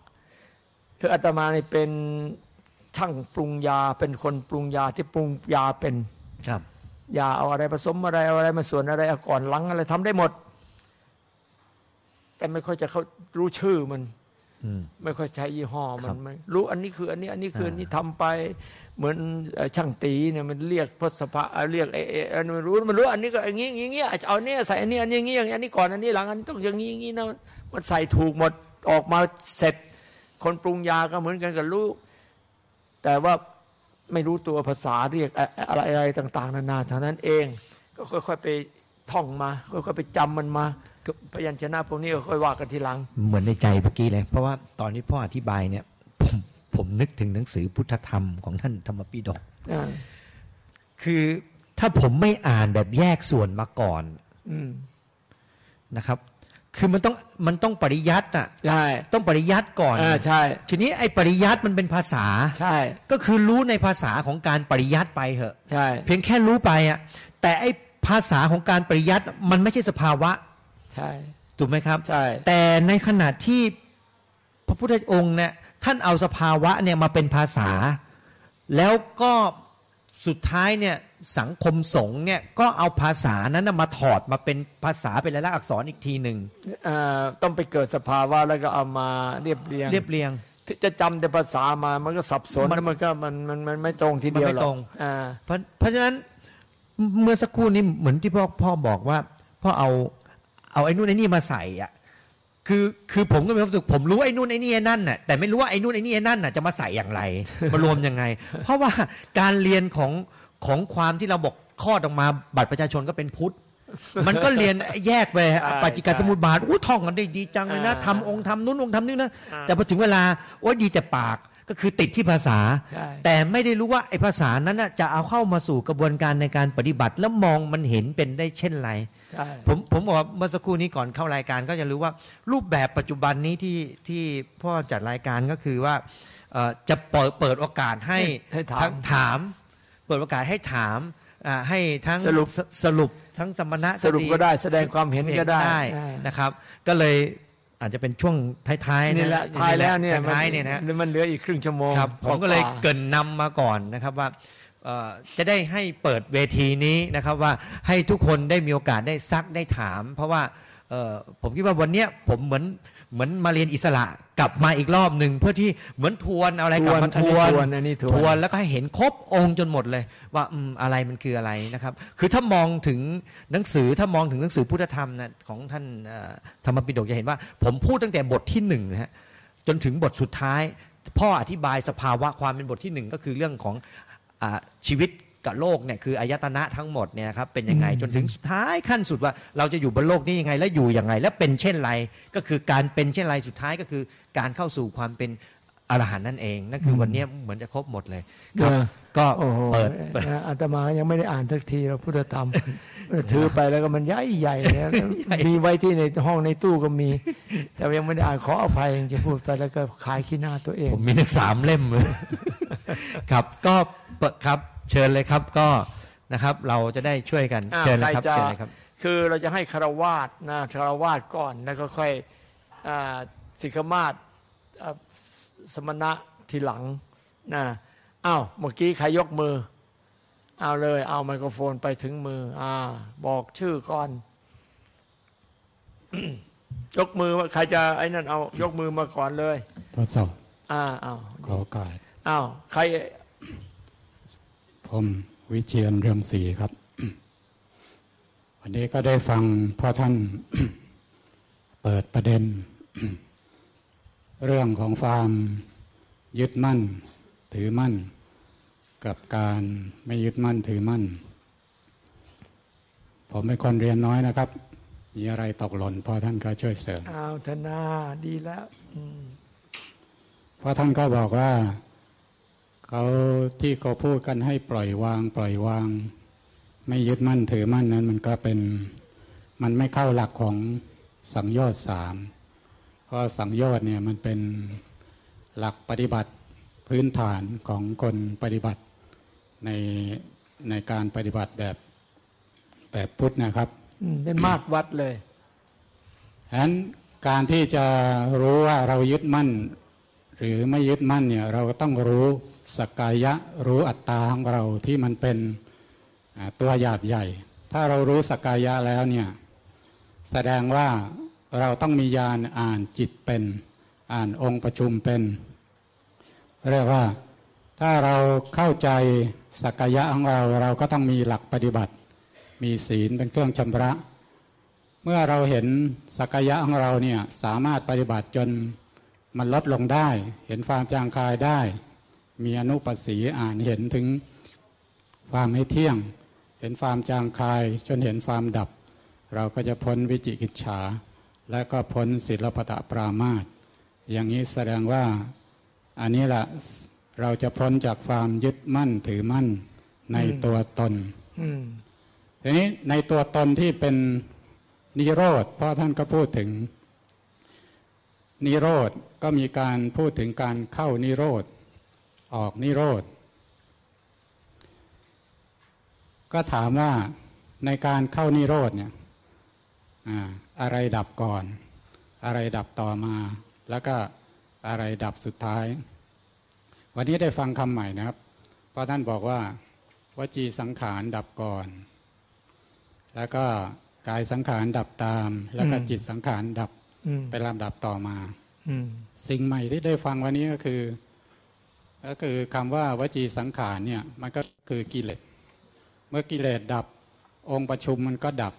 คืออาตมานี่เป็นช่างปรุงยาเป็นคนปรุงยาที่ปรุงยาเป็นครับยาเอาอะไรผสมอะไรเอาอะไรมาส่วนอะไรเอาก่อนหลังอะไรทำได้หมด แต่ไม่ค่อยจะเขารู้ชื่อมันอืม ไม่ค่อยใช้ยี่ห้อมัครันบไม่รู้อันนี้คือ อันนี้อันนี้คืออันนี้อ่าทำไป เหมือนเอ่อช่างตีเนี่ยมันเรียกพศพะเอ่อเรียกไอ้ไอ้อันมันรู้มันรู้อันนี้ก็อย่างนี้อย่างนี้เอาเนี่ยใส่อันนี้อันนี้อย่างนี้อย่างนี้อันนี้ก่อนอันนี้หลังอันนี้ต้องอย่างนี้อย่างนี้นะมันใส่ถูกหมดออกมาเสร็จ คนปรุงยาก็เหมือนกันกับรู้แต่ว่าไม่รู้ตัวภาษาเรียกอะอะไรอะไรต่าง ๆ นานาเท่านั้นเอง ก็ค่อยๆไปท่องมาค่อยๆไปจำมันมา พยัญชนะพวกนี้ก็ค่อยว่ากันทีหลัง เหมือนในใจเมื่อกี้เลย เพราะว่าตอนที่พ่ออธิบายเนี่ย ผมผมนึกถึงหนังสือพุทธธรรมของท่านธรรมปิฎกอ่าคือถ้าผมไม่อ่านแบบแยกส่วนมาก่อนอืมนะครับ คือมันต้องมันต้องปริยัติอะใช่ต้องปริยัติก่อนอ่าใช่ ทีนี้ไอ้ปริยัติมันเป็นภาษา ใช่ ก็คือรู้ในภาษาของการปริยัติไปเหอะ ใช่ เพียงแค่รู้ไปอะ แต่ไอ้ภาษาของการปริยัติมันไม่ใช่สภาวะ ใช่ถูกไหมครับใช่แต่ในขณะที่พระพุทธองค์เนี่ยท่านเอาสภาวะเนี่ยมาเป็นภาษา แล้วก็สุดท้ายเนี่ยสังคมสงฆ์เนี่ยก็เอาภาษานั้นนะมาถอดมาเป็นภาษาเป็นลายลักษณ์อักษรอีกทีหนึ่งเอ่อต้องไปเกิดสภาวะแล้วก็เอามาเรียบเรียงเรียบเรียงที่จะจำแต่ภาษามามันก็สับสนมันแล้วมันก็มันมันมันไม่ตรงทีเดียวมันไม่หรอตกรงอ่าเพราะเพราะฉะนั้นเมื่อสักครู่นี้เหมือนที่พ่อพ่อบอกว่าพ่อเอา เอาไอ้นู่นไอ้นี่มาใส่อะคือคือผมก็มีความรู้สึกผมรู้ไอ้นู่นไอ้นี่ไอ้นั่นน่ะแต่ไม่รู้ว่าไอ้นู่นไอ้นี่ไอ้นั่นน่ะจะมาใส่อย่างไรมารวมยังไง เพราะว่าการเรียนของของความที่เราบอกข้อดออกมาบัตรประชาชนก็เป็นพุทธ มันก็เรียนแยกไปอ่าปัจจิกาใช่สมุทบาทอู้ท่องกันได้ดีจังเลยนะอ่าทำองค์ทำนู้นองค์ทำนี่นะอ่าแต่พอถึงเวลาโอ้ยดีแต่ปากก็คือติดที่ภาษาใช่แต่ไม่ได้รู้ว่าไอ้ภาษานั้นน่ะจะเอาเข้ามาสู่กระบวนการในการปฏิบัติแล้วมองมันเห็นเป็นได้เช่นไรใช่ ผมผมบอกว่าเมื่อสักครู่นี้ก่อนเข้ารายการก็จะรู้ว่ารูปแบบปัจจุบันนี้ที่ที่พ่อจัดรายการก็คือว่าเอ่อจะเปิดเปิดโอกาสให้ให้ถามทั้งถาม เปิดโอกาสให้ถามอ่าให้ทั้งสรุปสรุปทั้งสมณะสรุปก็ได้แสดงความเห็นก็ได้นะครับ ก็เลยอาจจะเป็นช่วงท้ายๆนี่แหละท้ายแล้วเนี่ยท้ายๆเนี่ยนะมันมันเหลืออีกครึ่งชั่วโมงครับผมก็เลยว่าเกรินนำมาก่อนนะครับว่าเอ่อ จะได้ให้เปิดเวทีนี้นะครับว่าให้ทุกคนได้มีโอกาสได้ซักได้ถาม เพราะว่าเอ่อผมคิดว่าวันเนี้ยผมเหมือนเหมือนมาเรียนอิสระกลับมาอีกรอบหนึ่งเพื่อที่เหมือนทวนเอาอะไรกลับมาอันทนี้วนทวนอันนี้ทวนทวนแล้วก็ให้เห็นครบองค์จนหมดเลย ว่าอืมอะไรมันคืออะไรนะครับ คือถ้ามองถึงหนังสือถ้ามองถึงหนังสือพุทธธรรมนะของท่านเอ่อธรรมปิฎกจะเห็นว่า ผมพูดตั้งแต่บทที่หนึ่งนะฮะจนถึงบทสุดท้ายพ่ออธิบายสภาวะความเป็นบทที่หนึ่งก็คือเรื่องของอา ชีวิตกับโลกเนี่ยคืออายตนะทั้งหมดเนี่ยนะครับเป็นยังไงอืมจนถึงสุดท้ายขั้นสุดว่า เราจะอยู่บนโลกนี้ยังไงและอยู่ยังไง และเป็นเช่นไรก็คือการเป็นเช่นไรสุดท้ายก็คือ การเข้าสู่ความเป็น อรหันต์นั่นเอง นั่นคืออมวันนี้เหมือนจะครบหมดเลยครับนะก็โอ้โหเปิดเปิดนะอาตมายังไม่ได้อ่านสักทีเราพุทธธรรมถือไปแล้วก็มันใหญ่ใหญ่ๆนะมีไว้ที่ในห้องในตู้ก็มี แต่ยังไม่ได้อ่านขออภัยจริงๆพูดไปแล้วก็ขายขี้หน้าตัวเอง ผมมีทั้งสามเล่มเลยครับก็เปิดครับเชิญเลยครับก็นะครับ เราจะได้ช่วยกันอ่าเชิญเลยครับใครจะเชิญเลยครับ คือเราจะให้คารวาสนะคารวาสก่อนแล้วก็ค่อยอ่าสิกขมาศอ่า สมณะทีหลังนะอ้าวเมื่อกี้ใครยกมือ เอาเลย เอาไมโครโฟนไปถึงมือ อ่า บอกชื่อก่อน ยกมือว่าใครจะไอ้นั่นเอา ยกมือมาก่อนเลยทดสอบอ่าอ้าวขอโอกาสอ้าวใคร ผมวิเชียนเรืองศรีครับ วันนี้ก็ได้ฟังพ่อท่านเปิดประเด็น เรื่องของความยึดมั่น ถือมั่น กับการไม่ยึดมั่นถือมั่น ผมเป็นคนเรียนน้อยนะครับ มีอะไรตกหล่นพ่อท่านก็ช่วยเสริมอ้าวธนาดีแล้วอืมเพราะท่านก็บอกว่า เขาที่เขาพูดกันให้ปล่อยวาง ปล่อยวาง ไม่ยึดมั่นถือมั่นนั้น มันก็เป็นมันไม่เข้าหลักของสังโยชน์สามเพ ราะสังโยชน์เนี่ยมันเป็นหลักปฏิบัติพื้นฐานของคนปฏิบัติในในการปฏิบัติแบบแบบพุทธนะครับอืมเป็นมาตรวัดเลยฉะนั้นการที่จะรู้ว่าเรายึดมั่น หรือไม่ยึดมั่นเนี่ยเราก็ต้องรู้สกกายะรู้อัตตาของเราที่มันเป็นอ่าตัวหยาบใหญ่ ถ้าเรารู้สกกายะแล้วเนี่ยแสดงว่า เราต้องมีญาณอ่านจิตเป็น อ่านองค์ประชุมเป็น เรียกว่าถ้าเราเข้าใจสกกยะของเราเราก็ต้องมีหลักปฏิบัติ มีศีลเป็นเครื่องชำระ เมื่อเราเห็นสักยะของเราเนี่ยสามารถปฏิบัติจนมันลดลงได้ เห็นความจางคลายได้ มีอนุปัสสีอ่านเห็นถึงความไม่เที่ยง เห็นความจางคลายจนเห็นความดับ เราก็จะพ้นวิจิกิจฉา และก็พ้นศิลปตะปรามาตอย่างนี้แสดงว่าอันนี้แหละเราจะพ้นจากความยึดมั่นถือมั่นในอืมตัวตนอืมทีนี้ในตัวตนที่เป็นนิโรธเพราะท่านก็พูดถึง นิโรธก็มีการพูดถึงการเข้านิโรธ ออกนิโรธ ก็ถามว่าในการเข้านิโรธเนี่ย อ่าอะไรดับก่อน อะไรดับต่อมา แล้วก็อะไรดับสุดท้าย วันนี้ได้ฟังคำใหม่นะครับ เพราะท่านบอกว่าวจีสังขารดับก่อน แล้วก็กายสังขารดับตาม แล้วก็อืมจิตสังขารดับอืมเป็นลำดับต่อมาอืมสิ่งใหม่ที่ได้ฟังวันนี้ก็คือ ก็คือคำว่าวจีสังขารเนี่ย มันก็คือกิเลสเมื่อกิเลสดับองค์ประชุมมันก็ดับ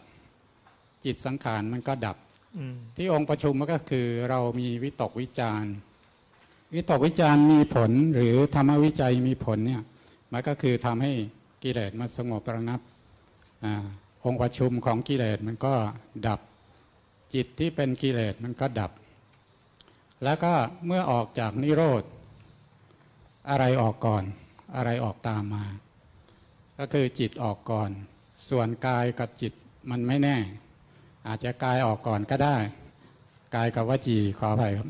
จิตสังขารมันก็ดับอืมที่องค์ประชุมมันก็คือ เรามีวิตกวิจารณ์วิตกวิจารณ์มีผลหรือธรรมวิจัยมีผลเนี่ยมันก็คือทำให้กิเลสมันสงบระงับอาองค์ประชุมของกิเลสมันก็ดับ จิตที่เป็นกิเลสมันก็ดับ แล้วก็เมื่อออกจากนิโรธ อะไรออกก่อน อะไรออกตามมา ก็คือจิตออกก่อน ส่วนกายกับจิตมันไม่แน่ อาจจะกายออกก่อนก็ได้ กายกับวจีขออภัยครับ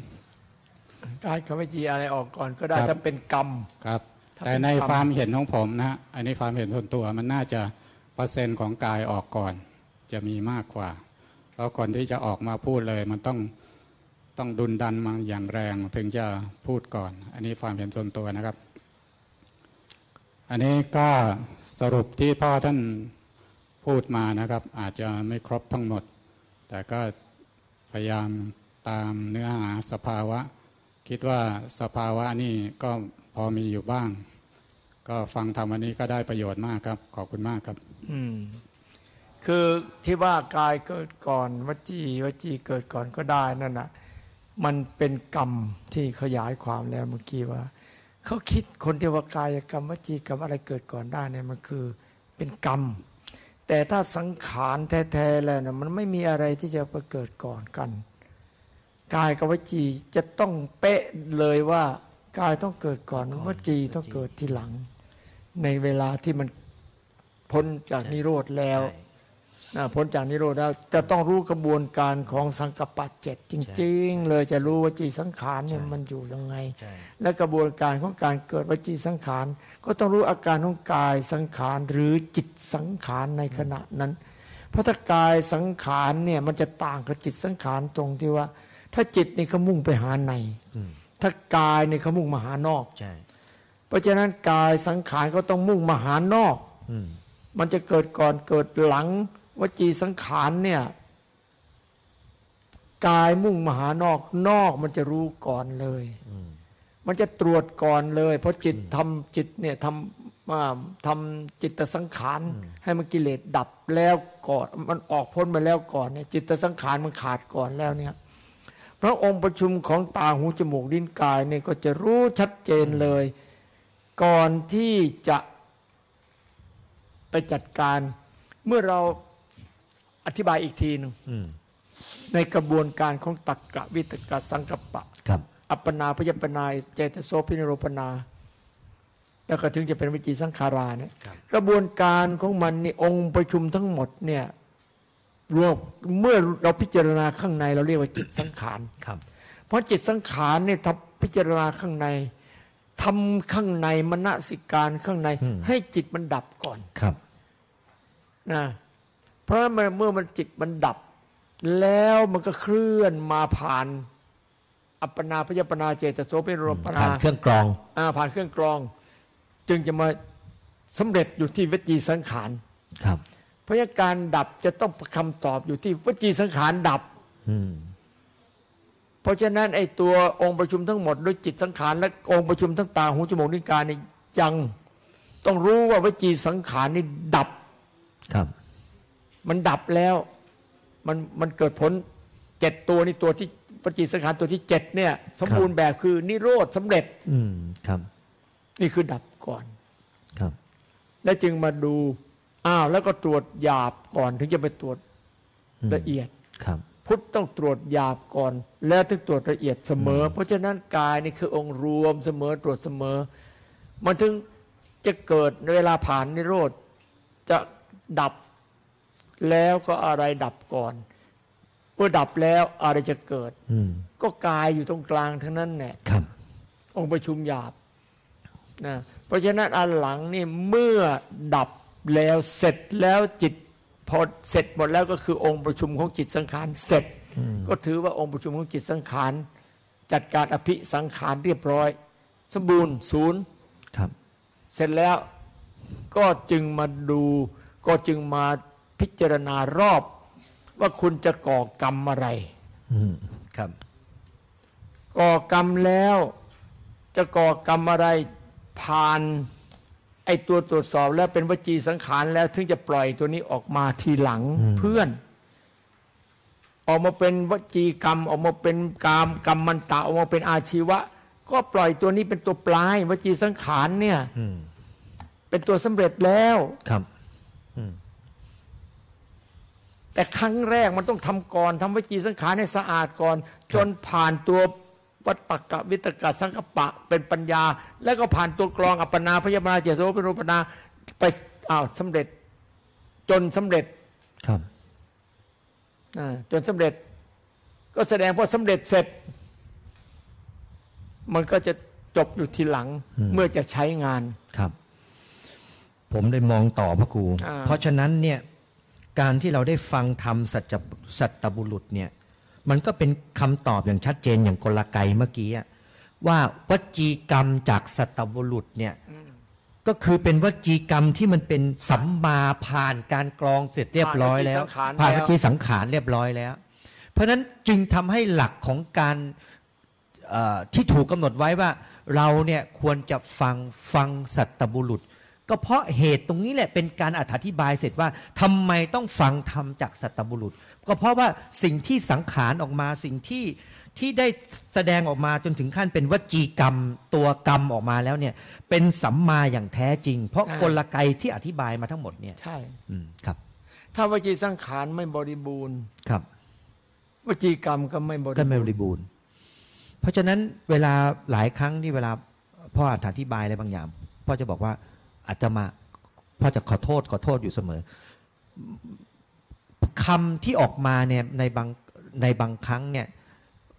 กายกับวิจีอะไรออกก่อนก็ได้ครับถ้าเป็นกรรมครับถ้าแต่เป็นในความความเห็นของผมนะฮะอันนี้ความเห็นส่วนตัวมันน่าจะเปอร์เซ็นต์ของกายออกก่อน จะมีมากกว่า เพราะคนที่จะออกมาพูดเลย มันต้องต้องดุนดันมาอย่างแรงถึงจะพูดก่อน อันนี้ความเห็นส่วนตัวนะครับ อันนี้ก็สรุปที่พ่อท่านพูดมานะครับ อาจจะไม่ครบทั้งหมด แต่ก็พยายามตามเนื้อหาสภาวะ คิดว่าสภาวะนี่ก็พอมีอยู่บ้าง ก็ฟังธรรมวันนี้ก็ได้ประโยชน์มากครับ ขอบคุณมากครับ อืมคือที่ว่ากายเกิดก่อนวจีวจีเกิดก่อนก็ได้นั่นน่ะมันเป็นกรรมที่ขยายความแล้วเมื่อกี้ว่าเขาคิดคนที่ว่ากายกรรมวจีกรรมอะไรเกิดก่อนได้เนี่ยมันคือเป็นกรรม แต่ถ้าสังขารแท้ๆแล้วนะมันไม่มีอะไรที่จะไปเกิดก่อนกันกายกับวจีจะต้องเป๊ะเลยว่ากายต้องเกิดก่อนวจีต้องเกิดทีหลัง ในเวลาที่มันพ้นจากนิโรธแล้วใช่นะพ้นจากนิโรธแล้วจะต้องรู้กระบวนการของสังกปปะเจ็ดจริง ๆ เลยจะรู้วจีสังขารเนี่ยมันอยู่ยังไงใช่และกระบวนการของการเกิดวจีสังขาร ก็ต้องรู้อาการของกายสังขารหรือจิตสังขารในขณะนั้น เพราะถ้ากายสังขารเนี่ยมันจะต่างกับจิตสังขารตรงที่ว่า ถ้าจิตนี่เขามุ่งไปหาในอืมถ้ากายนี่เขามุ่งมาหานอกใช่เพราะฉะนั้นกายสังขารก็ต้องมุ่งมาหานอกอืมมันจะเกิดก่อนเกิดหลังวจีสังขารเนี่ยกายมุ่งมาหานอกนอกมันจะรู้ก่อนเลย อื มมันจะตรวจก่อนเลย เพราะจิตทำจิตเนี่ยทำอ่าทำจิตสังขารให้มันกิเลสดับแล้วก่อนมันออกพ้นไปแล้วก่อนเนี่ยจิตสังขารมันขาดก่อนแล้วเนี่ยพระองค์ประชุมของตาหูจมูกลิ้นกายเนี่ยก็จะรู้ชัดเจนเลย ก่อนที่จะไปจัดการ เมื่อเราอธิบายอีกทีหนึงอืมในกระบวนการของตักกะวิตกะสังกปปะครับ อัปปนาพยปปนาเจตโสพินโรปนา แล้วก็ถึงจะเป็นวิจีสังขาราเนี่ยกระบวนการของมันนี่องค์ประชุมทั้งหมดเนี่ยรวมเมื่อเราพิจารณาข้างในเราเรียกว่าจิตสังขารครับ เพราะจิตสังขารเนี่ยทำพิจารณาข้างในทำข้างในมณสิการข้างในอืมให้จิตมันดับก่อนครับนะเพราะเมื่อเมื่อมันจิตมันดับ แล้วมันก็เคลื่อนมาผ่าน อัปปนาพยปนาเจตโสเป็นรมปนาผ่านเครื่องกรองอ่าผ่านเครื่องกรอง จึงจะมาสำเร็จอยู่ที่วจีสังขารครับ เพราะฉะนั้นการดับจะต้องคำตอบอยู่ที่วจีสังขารดับ อืมเพราะฉะนั้นไอ้ตัวองค์ประชุมทั้งหมดด้วยจิตสังขารและองค์ประชุมทั้งตาหูจมูกนิ้วกายนี่ยังต้องรู้ว่าวจีสังขารนี่ดับครับ มันดับแล้ว มันมันเกิดผลเจ็ดตัวนี่ตัวที่ ปฏิสังขารตัวที่เจ็ดเนี่ย สมบูรณ์แบบคือนิโรธสำเร็จ อืมครับ นี่คือดับก่อนครับ แล้วจึงมาดูอ้าวแล้วก็ตรวจหยาบก่อนถึงจะไปตรวจอืมละเอียดครับ พุทธต้องตรวจหยาบก่อน แล้วถึงตรวจละเอียดเสมอ เพราะฉะนั้นกายนี่คือองค์รวมเสมอตรวจเสมอ มันถึงจะเกิดเวลาผ่านนิโรธจะดับแล้วก็อะไรดับก่อน เมื่อดับแล้วอะไรจะเกิดอืมก็กายอยู่ตรงกลางทั้งนั้นแหละครับองค์ประชุมหยาบนะเพราะฉะนั้นอันหลังนี่เมื่อดับแล้วเสร็จแล้วจิตพอเสร็จหมดแล้วก็คือองค์ประชุมของจิตสังขารเสร็จ ก็ถือว่าองค์ประชุมของจิตสังขารจัดการอภิสังขารเรียบร้อย สมบูรณ์ศูนย์ครับ เสร็จแล้วก็จึงมาดู ก็จึงมาพิจารณารอบ ว่าคุณจะก่อกรรมอะไรอืมครับ ก่อกรรมแล้ว จะก่อกรรมอะไรผ่าน ไอตัวตรวจสอบแล้วเป็นวจีสังขารแล้วถึงจะปล่อยตัวนี้ออกมาทีหลังอืมเพื่อน ออกมาเป็นวจีกรรม ออกมาเป็นกามกรรมมันตะออกมาเป็นอาชีวะ ก็ปล่อยตัวนี้เป็นตัวปลายวจีสังขารเนี่ยอืมเป็นตัวสำเร็จแล้วครับอืม แต่ครั้งแรกมันต้องทำก่อนทำวจีสังขารให้สะอาดก่อน จนผ่านตัววัตตกะวิตกะสังกปะเป็นปัญญา แล้วก็ผ่านตัวกรองอัปปนาพยาบาลเจโสเป็นรูปนาไปอ้าวสำเร็จ จนสำเร็จครับอ่าจนสำเร็จ ก็แสดงพอสำเร็จเสร็จ มันก็จะจบอยู่ทีหลังอืมเมื่อจะใช้งานครับ ผมได้มองต่อพระครูอ่าเพราะฉะนั้นเนี่ย การที่เราได้ฟังธรรมสัจจสัตตบุรุษเนี่ยมันก็เป็นคำตอบอย่างชัดเจนอย่างกลไกเมื่อกี้อะว่าวจีกรรมจากสัตตบุรุษเนี่ยก็คือเป็นวจีกรรมที่มันเป็นสัมมาผ่านการกรองเสร็จเรียบร้อยแล้ว ผ่าผ่านนววจีจีสัสังงขาขารรเรียบร้อยแล้ว เพราะฉะนั้นจึงทำให้หลักของการเอ่อที่ถูกกำหนดไว้ว่า เราเนี่ยควรจะฟังฟังสัตบุรุษ ก็เพราะเหตุตรงนี้แหละเป็นการอธิบายเสร็จว่าทำไมต้องฟังธรรมจากสัตบุรุษ ก็เพราะว่าสิ่งที่สังขารออกมาสิ่งที่ที่ได้แสดงออกมาจนถึงขั้นเป็นวจีกรรมตัวกรรมออกมาแล้วเนี่ยเป็นสัมมาอย่างแท้จริง เพราะอ่ากลไกที่อธิบายมาทั้งหมดเนี่ยใช่อืมครับ ถ้าวจีสังขารไม่บริบูรณ์ครับ วจีกรรมก็ไม่บริก็บูไม่รบณ์ริบูรณ์ เพราะฉะนั้นเวลาหลายครั้งที่เวลาพ่ออธิบายอะไรบางอย่างพ่อจะบอกว่า อาจจะมาพ่อจะขอโทษขอโทษอยู่เสมอคำที่ออกมาเนี่ยในบางในบางครั้งเนี่ย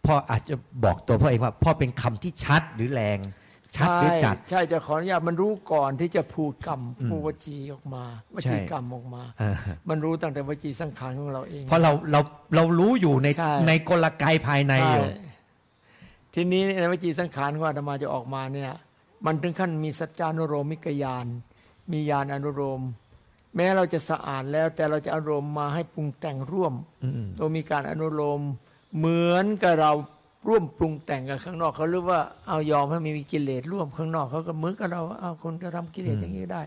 พ่ออาจจะบอกตัวพ่อเองว่า พ่อเป็นคำที่ชัดหรือแรง ชัดหรือจัด ใช่จะขออนุญาตมันรู้ก่อนที่จะพูดกรรมอืมพูดวจีออกมาวใช่จีกรรมออกมาเออมันรู้ตั้งแต่วจีสังขารของเราเอง เพราะเราเราเรารู้อยู่ในใช่ในกลไกภายในอยู่ใช่ทีนี้ในวจีสังขารของอาตมาจะออกมาเนี่ย มันถึงขั้นมีสัจจานุโรมมิกยาน มียานอนุโรม แม้เราจะสะอาดแล้ว แต่เราจะอารมณ์มาให้ปรุงแต่งร่วมอืมตัวมีการอนุโลมเหมือนกับเราร่วมปรุงแต่งกับข้างนอกเขาหรือว่าเอายอมให้มีกิเลสร่วมข้างนอกเขาก็เหมือนกับเราเอาคนก็ทำกิเลสอย่างนี้ได้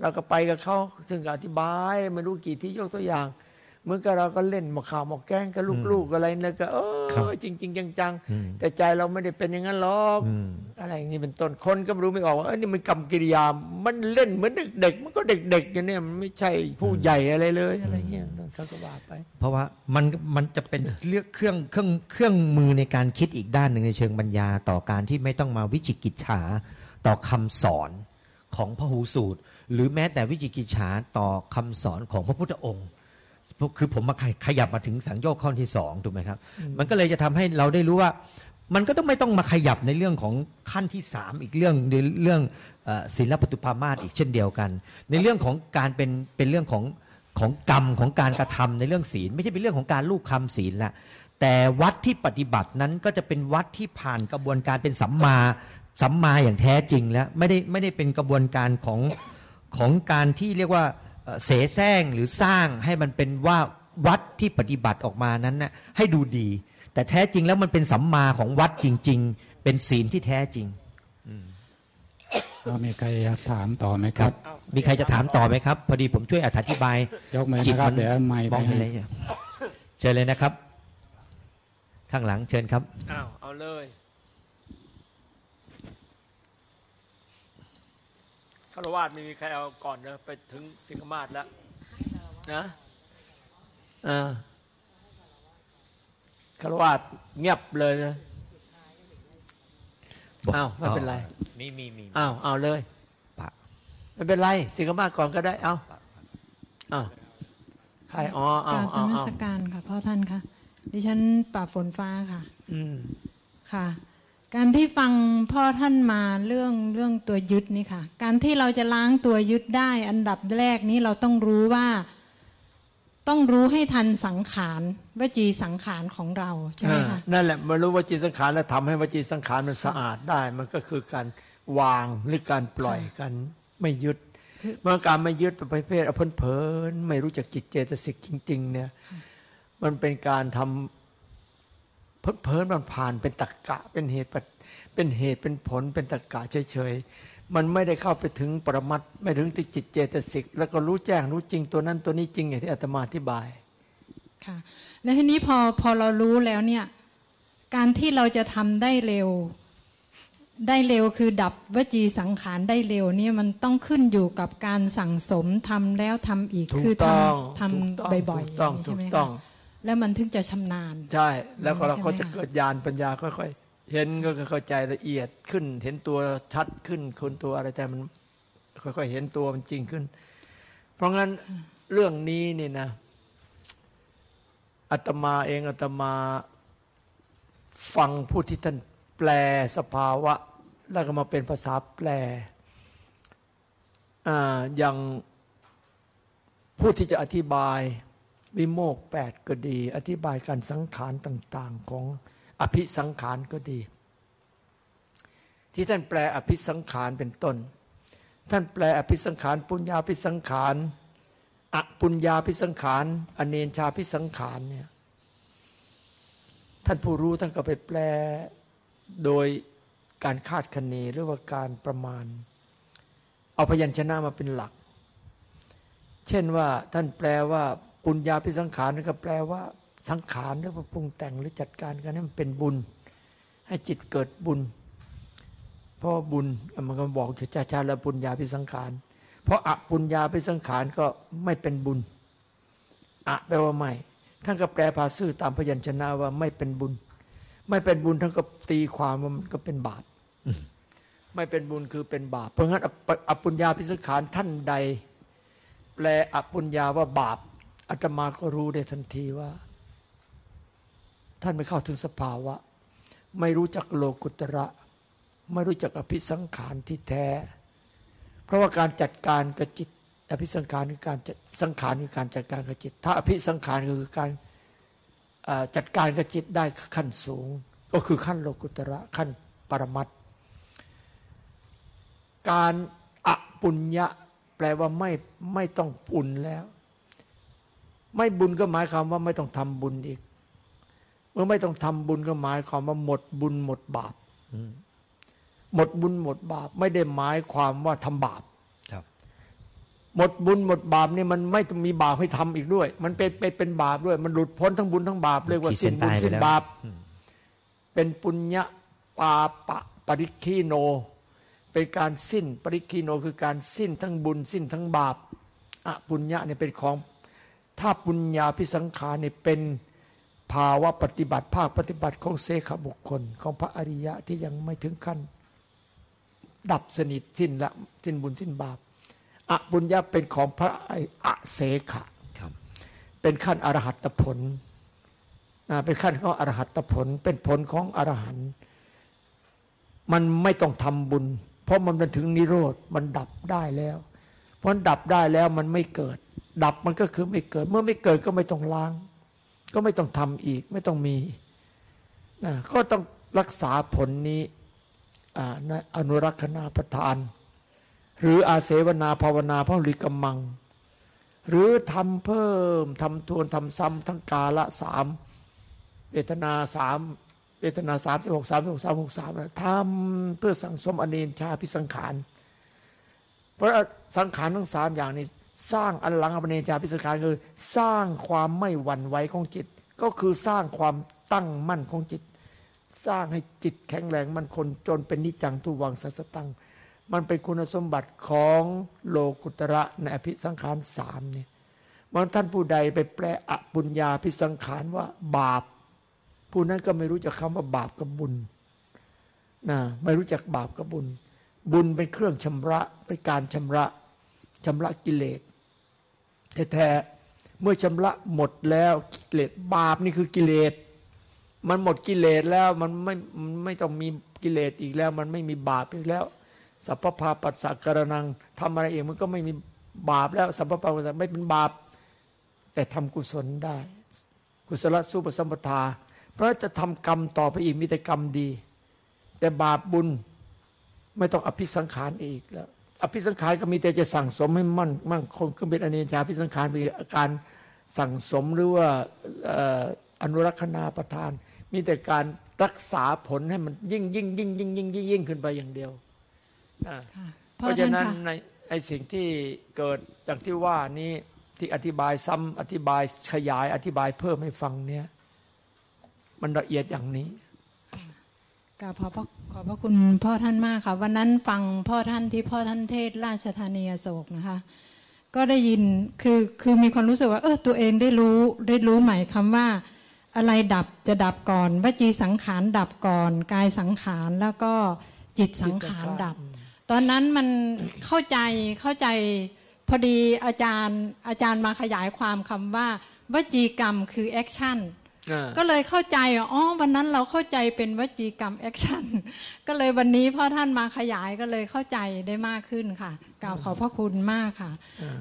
เราก็ไปกับเขาซึ่งก็อธิบายไม่รู้กี่ที่ยกตัวอย่าง เหมือนกับเราก็เล่นหมอกข่าวหมอกแกล้งกับลูกๆอะไรนั่นก็เอครับอจริง ๆ จังอืมๆแต่ใจเราไม่ได้เป็นอย่างนั้นหรอกอืมอะไรอย่างนี้เป็นต้นคนก็รู้ไม่ออกว่าเออนี่มันกรรมกิริยา มันเล่นเหมือนเด็กๆมันก็เด็กๆอย่างเนี้ยมันไม่ใช่ผู้ใหญ่อะไรเลยอะไรเงี้ยเขาก็ว่าไป เพราะว่ามันมันจะเป็นเลือกเครื่องเครื่องเครื่องมือในการคิดอีกด้านหนึ่งในเชิงปัญญาต่อการที่ไม่ต้องมาวิจิกิจฉาต่อคำสอนของพระหูสูตร หรือแม้แต่วิจิกิจฉาต่อคำสอนของพระพุทธองค์ คือผมมาขยขยับมาถึงสังโยชน์ข้อที่สองถูกไหมครับ มันก็เลยจะทำให้เราได้รู้ว่า มันก็ต้องไม่ต้องมาขยับในเรื่องของขั้นที่สามอีกเรื่องในเรื่องเอ่อศีลปฏิภามาสอีกเช่นเดียวกัน ในเรื่องของการเป็นเป็นเรื่องของของกรรมของการกระทำในเรื่องศีล ไม่ใช่เป็นเรื่องของการลูกคำศีลละแต่วัดที่ปฏิบัตินั้นก็จะเป็นวัดที่ผ่านกระบวนการเป็นสัมมาสัมมาอย่างแท้จริงแล้วไม่ได้ไม่ได้เป็นกระบวนการของของการที่เรียกว่า เอ่อเสแสร้งหรือสร้างให้มันเป็นว่าวัดที่ปฏิบัติออกมานั้นนะให้ดูดี แต่แท้จริงแล้วมันเป็นสัมมาของวัดจริง ๆ เป็นศีลที่แท้จริงเรามีใครอยากถามต่อไหมครับ มีใครจะถามต่อไหมครับ พอดีผมช่วยอธิบายยกมือจิตนะครับมันเดี๋ยวไม่มไปองเห็นให้เลยเชิญเลยนะครับ ข้างหลังเชิญครับอ้าวเอาเลย คารวาสไม่มีใครเอาก่อนเลยไปถึงสิงคมาศแล้วนะอ่าคารวาสเงียบเลยนะอ้าวไม่เป็นไรมีมีมีอ้าวเอาเลยปะไม่เป็นไรสิงคมาศก่อนก็ได้ เอาอ้าวใครอ๋อกเอาราบนเอามัเอาสการค่ะพ่อท่านค่ะดิฉันป่าบฝนฟ้าค่ะ อืมค่ะ การที่ฟังพ่อท่านมาเรื่องเรื่องตัวยึดนี่ค่ะ การที่เราจะล้างตัวยึดได้ อันดับแรกนี้เราต้องรู้ว่า ต้องรู้ให้ทันสังขารวจีสังขารของเราใช่ไหมคะนั่นแหละมารู้วจีสังขารแล้วทำให้วจีสังขารมันสะอาดได้ มันก็คือการวางหรือการปล่อยกันไม่ยึดคือเมื่อการไม่ยึดเป็นประเภทเอาเพลินๆไม่รู้จักจิตเจตสิกจริง ๆ เนี่ย มันเป็นการทำ เพลินๆมันผ่านเป็นตรกกะเป็นเหตุปัจเป็นเหตุเป็นผลเป็นตรกกะเฉยๆมันไม่ได้เข้าไปถึงปรมัตถ์ไม่ถึงที่จิตเจตสิก แล้วก็รู้แจ้งรู้จริงตัวนั้นตัวนี้จริงอย่างที่อาตมาอธิบายค่ะแล้วทีนี้พอพอเรารู้แล้วเนี่ยการที่เราจะทำได้เร็ว ได้เร็วคือดับวจีสังขารได้เร็วเนี่ยมันต้องขึ้นอยู่กับการสั่งสมทำแล้วทำอีกถูกคือทต้องำทถูกต้องำบ่อยถูกต้องๆใช่ถูไหมกต้องคะ แล้วมันถึงจะชำนาญ ใช่ แล้วก็เราก็ใช่ไหมจะคะเกิดญาณปัญญาค่อยๆเห็นก็เข้าใจละเอียดขึ้น เห็นตัวชัดขึ้นคนตัวอะไรแต่มันค่อยๆเห็นตัวมันจริงขึ้น เพราะงั้นเรื่องนี้นี่นะอาตมาเองอาตมาฟังผู้ที่ท่านแปลสภาวะ แล้วก็มาเป็นภาษาแปลอ่าอย่างผู้ที่จะอธิบาย วิโมกแปดก็ดี อธิบายการสังขารต่าง ๆ ของอภิสังขารก็ดี ที่ท่านแปลอภิสังขารเป็นต้น ท่านแปลอภิสังขารปุญญาภิสังขารอปุญญาภิสังขาร อเนนชาภิสังขารเนี่ยท่านผู้รู้ท่านก็ไปแปลโดยการคาดคะเนหรือว่าการประมาณ เอาพยัญชนะมาเป็นหลัก เช่นว่าท่านแปลว่า ปุญญาพิสังขารนั่นก็แปลว่า สังขารหรือปรุงแต่งหรือจัดการกันให้มันเป็นบุญ ให้จิตเกิดบุญ เพราะว่าบุญมันก็บอกชาชาละปุญญาพิสังขาร เพราะอปุญญาพิสังขารก็ไม่เป็นบุญอะแปลว่าไม่ท่านก็แปลภาษาซื่อตามพยัญชนะว่าไม่เป็นบุญ ไม่เป็นบุญท่านก็ตีความว่ามันก็เป็นบาปไม่เป็นบุญคือเป็นบาป เพราะงั้นอปุญญาพิสังขารท่านใด แปลอปุญญาว่าบาป อาตมาก็รู้ได้ทันทีว่า ท่านไม่เข้าถึงสภาวะ ไม่รู้จักโลกุตระ ไม่รู้จักอภิสังขารที่แท้ เพราะว่าการจัดการกับจิต อภิสังขารคือการสังขารคือการจัดการกับจิต ถ้าอภิสังขารคือการจัดการกับจิตได้ขั้นสูง ก็คือขั้นโลกุตระขั้นปรมัตการอปุญญะแปลว่าไม่ไม่ต้องปุญแล้ว ไม่บุญก็หมายความว่าไม่ต้องทำบุญอีก เมื่อไม่ต้องทำบุญก็หมายความว่าหมดบุญหมดบาปหมดบุญหมดบาป ไม่ได้หมายความว่าทำบาปหมดบุญหมดบาปนี่มันไม่ต้องมีบาปให้ทำอีกด้วย มันเป็นเป็นเป็นบาปด้วย มันหลุดพ้นทั้งบุญทั้งบาปเรียกว่าสิ้นบุญสิ้นบาป เป็นปุญญาปาปะปริคีโน เป็นการสิ้นปริคีโนคือการสิ้นทั้งบุญสิ้นทั้งบาปอะปุญญาเนี่ยเป็นของ ถ้าปุญญาพิสังขารเนี่ยเป็นภาวะปฏิบัติภาคปฏิบัติของเสขบุคคล ของพระอริยะที่ยังไม่ถึงขั้น ดับสนิทสิ้นละสิ้นบุญสิ้นบาปอบุญญาเป็นของพระอะเสขะเป็นขั้นอรหัตผลเป็นขั้นของอรหัตผล เป็นผลของอรหันต์มันไม่ต้องทำบุญ เพราะมันเป็นถึงนิโรธมันดับได้แล้ว เพราะดับได้แล้วมันไม่เกิด ดับมันก็คือไม่เกิด เมื่อไม่เกิดก็ไม่ต้องล้าง ก็ไม่ต้องทำอีก ไม่ต้องมีนะก็ต้องรักษาผลนี้อนุรักษณาประทาน หรืออาเสวนาภาวนาพระลิกมัง หรือทำเพิ่มทำทวนทำซ้ำทั้งกาละสามเวทนาสามเวทนาสามสิบหกสามสิบหกสามหกสามทำเพื่อสังสมอเนนชาพิสังขาร เพราะสังขารทั้งสามอย่างนี้ สร้างอันหลังอเนนชาพิสังขารคือ สร้างความไม่หวั่นไหวของจิต ก็คือสร้างความตั้งมั่นของจิต สร้างให้จิตแข็งแรงมันคนจนเป็นนิจังทุวังสัสตัง มันเป็นคุณสมบัติของโลกุตระในอภิสังขารสามเนี่ยมันท่านผู้ใดไปแปลอปุญญาพิสังขารว่าบาป ผู้นั้นก็ไม่รู้จักคำว่าบาปกับบุญนะไม่รู้จักบาปกับบุญ บุญเป็นเครื่องชำระเป็นการชำระ ชำระกิเลสแท้ๆเมื่อชำระหมดแล้วกิเลสบาปนี่คือกิเลสมันหมดกิเลสแล้วมันไม่ไม่ต้องมีกิเลสอีกแล้ว มันไม่มีบาปอีกแล้วสัพพะปัสสะกระนังทำอะไรเองมันก็ไม่มีบาปแล้วสัพพะปัสสะไม่เป็นบาป แต่ทำกุศลได้ กุศลสุปสัมปทา เพราะจะทำกรรมต่อไปอีกมีแต่กรรมดี แต่บาปบุญไม่ต้องอภิสังขารอีกแล้ว อภิสังขารก็มีแต่จะสั่งสมให้มั่นมั่นคงก็เป็นอเนจาภิสังขารเป็นอาการสั่งสมหรือว่าอนุรักษณาประทาน มีแต่การรักษาผลให้มันยิ่งยิ่งยิ่งยิ่งยิ่งยิ่งยิ่งขึ้นไปอย่างเดียวเพราะฉะนั้นในไอสิ่งที่เกิดอย่างที่ว่านี้ที่อธิบายซ้ำอธิบายขยายอธิบายเพิ่มให้ฟังเนี่ย มันละเอียดอย่างนี้ กราบขอพระขอพระคุณพ่อท่านมากค่ะวันนั้นฟังพ่อท่านที่พ่อท่านเทศราชธานีโศกนะคะ ก็ได้ยินคือคือมีความรู้สึกว่า เออตัวเองได้รู้ได้รู้ใหม่คำว่า อะไรดับจะดับก่อนวจีสังขารดับก่อนกายสังขารแล้วก็จิตสังขารดับ ตอนนั้นมันเข้าใจเข้าใจพอดีอาจารย์อาจารย์มาขยายความคำว่าวจีกรรมคือ action ก็เลยเข้าใจอ๋อวันนั้นเราเข้าใจเป็นวจีกรรม action ก็เลยวันนี้พ่อท่านมาขยายก็เลยเข้าใจได้มากขึ้นค่ะกล่าวขอบพระคุณมากค่ะ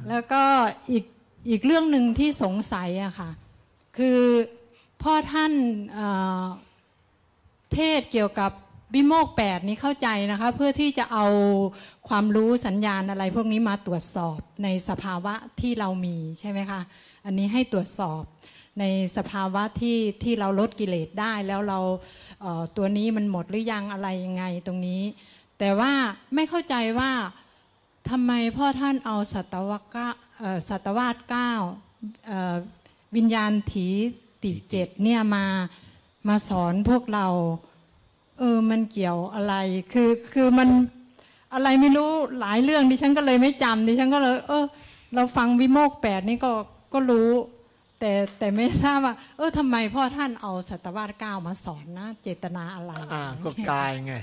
แล้วก็อีกอีกเรื่องหนึ่งที่สงสัยอะค่ะ คือพ่อท่านเทศเกี่ยวกับวิโมกแปดนี้เข้าใจนะคะ เพื่อที่จะเอาความรู้สัญญาณอะไร พวกนี้มาตรวจสอบในสภาวะที่เรามีใช่ไหมคะ อันนี้ให้ตรวจสอบ ในสภาวะที่ที่เราลดกิเลสได้แล้วเราเตัวนี้มันหมดหรือยังอะไรยังไงตรงนี้ แต่ว่าไม่เข้าใจว่าทำไมพ่อท่านเอาสัตวกะสัตวาสเก้าวิญญาณถีติเจ็ดเนี่ยมามาสอนพวกเรา เออมันเกี่ยวอะไรคือคือมันอะไรไม่รู้หลายเรื่องดิฉันก็เลยไม่จำดิฉันก็เลย เออ เราฟังวิโมกแปดนี่ก็ก็รู้ แแต่แต่ไม่ทราบว่า เออทำไมพ่อท่านเอาสัตวาสเก้ามาสอนนะเจตนาอะไรอ่าก็กายไง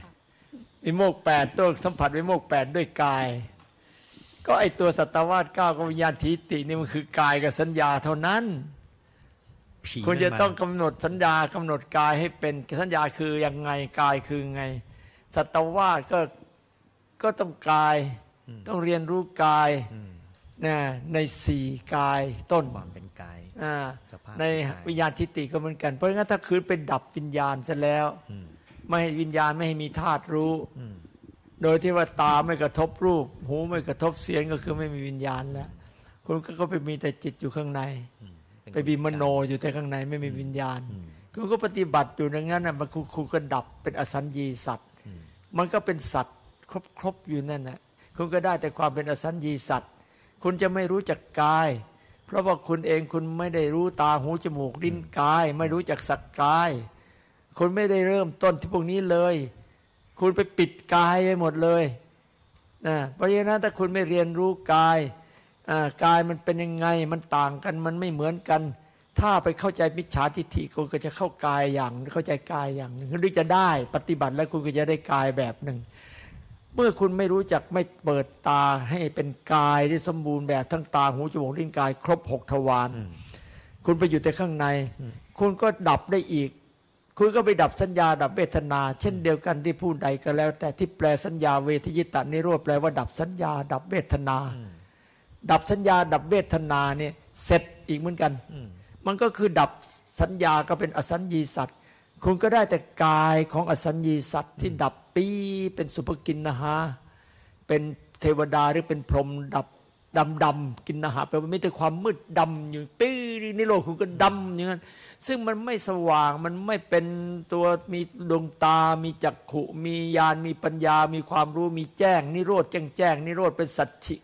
วิโมกข์แปดตัวสัมผัสวิโมกข์แปดด้วยกาย ก็ไอตัวสัตวาสเก้ากับวิญญาณทิฏฐินี่มันคือกายกับสัญญาเท่านั้นผีคุณจะมันมาต้องกำหนดสัญญากำหนดกายให้เป็นสัญญาคือยังไงกายคือไง สัตวาสก็ก็ต้องกาย ต้องเรียนรู้กายนะในสี่กายต้นความเป็นกายอ่าสภาพ ในกายวิญญาณทิฏฐิก็เหมือนกัน เพราะงั้นถ้าคืนไปดับวิญญาณซะแล้วอืมไม่ให้วิญญาณไม่ให้มีธาตุรู้อืมโดยที่ว่าตาไม่กระทบรูป หูไม่กระทบเสียงก็คือไม่มีวิญญาณแล้วคุณก็ก็ไปมีแต่จิตอยู่ข้างใน ไปมีมโนอยู่แต่ข้างในไม่มีวิญญาณ คุณก็ปฏิบัติอยู่อย่างนั้นน่ะมันคุณคุณก็ดับเป็นอสัญญีสัตว์ มันก็เป็นสัตว์ครบครบอยู่นั่นน่ะคุณก็ได้แต่ความเป็นอสัญญีสัตว์ คุณจะไม่รู้จักกาย เพราะว่าคุณเองคุณไม่ได้รู้ตาหูจมูกลิ้นกาย ไม่รู้จักสักกาย คุณไม่ได้เริ่มต้นที่พวกนี้เลย คุณไปปิดกายไปหมดเลยนะเพราะฉะนั้นถ้าคุณไม่เรียนรู้กายอ่ากายมันเป็นยังไงมันต่างกันมันไม่เหมือนกัน ถ้าไปเข้าใจมิจฉาทิฏฐิคุณก็จะเข้ากายอย่าง เข้าใจกายอย่างหนึ่งหรือจะได้ปฏิบัติแล้วคุณก็จะได้กายแบบหนึ่ง เมื่อคุณไม่รู้จักไม่เปิดตาให้เป็นกายที่สมบูรณ์แบบทั้งตาหูจมูกลิ้นกาย ครบหกทวารคุณไปอยู่แต่ข้างใน คุณก็ดับได้อีก คุณก็ไปดับสัญญา ดับเวทนา เช่นเดียวกันที่ผู้ใดก็แล้ว แต่ที่แปลสัญญาเวทยิตานิโรธแปลว่าดับสัญญา ดับเวทนา ดับสัญญา ดับเวทนาเนี่ยเสร็จอีกเหมือนกัน มันก็คือดับสัญญาก็เป็นอสัญญีสัตว์ คุณก็ได้แต่กายของอสัญญีสัตว์ที่ดับ ปีเป็นสุภกินนะฮะเป็นเทวดาหรือเป็นพรหมดับดำดำกินนะฮะแปลว่าไม่แต่ความมืดดำอยู่ปีนิโรธคุณก็ดำอย่างนั้นซึ่งมันไม่สว่างมันไม่เป็นตัวมีดวงตา มีจักขุมีญาณมีปัญญา มีความรู้มีแจ้ง นิโรธแจ้งแจ้งนิโรธเป็นสัจฉิก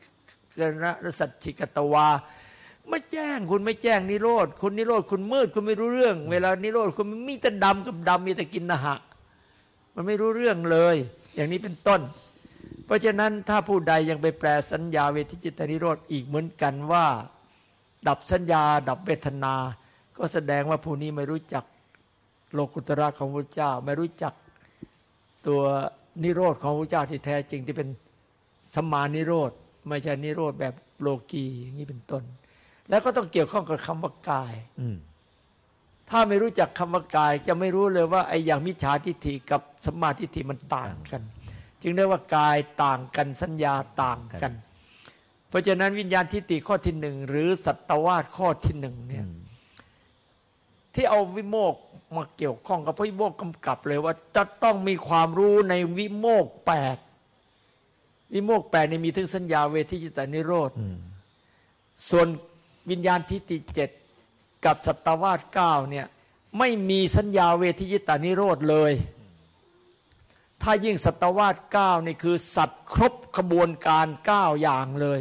นะสัจฉิกตวาไม่แจ้งคุณไม่แจ้งนิโรธคุณนิโรธคุณมืดคุณไม่รู้เรื่อง เวลานิโรธคุณมีแต่ดำกับดำมีแต่กินนะฮะ มันไม่รู้เรื่องเลย อย่างนี้เป็นต้น เพราะฉะนั้นถ้าผู้ใดยังไปแปลสัญญาเวทิจิตนิโรธอีกเหมือนกันว่า ดับสัญญา ดับเวทนา ก็แสดงว่าผู้นี้ไม่รู้จักโลกุตระของพระเจ้า ไม่รู้จักตัวนิโรธของพระเจ้าที่แท้จริงที่เป็นสมานิโรธไม่ใช่นิโรธแบบโลกีอย่างนี้เป็นต้น แล้วก็ต้องเกี่ยวข้องกับคำว่ากาย อื ถ้าไม่รู้จักคำว่ากาย จะไม่รู้เลยว่าไอ้อย่างมิจฉาทิฏฐิกับสัมมาทิฏฐิมันต่างกัน จึงเรียกว่ากายต่างกันสัญญาต่างกัน เพราะฉะนั้นวิญญาณทิฏฐิข้อที่หนึ่งหรือสัตวาสข้อที่หนึ่งเนี่ยที่เอาวิโมกข์มาเกี่ยวข้องกับพระวิโมกข์กำกับเลยว่าจะต้องมีความรู้ในวิโมกข์แปดวิโมกข์แปดนี่มีถึงสัญญาเวทิจิตานิโรธส่วนวิญญาณทิฏฐิเจ็ด กับสัตวาสเก้าเนี่ยไม่มีสัญญาเวทิยิตานิโรธเลย ถ้ายิ่งสัตวาสเก้านี่คือสัตว์ครบขบวนการเก้าอย่างเลย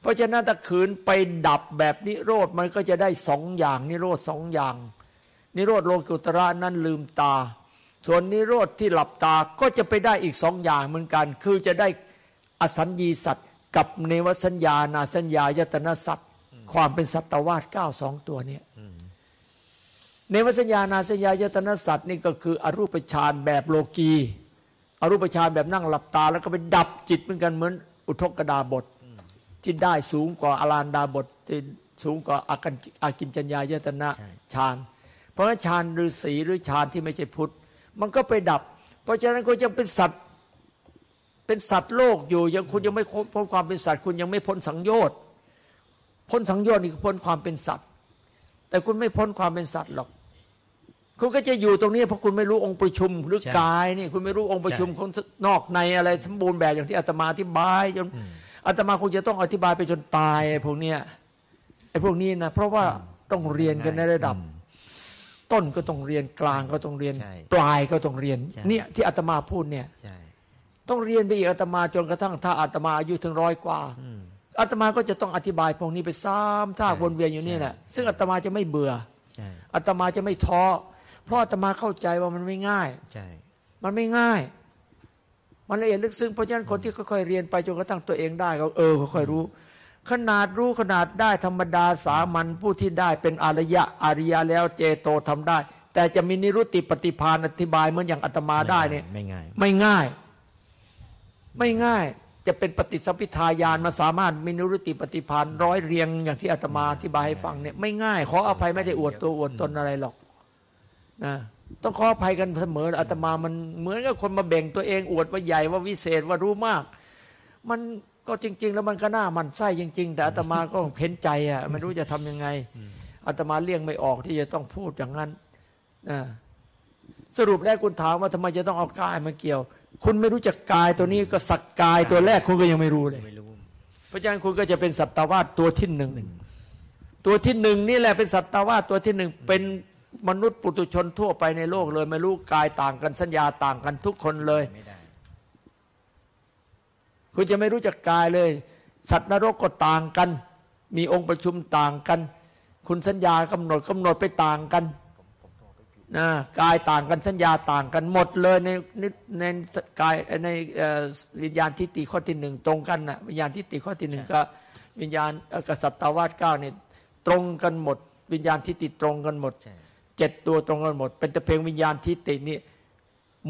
เพราะฉะนั้นถ้าขืนไปดับแบบนิโรธมันก็จะได้สองอย่างนิโรธสองอย่าง นิโรธโลกุตระนั้นลืมตา ส่วนนิโรธที่หลับตาก็จะไปได้อีกสองอย่างเหมือนกัน คือจะได้อสัญญีสัตว์กับเนวสัญญานาสัญญายตนะสัตว์ ความเป็นสัตวาสเก้าสองตัวเนี่ยเนวสัญญานาสัญญายตนะสัตว์นี่ก็คือ อรูปฌานแบบโลกีอรูปฌานแบบนั่งหลับตา แล้วก็ไปดับจิตเหมือนกันเหมือนอุทกดาบทที่ได้สูงกว่าอารานดาบทที่สูงกว่าอากันอากินจัญญายตนะฌานเพราะฉะนั้นฌานฤาษีหรือฌานที่ไม่ใช่พุทธ มันก็ไปดับ เพราะฉะนั้นก็ยังเป็นสัตว์เป็นสัตว์โลกอยู่ยังคุณยังไม่พ้นความเป็นสัตว์คุณยังไม่พ้นสังโยชน์ พ้นสังโยชน์นี่คือพ้นความเป็นสัตว์ แต่คุณไม่พ้นความเป็นสัตว์หรอก คุณก็จะอยู่ตรงนี้เพราะคุณไม่รู้องค์ประชุมหรือใช่กายนี่ คุณไม่รู้องค์ประชุมใช่ของนอกในอะไรสมบูรณ์แบบอย่างที่อาตมาอธิบายจนอาตมาคงจะต้องอธิบายไปจนตายไอ้พวกเนี้ยไอ้พวกนี้นะเพราะว่าต้องเรียนกันในระดับ ต้นก็ต้องเรียนกลางก็ต้องเรียนใช่ปลายก็ต้องเรียนใช่เนี่ยที่อาตมาพูดเนี่ยใช่ต้องเรียนไปอีกอาตมาจนกระทั่งถ้าอาตมาอายุถึงร้อยกว่า อาตมาก็จะต้องอธิบายพวกนี้ไปซ้ำซากวนเวียนอยู่นี่แหละซึ่งอาตมาจะไม่เบื่อใช่อาตมาจะไม่ท้อเพราะอาตมาเข้าใจว่ามันไม่ง่ายใช่มันไม่ง่าย มันละเอียดลึกซึ้งเพราะฉะนั้นคนที่ค่อยๆเรียนไปจนกระทั่งตัวเองได้ก็เออค่อยๆรู้ ขนาดรู้ขนาดได้ธรรมดาสามัญผู้ที่ได้เป็นอริยะอริยะแล้วเจโตทำได้ แต่จะมีนิรุตติปฏิพานอธิบายเหมือนอย่างอาตมาได้เนี่ยไม่ง่าย ไม่ง่าย ไม่ง่าย จะเป็นปฏิสัมพิทายานมาสามารถมีนิรุตติปฏิพานร้อยเรียงอย่างที่อาตมาอธิบายให้ฟังเนี่ยไม่ง่าย ขออภัยไม่ได้อวดตัวอวดตนอะไรหรอกนะต้องขออภัยกันเสมออาตมามันเหมือนกับคนมาแบ่งตัวเองอวดว่าใหญ่ว่าวิเศษว่ารู้มาก มันก็จริง ๆ แล้วมันก็น่ามันไส้จริง ๆ แต่อาตมาก็เห็นใจอะไม่รู้จะทำยังไงอาตมาเลี่ยงไม่ออกที่จะต้องพูดอย่างนั้นนะสรุปแล้วคุณถามว่าทำไมจะต้องเอากายมาเกี่ยว คุณไม่รู้จักกายตัวนี้ก็สักกายตัวแรกคุณก็ยังไม่รู้เลยเพราะฉะนั้นคุณก็จะเป็นสัตวาสตัวที่หนึ่งตัวที่หนึ่งนี่แหละเป็นสัตวาสตัวที่หนึ่งเป็นมนุษย์ปุถุชนทั่วไปในโลกเลย ไม่รู้กายต่างกันสัญญาต่างกันทุกคนเลยคุณจะไม่รู้จักกายเลย สัตว์นรกก็ต่างกัน มีองค์ประชุมต่างกัน คุณสัญญากำหนดกำหนดไปต่างกัน นะกายต่างกันสัญญาต่างกันหมดเลยในในในกายในเอ่อวิญญาณทิฏฐิข้อที่หนึ่งตรงกันนะวิญญาณทิฏฐิข้อที่หนึ่งกับวิญญาณเอ่อกับสัตตวาสเก้าเนี่ยตรงกันหมด วิญญาณทิฏฐิตรงกันหมดใช่เจ็ดตัวตรงกันหมด เป็นแต่เพียงวิญญาณทิฏฐินี่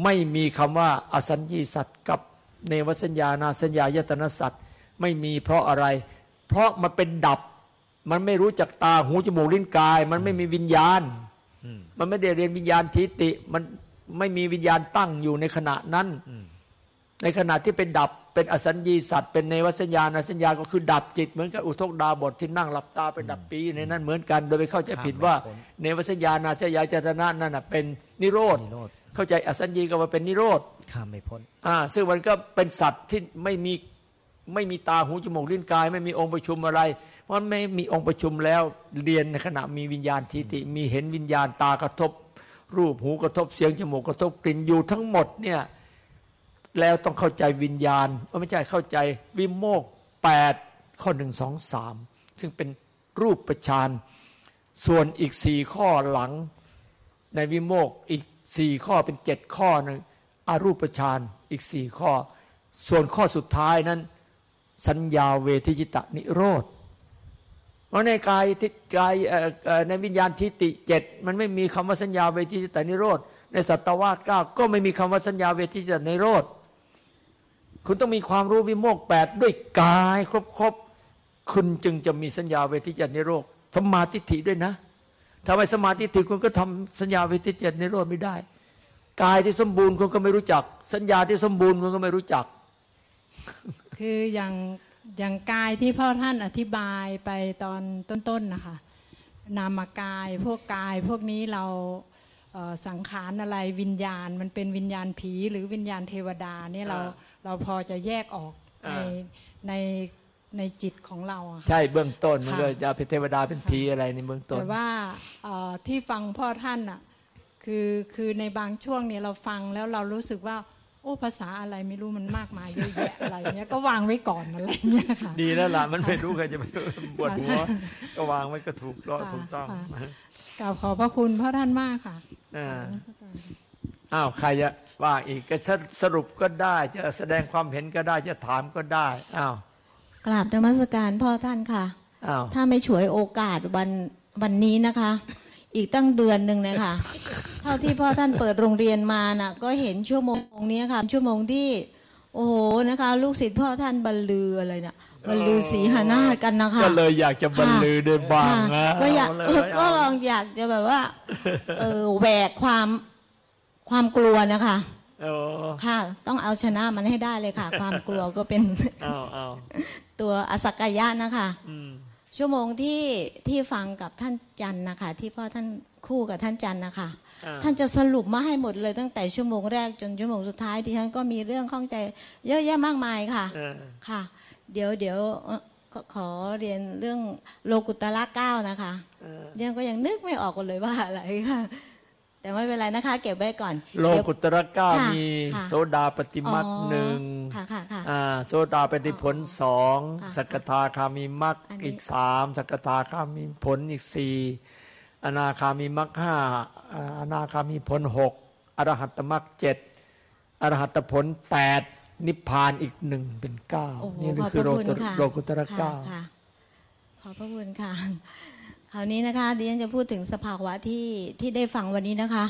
ไม่มีคำว่าอสัญญีสัตว์กับเนวสัญญานาสัญญายตนะสัตว์ไม่มีเพราะอะไร เพราะมันเป็นดับ มันไม่รู้จักตาหูจมูกลิ้นกาย มันไม่มีวิญญาณอื มมันไม่ได้เรียนวิญญาณทิฏฐิมันไม่มีวิญญาณตั้งอยู่ในขณะนั้นอืมในขณะที่เป็นดับเป็นอสัญญีสัตว์เป็นเนวสัญญาณสัญญาก็คือดับจิต เหมือนกับอุทกดาบทที่นั่งหลับตาเป็นดับปีในนั้นเหมือนกัน โดยไปเข้าใจผิดว่าเนวสัญญาณสัญญาจตนะนั่นน่ะเป็นนิโรธนิโรธเข้าใจอสัญญีก็ว่าเป็นนิโรธข้ามไม่พ้นอ่าซึ่งมันก็เป็นสัตว์ที่ไม่มีไม่มีตาหูจมูกลิ้นกาย ไม่มีองค์ประชุมอะไร เพราะมันไม่มีองค์ประชุมแล้วเรียนในขณะมีวิญญาณทิฏฐิมีเห็นวิญญาณตากระทบ รูปหูกระทบเสียงจมูกกระทบกลิ่นอยู่ทั้งหมดเนี่ยแล้วต้องเข้าใจวิญญาณเอ้อไม่ใช่เข้าใจวิโมกแปดข้อหนึ่งสองสามซึ่งเป็นรูปประชานส่วนอีกสี่ข้อหลังในวิโมกอีกสี่ข้อเป็นเจ็ดข้อนะอารูปฌานอีกสี่ข้อ ส่วนข้อสุดท้ายนั้น สัญญาเวทิจิตะนิโรธ เพราะในกายทิกายในวิญญาณทิฏฐิเจ็ดมันไม่มีคำว่าสัญญาเวทิจิตนิโรธในสัตวาสเก้าก็ไม่มีคำว่าสัญญาเวทิจิตนิโรธคุณต้องมีความรู้วิโมกแปดด้วยกายครบๆคุณจึงจะมีสัญญาเวทิจิตนิโรธสมาทิฏฐิด้วยนะถ้าไมสมาธิถิคุณก็ทำสัญญาเวทิเจตในโลดไม่ได้กายที่สมบูรณ์คุณก็ไม่รู้จัก สัญญาที่สมบูรณ์คุณก็ไม่รู้จัก คืออย่าง อย่างกายที่พ่อท่านอธิบายไปตอนต้นๆนะคะนามกายพวกกายพวกนี้เราเอ่อสังขารอะไรวิญญาณ มันเป็นวิญญาณผีหรือวิญญาณเทวดาเนี่ยเราอ่าเราพอจะแยกออกในอ่าในในจิตของเราอะค่ะใช่เบื้องต้นมันค่ะก็จะเป็นเทวดาเป็นผีอะไรในเบื้องต้นแต่ว่าเอ่อที่ฟังพ่อท่านอะคือคือในบางช่วงเนี่ยเราฟังแล้วเรารู้สึกว่า โอ้ภาษาอะไรไม่รู้มันมากมายเยอะแยะอะไรเงี้ยก็วางไว้ก่อนอะไรเงี้ยค่ะดีแล้วล่ะมันไม่รู้ใครจะไปปวดหัวก็วางไว้ก็ถูกรอค่ะถูกต้องค่ะกราบขอบพระคุณพ่อท่านมากค่ะอ่าอ้าวใครจะว่าอีกก็สรุปก็ได้ จะแสดงความเห็นก็ได้จะถามก็ได้อ้าวกราบนมัสการพ่อท่านค่ะอ้าวถ้าไม่ฉวยโอกาสวันวันนี้นะคะ อีกตั้งเดือนหนึ่งเลยค่ะเท่าที่พ่อท่านเปิดโรงเรียนมาน่ะ ก็เห็นชั่วโมงนี้ค่ะ ชั่วโมงที่ โอ้โหนะคะ ลูกศิษย์พ่อท่านบรรลืออะไรเนี่ยบรรลือสีหานาฏกันนะคะก็เลยอยากจะบรรลือด้วยบ้างนะค่ะก็อยากเเลก็ลองอยากจะแบบว่า เออแหวกความความกลัวนะคะเออค่ะ ต้องเอาชนะมันให้ได้เลยค่ะ ความกลัวก็เป็นเอาเอาตัวอสักกายะนะคะอืม ชั่วโมงที่ที่ฟังกับท่านจันทร์นะคะ ที่พ่อท่านคู่กับท่านจันทร์นะคะอ่าท่านจะสรุปมาให้หมดเลยตั้งแต่ชั่วโมงแรกจนชั่วโมงสุดท้ายที่ฉันก็มีเรื่องข้องใจ เยอะแยะมากมายค่ะเออค่ะ เดี๋ยวเดี๋ยวเอ่อขอขอเรียนเรื่องโลกุตละเก้านะคะเออยังก็ยังนึกไม่ออกกันเลยว่าอะไรค่ะ แต่ไม่เป็นไรนะคะ เก็บไว้ก่อน โลเดี๋ยวกุตระเก้าค่ะมีค่ะโสดาปฏิมักอ๋อหนึ่งค่ะค่ะค่ะอ่าโสดาปฏิผลสองค่ะสกทาคามีมักอันนี้ อีกสามสกทาคามีผลอีกสี่อนาคามีมักห้าอ่าอนาคามีผลหกอรหัตมักเจ็ดอรหัตผลแปดนิพพานอีกหนึ่งเป็นเก้าโอ้โหนี่ขอบคือพโลระคุณกุตค่ะโลกุตระเก้า ค่ะอบพระคุณค่ะค ราวนี้นะคะดิฉันจะพูดถึงสภาวะที่ที่ได้ฟังวันนี้นะคะ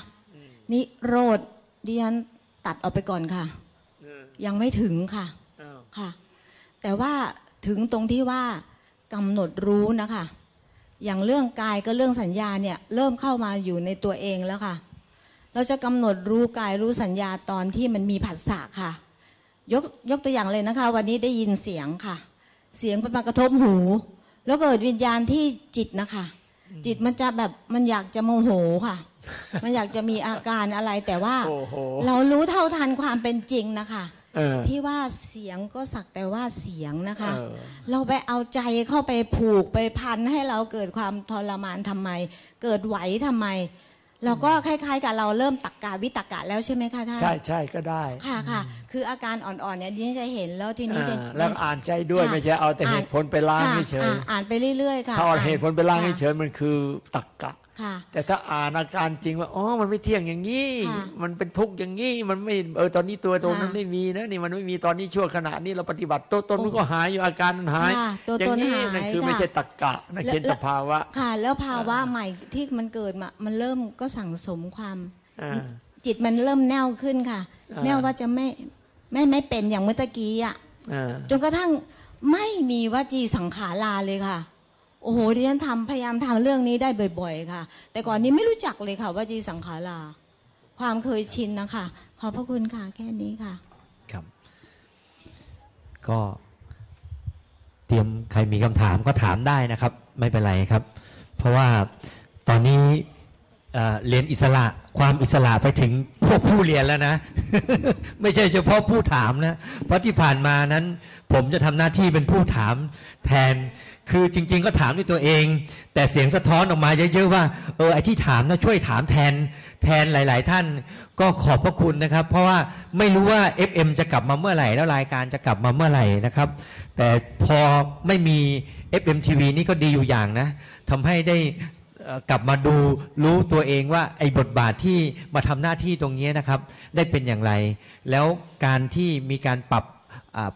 นิโรธดิฉันตัดออกไปก่อนค่ะ ยังไม่ถึงค่ะค่ะ แต่ว่าถึงตรงที่ว่ากำหนดรู้นะคะ อย่างเรื่องกายก็เรื่องสัญญาเนี่ย เริ่มเข้ามาอยู่ในตัวเองแล้วค่ะ เราจะกำหนดรู้กายรู้สัญญาตอนที่มันมีผัสสะค่ะ ยกยกตัวอย่างเลยนะคะ วันนี้ได้ยินเสียงค่ะ เสียงมันมากระทบหู แล้วเกิดวิญญาณที่จิตนะคะ จิตมันจะแบบมันอยากจะโมโหค่ะ มันอยากจะมีอาการอะไรแต่ว่าโอ้โหเรารู้เท่าทันความเป็นจริงนะคะเออที่ว่าเสียงก็สักแต่ว่าเสียงนะคะเออเราไปเอาใจเข้าไปผูกไปพันให้เราเกิดความทรมานทำไม เกิดไหวทำไม เราก็คล้ายๆ กับเราเริ่มตักกาวิตกกะแล้วใช่ไหมคะท่านใช่ใช่ก็ได้ค่ะค่ะ คืออาการอ่อนๆเนี่ยดิฉันจะเห็นแล้วทีนี้อ่าจะ แล้วอ่านใจด้วยค่ะไม่ใช่เอาแต่เหตุผลไปล้างค่ะเฉยอ่าอ่านไปเรื่อยๆค่ะถ้าเอานเหตุผลไปล้างค่ะเฉยมันคือตักกะค่ะ แต่ถ้าอ่านอาการจริงว่าอ๋อมันไม่เที่ยงอย่างนี้ค่ะมันเป็นทุกข์อย่างนี้ มันไม่เออตอนนี้ตัวตนค่ะมันไม่มีนะนี่มันไม่มีตอนนี้ชั่วขณะนี้เราปฏิบัติตัวตนมันก็หายอยู่อาการมันหายค่ะตัวอย่าตงนนี้หายนั่นคือค่ะไม่ใช่ตักกะนั่นและเป็นสภาวะค่ะ แล้วภาวะใหม่ที่มันเกิดมามันเริ่มก็สั่งสมความอ่าจิตมันเริ่มแน่วขึ้นค่ะอ่าแน่วว่าจะไม่ไม่ไม่เป็นอย่างเมื่อตะกี้อะอ่าจนกระทั่งไม่มีวจีสังขาราเลยค่ะโอ้โหดิฉันทำพยายามทำเรื่องนี้ได้บ่อย ๆ ค่ะ แต่ก่อนนี้ไม่รู้จักเลยค่ะว่าจีสังขารา ความเคยชินนะคะขอบพระคุณค่ะแค่นี้ค่ะ ครับ ก็เตรียมใครมีคำถามก็ถามได้นะครับ ไม่เป็นไรครับ เพราะว่าตอนนี้เอ่อเรียนอิสระความอิสระไปถึงพวกผู้เรียนแล้วนะ ไม่ใช่เฉพาะผู้ถามนะ เพราะที่ผ่านมานั้น ผมจะทำหน้าที่เป็นผู้ถามแทน คือจริง ๆ ก็ถามด้วยตัวเอง แต่เสียงสะท้อนออกมาเยอะๆว่าเออไอที่ถามนะช่วยถามแทนแทนหลาย ๆ ท่านก็ขอบพระคุณนะครับ เพราะว่าไม่รู้ว่า FM จะกลับมาเมื่อไหร่ แล้วรายการจะกลับมาเมื่อไหร่นะครับ แต่พอไม่มี FM TV นี่ก็ดีอยู่อย่างนะทำให้ได้กลับมาดูรู้ตัวเองว่าไอ้บทบาทที่มาทำหน้าที่ตรงนี้นะครับ ได้เป็นอย่างไร แล้วการที่มีการปรับ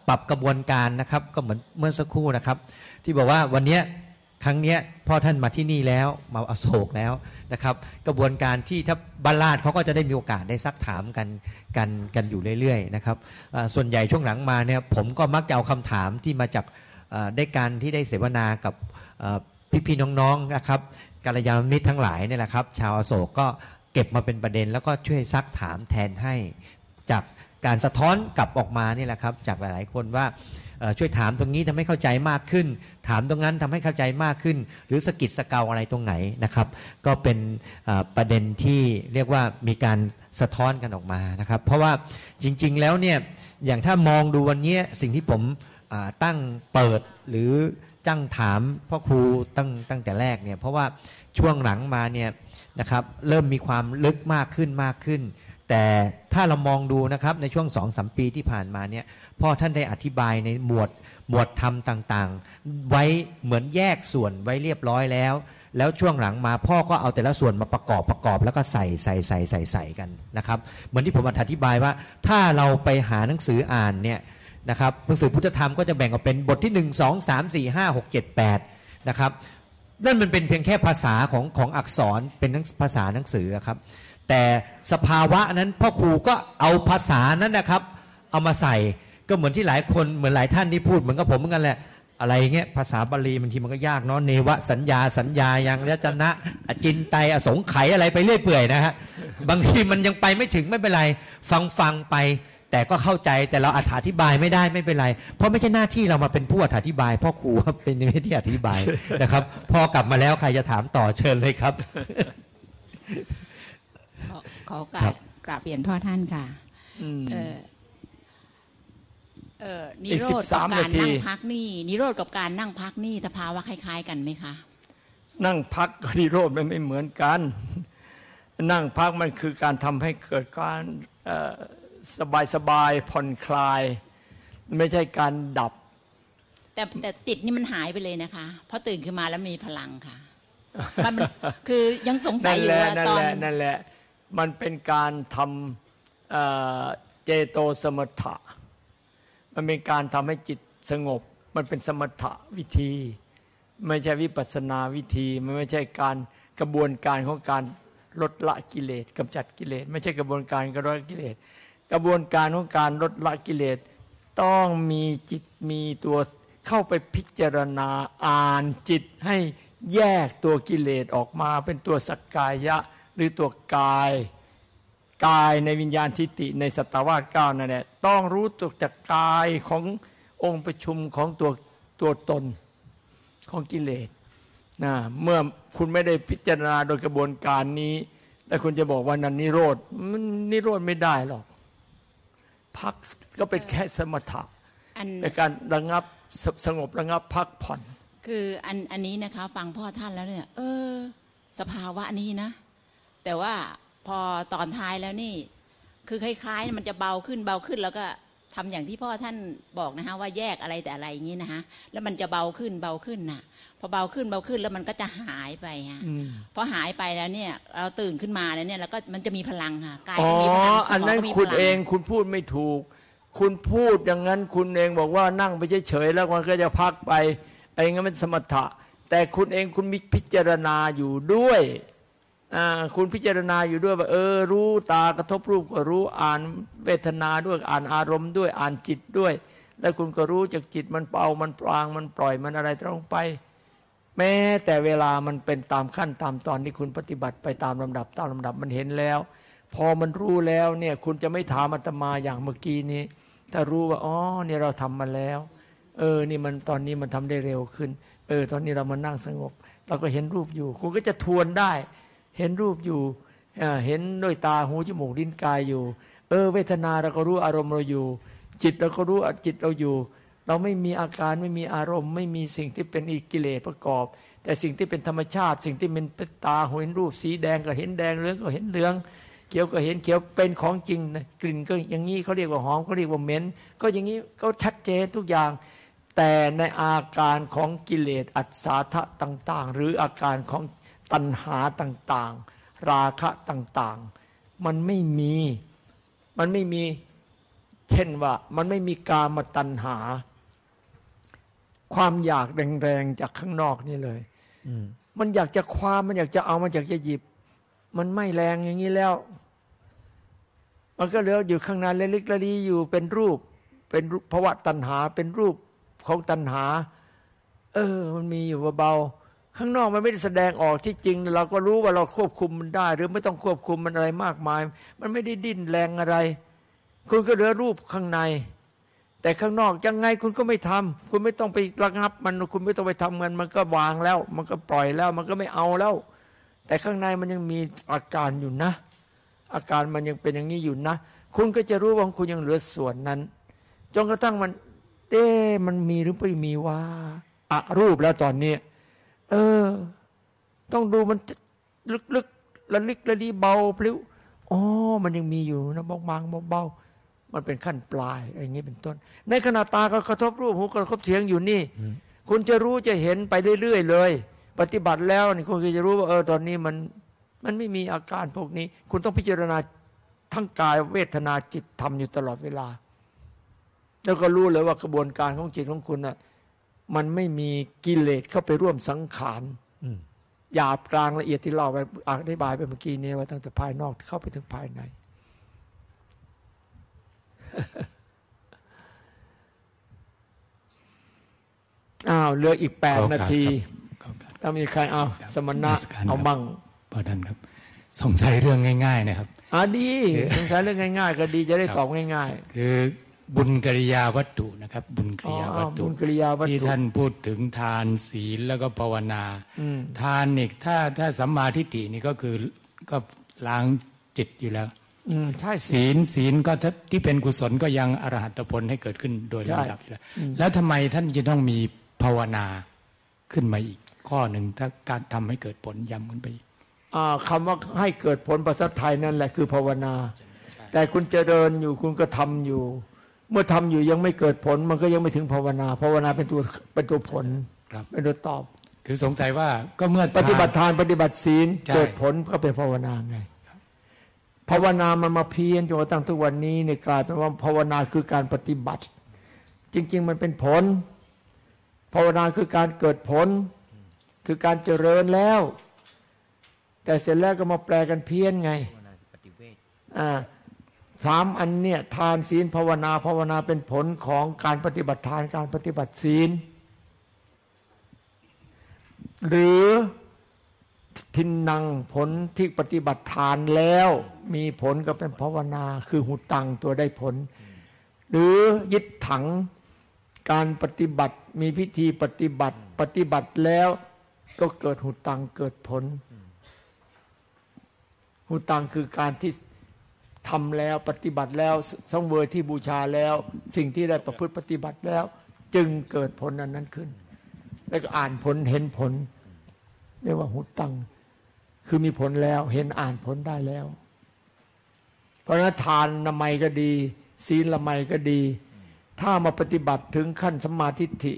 ปรับกระบวนการนะครับ ก็เหมือนเมื่อสักครู่นะครับ ที่บอกว่าวันนี้ครั้งนี้พ่อท่านมาที่นี่แล้วมาอโศกแล้วนะครับ กระบวนการที่ถ้าบรรลาดเขาก็จะได้มีโอกาสได้ซักถามกันกันกันอยู่เรื่อยๆนะครับส่วนใหญ่ช่วงหลังมาเนี่ยผมก็มักจะเอาคำถามที่มาจากได้การที่ได้เสวนากับพี่ๆน้องๆนะครับกัลยาณมิตรทั้งหลายเนี่ยแหละครับ ชาวอโศกก็เก็บมาเป็นประเด็น แล้วก็ช่วยซักถามแทนให้จากการสะท้อนกลับออกมานี่แหละครับ จากหลายๆคนว่า ช่วยถามตรงนี้ทำให้เข้าใจมากขึ้น ถามตรงนั้นทำให้เข้าใจมากขึ้น หรือสะกิดสะเกาอะไรตรงไหนนะครับ ก็เป็นประเด็นที่เรียกว่ามีการสะท้อนกันออกมานะครับ เพราะว่าจริง ๆ แล้วเนี่ยอย่างถ้ามองดูวันนี้สิ่งที่ผมตั้งเปิดหรือจ้างถามพ่อครูตั้งตั้งแต่แรกเนี่ยเพราะว่าช่วงหลังมาเนี่ยนะครับเริ่มมีความลึกมากขึ้นมากขึ้น แต่ถ้าเรามองดูนะครับในช่วงสองสมปีที่ผ่านมาเนี่ยพ่อท่านได้อธิบายในหมวดหมวดธรรมต่างๆ ไว้เหมือนแยกส่วนไว้เรียบร้อยแล้ว แล้วช่วงหลังมาพ่อก็เอาแต่ละส่วนมาประกอบประกอบ แล้วก็ใส่ใส่ใส่ใส่ใส่กันนะครับเหมือนที่ผมอธิบายว่า ถ้าเราไปหาหนังสืออ่านเนี่ยนะครับหนังสือพุทธธรรมก็จะแบ่งออกเป็นบทที่ 1 2 3 4 5 6 7 8นะครับนั่นมันเป็นเพียงแค่ภาษาของของอักษรเป็นภาษาหนังสือครับ แต่สภาวะนั้นพ่อครูก็เอาภาษานั้นนะครับ เอามาใส่ก็เหมือนที่หลายคนเหมือนหลายท่านที่พูดเหมือนกับผมเหมือนกันแหละอะไรเงี้ยภาษาบาลีบางทีมันก็ยากเนาะเนวสัญญาสัญญายังยจนะอจินไตอสงไขยอะไรไปเรื่อยเปื่อยนะฮะบางทีมันยังไปไม่ถึงไม่เป็นไรฟังฟังไป แต่ก็เข้าใจแต่เราอธิบายไม่ได้ไม่เป็นไร เพราะไม่ใช่หน้าที่เรามาเป็นผู้อธิบาย พ่อครูเป็นหน้าที่อธิบายนะครับ พอกลับมาแล้วใครจะถามต่อเชิญเลยครับ อขอโอครักาสบกราบเรียนพ่อท่านค่ะอืมเออเออนิอีกโรธ13กับการนาทีนั่งพักนี่นิโรธกับการนั่งพักนี่สภาวะคล้าย ๆ กันไหมคะ นั่งพักกับนิโรธมันไม่เหมือนกัน นั่งพักมันคือการทำให้เกิดการสบายสบายๆผ่อนคลาย ไม่ใช่การดับ แต่แต่จิตนี่มันหายไปเลยนะคะเพราะตื่นขึ้นมาแล้วมีพลังค่ะมันมันคือยังสงสันั่ยนอยู่แหละว่านั่นตอแหนละนั่นแหละ มันเป็นการทำเจโตสมถะ มันเป็นการทำให้จิตสงบ มันเป็นสมถะวิธี ไม่ใช่วิปัสนาวิธี มันไม่ใช่การกระบวนการของการลดละกิเลสกำจัดกิเลส ไม่ใช่กระบวนการการลดกิเลส กระบวนการของการลดละกิเลส ต้องมีจิตมีตัวเข้าไปพิจารณาอ่านจิตให้แยกตัวกิเลสออกมาเป็นตัวสักกายะ หรือตัวกายกายในวิญญาณทิฏฐิในสัตวาสเก้านั่นแหละต้องรู้ตัวจากกายขององค์ประชุมของตัวตัวตนของกิเลสนะเมื่อคุณไม่ได้พิจารณาโดยกระบวนการนี้ แล้วคุณจะบอกว่านันนิโรธมันนิโรธไม่ได้หรอกพักก็เป็นแค่สมถะอันในการระงับสสงบระงับพักผ่อน คืออันอันนี้นะคะ ฟังพ่อท่านแล้วเนี่ย เออ สภาวะนี้นะ แต่ว่าพอตอนท้ายแล้วนี่ คือคล้ายๆ มันจะเบาขึ้นเบาขึ้นแล้วก็ทำอย่างที่พ่อท่านบอกนะคะว่าแยกอะไรแต่อะไรอย่างนี้นะคะแล้วมันจะเบาขึ้นเบาขึ้นน่ะ พอเบาขึ้นเบาขึ้นแล้วมันก็จะหายไปฮะอืมพอหายไปแล้วเนี่ย เราตื่นขึ้นมาแล้วเนี่ยแล้วก็มันจะมีพลังค่ะกายอ๋อก็มีพลังสอันมนั้นก็มีคุณพลัเองคุณพูดไม่ถูก คุณพูดอย่างนั้นคุณเองบอกว่านั่งไปเฉยๆแล้วมันก็จะพักไปไอ้งั้นมันสมถะ แต่คุณเองคุณมีพิจารณาอยู่ด้วยอ่า คุณพิจารณาอยู่ด้วยว่าเออรู้ตากระทบรูปก็รู้อ่านเวทนาด้วยอ่านอารมณ์ด้วยอ่านจิตด้วย แล้วคุณก็รู้จากจิตมันเป่ามันปรางมันปล่อยมันอะไรตรงไป แม้แต่เวลามันเป็นตามขั้นตามตอนที่คุณปฏิบัติไปตามลำดับตามลำดับมันเห็นแล้ว พอมันรู้แล้วเนี่ยคุณจะไม่ถามอาตมาอย่างเมื่อกี้นี้ถ้ารู้ว่าอ๋อเนี่ยเราทำมาแล้ว เออนี่มันตอนนี้มันทำได้เร็วขึ้น เออ ตอนนี้เรามานั่งสงบ เราก็เห็นรูปอยู่ คุณก็จะทวนได้ เห็นรูปอยู่เห็นด้วยตาหูจมูกลิ้นกายอยู่ เออ เวทนาเราก็รู้อารมณ์เราอยู่ จิตเราก็รู้จิตเราอยู่ เราไม่มีอาการไม่มีอารมณ์ ไม่มีสิ่งที่เป็นอีกิเลสประกอบ แต่สิ่งที่เป็นธรรมชาติ สิ่งที่เป็นตาเห็นรูปสีแดงก็เห็นแดงเหลืองก็เห็นเหลืองเขียวก็เห็นเขียวเป็นของจริงนะกลิ่นก็อย่างนี้เขาเรียกว่าหอมเขาเรียกว่าเหม็นก็อย่างนี้ก็ชัดเจนทุกอย่าง แต่ในอาการของกิเลสอัศาทะต่าง ๆ หรืออาการของ ตัณหาต่างๆ ราคะต่างๆ มันไม่มี มันไม่มี เช่นว่า มันไม่มีกามตัณหา ความอยากแรงๆจากข้างนอกนี่เลยอืมมันอยากจะคว้ามันอยากจะเอามันอยากจะหยิบ มันไม่แรงอย่างนี้แล้ว มันก็เหลืออยู่ข้างในเล็กๆละลีอยู่เป็นรูป เป็นรูปภาวะตัณหาเป็นรูปของตัณหา เออ มันมีอยู่เบาๆ ข้างนอกมันไม่ได้แสดงออกที่จริง เราก็รู้ว่าเราควบคุมมันได้ หรือไม่ต้องควบคุมมันอะไรมากมาย มันไม่ได้ดิ้นแรงอะไร คุณก็เหลือรูปข้างใน แต่ข้างนอกยังไงคุณก็ไม่ทำคุณไม่ต้องไประงับ มันคุณไม่ต้องไปทำมันมันก็วางแล้ว มันก็ปล่อยแล้ว มันก็ไม่เอาแล้ว แต่ข้างในมันยังมีอาการอยู่นะ อาการมันยังเป็นอย่างนี้อยู่นะ คุณก็จะรู้ว่าคุณยังเหลือส่วนนั้นจนกระทั่งมันเอ๊มันมีหรือไม่มีว่าอะรูปแล้วตอนนี้ เออ ต้องดูมันลึกๆละลิกละลีเบาพลิ้วอ๋อมันยังมีอยู่นะบางๆเบาๆมันเป็นขั้นปลายอย่างนี้เป็นต้น ในขณะตาก็กระทบรูปหูก็กระทบเสียงอยู่นี่ คุณจะรู้จะเห็นไปเรื่อยๆเลย ปฏิบัติแล้วนี่คุณก็จะรู้ว่า เออตอนนี้มันมันไม่มีอาการพวกนี้ คุณต้องพิจารณาทั้งกายเวทนาจิตทำอยู่ตลอดเวลา แล้วก็รู้เลยว่ากระบวนการของจิตของคุณน่ะ มันไม่มีกิเลสเข้าไปร่วมสังขารอืมหยาบกลางละเอียดที่เราไปอธิบายไปเมื่อกี้นี้ว่าตั้งแต่ภายนอกเข้าไปถึงภายใน อ้าวเหลืออีกแปดขอโอกาสนาทีครับขอโอกาสถ้ามีใครเอาครับสมณะนมัสการครับเอามั่งพอท่านครับ สงสัยเรื่องง่าย ๆ นะครับอ่าดีสงสัยเรื่องง่าย ๆ ก็ดีจะได้ตอบง่ายคือ บุญกิริยาวัตถุนะครับ บุญกิๆอ๋ริอยาวัตถุบุญกิริยาวัตที่ถุท่านพูดถึงทานศีลแล้วก็ภาวนาอืมทานนี่ถ้าถ้าสัมมาทิฏฐินี่ก็คือก็ล้างจิตอยู่แล้วอืมใช่สิศีลศีลก็ถ้าที่เป็นกุศลก็ยังอรหัตผลให้เกิดขึ้นโดยใช่ลำดับอยู่แล้ว แล้วทำไมท่านจะต้องมีภาวนาขึ้นมาอีกข้อหนึ่งถ้าการทำให้เกิดผลย้ำขึ้นไปอีกอ่าคำว่าให้เกิดผลภาษาไทยนั่นแหละคือภาวนา แต่คุณเจริญอยู่คุณก็ทำอยู่ เมื่อทำอยู่ยังไม่เกิดผล มันก็ยังไม่ถึงภาวนาภาวนาเป็นตัวเป็นตัวผลครับเป็นตัวตอบ คือสงสัยว่าก็เมื่อปฏิบัติทานทานปฏิบัติศีลใช่เกิดผลก็เป็นภาวนาไงภาวนามันมาเพียรจนกระทั่งทุกวันนี้ในกลายเป็นว่าภาวนาคือการปฏิบัติ จริง ๆ มันเป็นผล ภาวนาคือการเกิดผล คือการเจริญแล้ว แต่เสร็จแล้วก็มาแปลกันเพี้ยนไงอ่า สามอันเนี่ยทานศีลภาวนาภาวนาเป็นผลของการปฏิบัติทานการปฏิบัติศีล หรือทินนังผลที่ปฏิบัติทานแล้ว มีผลก็เป็นภาวนา คือหุตังตัวได้ผล หรือยึดถังการปฏิบัติมีพิธีปฏิบัติปฏิบัติแล้วก็เกิดหุตังเกิดผล หุตังคือการที่ ทำแล้วปฏิบัติแล้วสังเวยที่บูชาแล้ว สิ่งที่ได้ประพฤติปฏิบัติแล้ว จึงเกิดผลอันนั้นขึ้น แล้วก็อ่านผลเห็นผลเรียกว่าหุตัง คือมีผลแล้วเห็นอ่านผลได้แล้ว เพราะนั้นทานละไมก็ดี ศีลละไมก็ดี ถ้ามาปฏิบัติถึงขั้นสมมาทิฏฐิ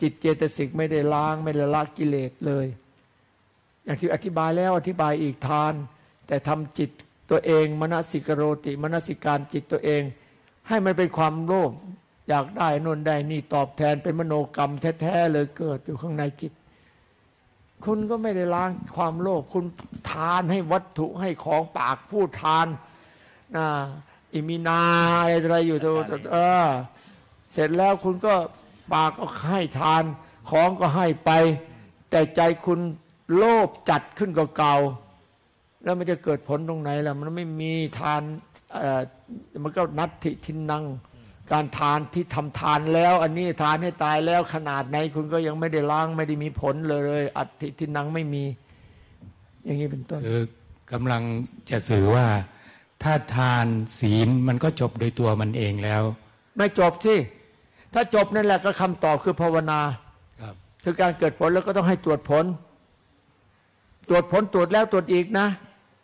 จิตเจตสิกไม่ได้ล้างไม่ได้ละกิเลสเลย อย่างที่อธิบายแล้วอธิบายอีกทาน แต่ทำจิต ตัวเองมนสิกโรติมนสิการจิตตัวเอง ให้มันเป็นความโลภอยากได้นนได้นี่ตอบแทนเป็นมโนกรรมแท้ๆเลยเกิดอยู่ข้างในจิต คุณก็ไม่ได้ล้างความโลภคุณทานให้วัตถุให้ของปากพูดทานนะอิมินาอะไรอยู่ตัวเออเสร็จแล้วคุณก็ปากก็ให้ทาน ของก็ให้ไป แต่ใจคุณโลภจัดขึ้นกว่าเก่า แล้วมันจะเกิดผลตรงไหนล่ะ มันไม่มีทานมันก็นัตถิทินนัง การทานที่ทำทานแล้ว อันนี้ทานให้ตายแล้วขนาดไหนคุณก็ยังไม่ได้ล้างไม่ได้มีผลเลย อัตถิทินนังไม่มี อย่างนี้เป็นต้นคือกำลังจะสื่อว่า ถ้าทานศีลมันก็จบโดยตัวมันเองแล้ว ไม่จบสิถ้าจบนั่นแหละก็คำตอบคือภาวนาครับคือการเกิดผลแล้วก็ต้องให้ตรวจผล ตรวจผลตรวจแล้วตรวจอีกนะ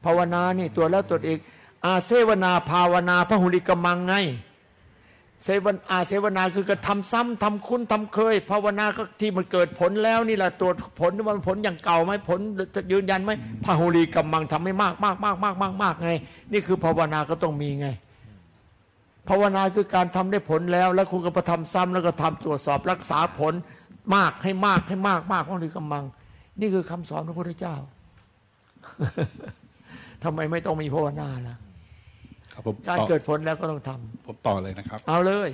ภาวนานี่ตรวแล้วตรวอีก อาเสวนาภาวนาพระหุลิกมังไงเสวนอาเสวนาคือกระทำซ้ำทำคุ้นทำเคย ภาวนาก็ที่มันเกิดผลแล้วนี่แหละตรวผลว่มันผลอย่างเก่าไหมผลจะยืนยันไหมพระหุลิกมังทำให้มากมากมากมากมากมากไง นี่คือภาวนาก็ต้องมีไง ภาวนาคือการทำได้ผลแล้ว แล้วคุณก็ไปทำซ้ำแล้วก็ทำตรวจสอบรักษาผลมากให้มากให้มากมากพระหุลิกมัง นี่คือคำสอนพระพุทธเจ้า ทำไมไม่ต้องมีภาวนาล่ะครับผมการต่อเกิดผลแล้วก็ต้องทำผมต่อเลยนะครับ เอาเลย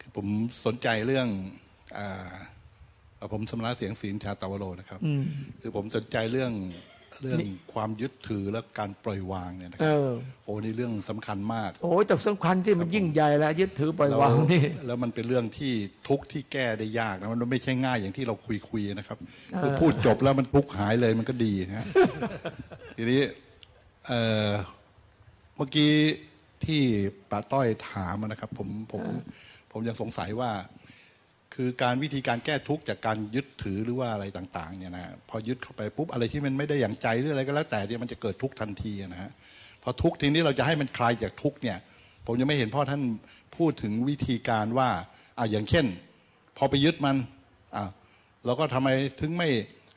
คือผมสนใจเรื่องอ่าเอ่อผมสมณะเสียงศีลชาตาวโรนะครับอืมคือผมสนใจเรื่องเรื่องความยึดถือและการปล่อยวางเนี่ยนะคเอรับอโอ้นี่เรื่องสำคัญมาก โอ้ยแต่สำคัญที่มันยิ่งใหญ่แล้วยึดถือปล่อยวางนี่แล้วมันเป็นเรื่องที่ทุกข์ที่แก้ได้ยากนะมันไม่ใช่ง่ายอย่างที่เราคุยคุยๆนะครับเออคือพูดจบแล้วมันทุกข์หายเลยมันก็ดีนะฮะทีนี้ เอ่อเมื่อกี้ที่ป้าต้อยถามนะครับ ผมผมผมยังสงสัยว่า คือการวิธีการแก้ทุกข์จากการยึดถือหรือว่าอะไรต่าง ๆ เนี่ยนะฮะพอยึดเข้าไปปุ๊บอะไรที่มันไม่ได้อย่างใจหรืออะไรก็แล้วแต่เนี่ยมันจะเกิดทุกข์ทันทีนะฮะพอทุกข์ทีนี้เราจะให้มันคลายจากทุกข์เนี่ย ผมยังไม่เห็นพ่อท่านพูดถึงวิธีการว่าอ่าอย่างเช่น พอไปยึดมันอ่าเราก็ทำไมถึงไม่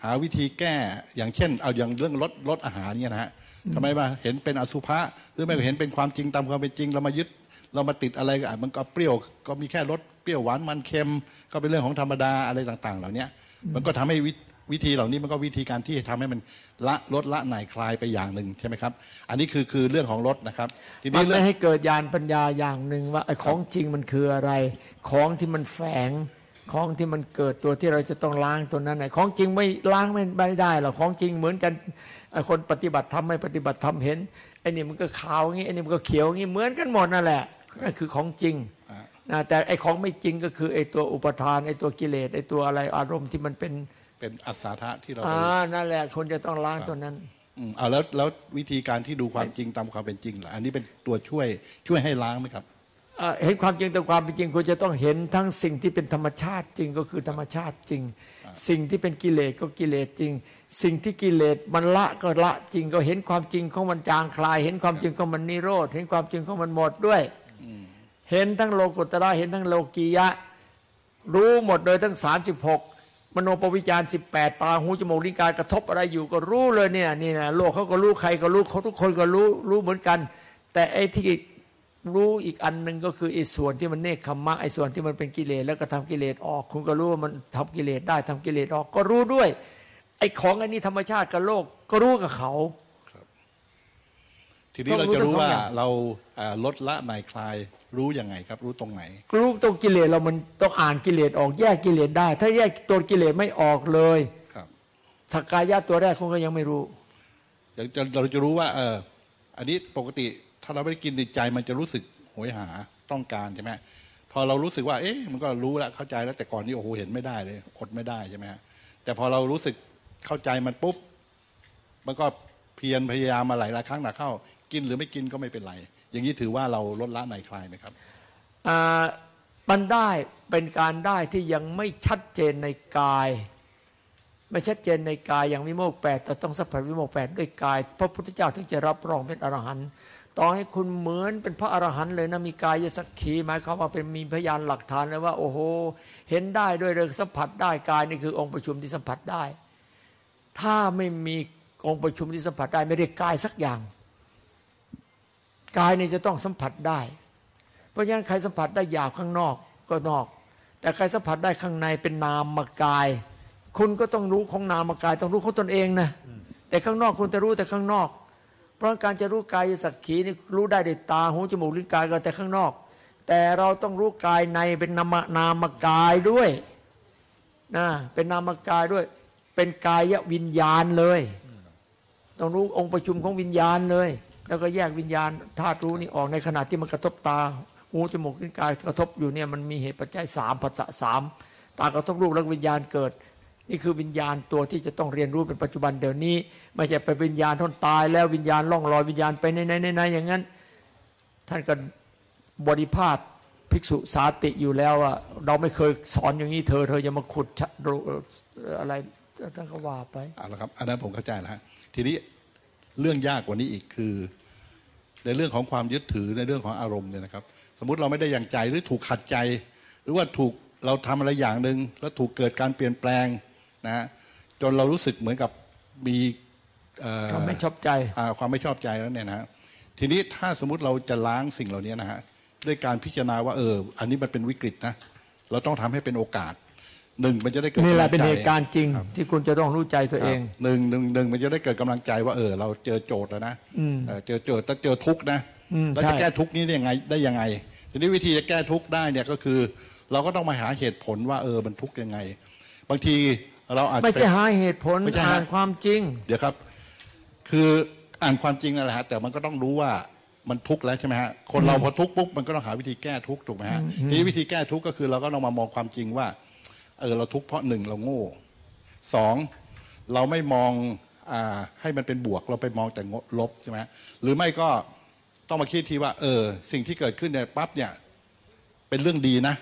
หาวิธีแก้อย่างเช่น เอาอย่างเรื่องลดลดอาหารเนี่ยนะฮะ ทำไมมาเห็นเป็นอสุภะหรือไม่เห็นเป็นความจริงตามความเป็นจริง เรามายึดเรามาติดอะไรก็อะมันก็เปรี้ยวก็มีแค่รสเปรี้ยวหวานมันเค็ม ก็เป็นเรื่องของธรรมดาอะไรต่าง ๆ เหล่าเนี้ยมันก็ทำให้วิวิธีเหล่านี้มันก็วิธีการที่ทำให้มันละลดละหน่ายคลายไปอย่างหนึ่งใช่ไหมครับ อันนี้คือคือเรื่องของรสนะครับทีมันี้นเรื่ไม่องให้เกิดญาณปัญญาอย่างหนึ่งว่าไอ้ของจริงมันคืออะไร ของที่มันแฝงของที่มันเกิดตัวที่เราจะต้องล้างตัวนั้นไหนของจริงไม่ล้างไม่ไม่ได้หรอกของจริงเหมือนกันไอ้ คนปฏิบัติทำไม่ปฏิบัติทำเห็นไอ้นี่มันก็ขาวงี้ไอ้นี่มันก็เขียวงี้เหมือนกันหมดนั่นแหละนั่นคือของจริงนะแต่ไอ้ของไม่จริงก็คือไอ้ตัวอุปทานไอ้ตัวกิเลสไอ้ตัวอะไรอารมณ์ที่มันเป็นเป็นอัศทะที่เราอ่าไปนั่นแหละคนจะต้องล้างตัวนั้นอืมเอาแล้วแล้ววิธีการที่ดูความจริงตามความเป็นจริงล่ะอันนี้เป็นตัวช่วยช่วยให้ล้างไหมครับเอ่อเห็นความจริงตามความเป็นจริงคุณจะต้องเห็นทั้งสิ่งที่เป็นธรรมชาติจริงก็คือธรรมชาติจริง สิ่งที่เป็นกิเลสก็กิเลสจริง สิ่งที่กิเลสมันละก็ละจริงก็เห็นความจริงของมันจางคลาย เห็นความจริงของมันนิโรธเห็นความจริงของมันหมดด้วยเห็นทั้งโลกุตระเห็นทั้งโลกียะ รู้หมดเลยทั้ง36มโนปวิจารสิบแปดตาหูจมูกลิ้นกายกระทบอะไรอยู่ก็รู้เลยเนี่ยนี่นะโลกเขาก็รู้ใครก็รู้เขาทุกคนก็รู้รู้เหมือนกัน แต่ไอ้ที่รู้อีกอันหนึ่งก็คือไอ้ส่วนที่มันเนคขมมะไอ้ส่วนที่มันเป็นกิเลสแล้วก็ทำกิเลสออก คุณก็รู้ว่ามันทำกิเลสได้ทำกิเลสออกก็รู้ด้วย ไอ้ของอันนี้ธรรมชาติกับโลกก็รู้กับเขาทีนี้ต้เราองรู้จะรู้ทั้งสองว่าอย่างเราอ่าลดละในายคลายรู้ยังไงครับ รู้ตรงไหน รู้ตรงกิเลสเรามันต้องอ่านกิเลสออกแยกกิเลสได้ ถ้าแยกตัวกิเลสไม่ออกเลยครับสกกายะตัวแรกคุณก็ยังไม่รู้อย่างจะเราจะรู้ว่า เออ อันนี้ปกติถ้าเราไม่ได้กินในใจมันจะรู้สึกโหยหาต้องการใช่ไหมพอเรารู้สึกว่า เอ๊ะมันก็รู้แล้วเข้าใจแล้วแต่ก่อนนี้โอ้โหเห็นไม่ได้เลยอดไม่ได้ใช่ไหมฮะแต่พอเรารู้สึก เข้าใจมันปุ๊บ มันก็เพียรพยายามมาหลายหลายครั้งหนักเข้า กินหรือไม่กินก็ไม่เป็นไร อย่างนี้ถือว่าเราลดละในคลายไหมครับมันได้เป็นการได้ที่ยังไม่ชัดเจนในกาย ไม่ชัดเจนในกายอย่างวิโมกแปดแต่ต้องสัมผัสวิโมกแปดด้วยกาย พระพุทธเจ้าถึงจะรับรองเป็นอรหันต์ต่อให้คุณเหมือนเป็นพระอรหันต์เลยนะมีกายสักขีหมายความว่าเป็นมีพยานหลักฐานเลยว่า โอ้โห เห็นได้ด้วยเลยสัมผัสได้กายนี่คือองค์ประชุมที่สัมผัสได้ ถ้าไม่มีองค์ประชุมที่สัมผัสได้ไม่ได้กายสักอย่าง กายนี่จะต้องสัมผัสได้ เพราะฉะนั้นใครสัมผัสได้หยาบข้างนอกก็นอก แต่ใครสัมผัสได้ข้างในเป็นนามกาย คุณก็ต้องรู้ของนามกาย ต้องรู้ของตนเองนะแต่ข้างนอกคุณจะรู้แต่ข้างนอก เพราะการจะรู้กายสักขีนี่รู้ได้ด้วยตาหูจมูกลิ้นกายก็แต่ข้างนอก แต่เราต้องรู้กายในเป็นนามนามกายด้วยนะเป็นนามกายด้วย เป็นกายวิญญาณเลย ต้องรู้องค์ประชุมของวิญญาณเลย แล้วก็แยกวิญญาณธาตุรู้นี่ออกในขณะที่มันกระทบตาหูจมูกลิ้นกายกระทบอยู่เนี่ยมันมีเหตุปัจจัยสามภาษาสามตากระทบรูปแล้ววิญญาณเกิด นี่คือวิญญาณตัวที่จะต้องเรียนรู้เป็นปัจจุบันเดี๋ยวนี้ ไม่ใช่ไปวิญญาณทนตาย แล้ววิญญาณล่องลอยวิญญาณไปในในในอย่างนั้น ท่านก็บริพาทภิกษุสาติอยู่แล้วว่าเราไม่เคยสอนอย่างนี้เธอ เธออย่ามาขุดอะไร ท่านก็ว่าไปเอาละครับ อันนั้นผมเข้าใจแล้วฮะทีนี้เรื่องยากกว่านี้อีกคือ ในเรื่องของความยึดถือในเรื่องของอารมณ์เนี่ยนะครับ สมมติเราไม่ได้อย่างใจหรือถูกขัดใจ หรือว่าถูกเราทำอะไรอย่างหนึ่งแล้วถูกเกิดการเปลี่ยนแปลงนะฮะจนเรารู้สึกเหมือนกับมีเอ่อเขาไม่ชอบใจอ่าความไม่ชอบใจแล้วเนี่ยนะฮะทีนี้ถ้าสมมติเราจะล้างสิ่งเหล่านี้นะฮะด้วยการพิจารณาว่าเออ อันนี้มันเป็นวิกฤตนะเราต้องทำให้เป็นโอกาส หนึ่งมันจะได้เกิดนี่แหละกำเป็นงใจเหตุการณ์จริง ที่คุณจะต้องรู้ใจตัวเองครับหนึ่งหนึ่งหนึ่งมันจะได้เกิดกำลังใจว่าเออ เราเจอโจทย์แล้วนะเออเจอโจทย์แล้วเจอทุกข์นะอืมแล้วใช่จะแก้ทุกข์นี้ได้ยังไงได้ยังไง ทีนี้วิธีจะแก้ทุกข์ได้เนี่ยก็คือ เราก็ต้องมาหาเหตุผลว่าเออมันทุกข์ยังไง บางทีเราอาจจะไม่ใช่หาเหตุผลไม่ใช่ฮะอ่านความจริง เดี๋ยวครับ คืออ่านความจริงนั่นแหละฮะแต่มันก็ต้องรู้ว่ามันทุกข์แล้วใช่ไหมฮะคนเราพอทุกข์ปุ๊บมันก็ต้องหาวิธีแก้ทุกข์ถูกไหมฮะทีนี้วิธีแก้ทุกข์ก็คือเราก็ต้องมามองความจริงว่า เออเราทุกข์เพราะหนึ่งเราโง่สองเราไม่มองอให้มันเป็นบวกเราไปมองแต่งลบใช่ไหมหรือไม่ก็ต้องมาคิดทีว่า เออ สิ่งที่เกิดขึ้นเนี่ยปั๊บเนี่ย เป็นเรื่องดีนะ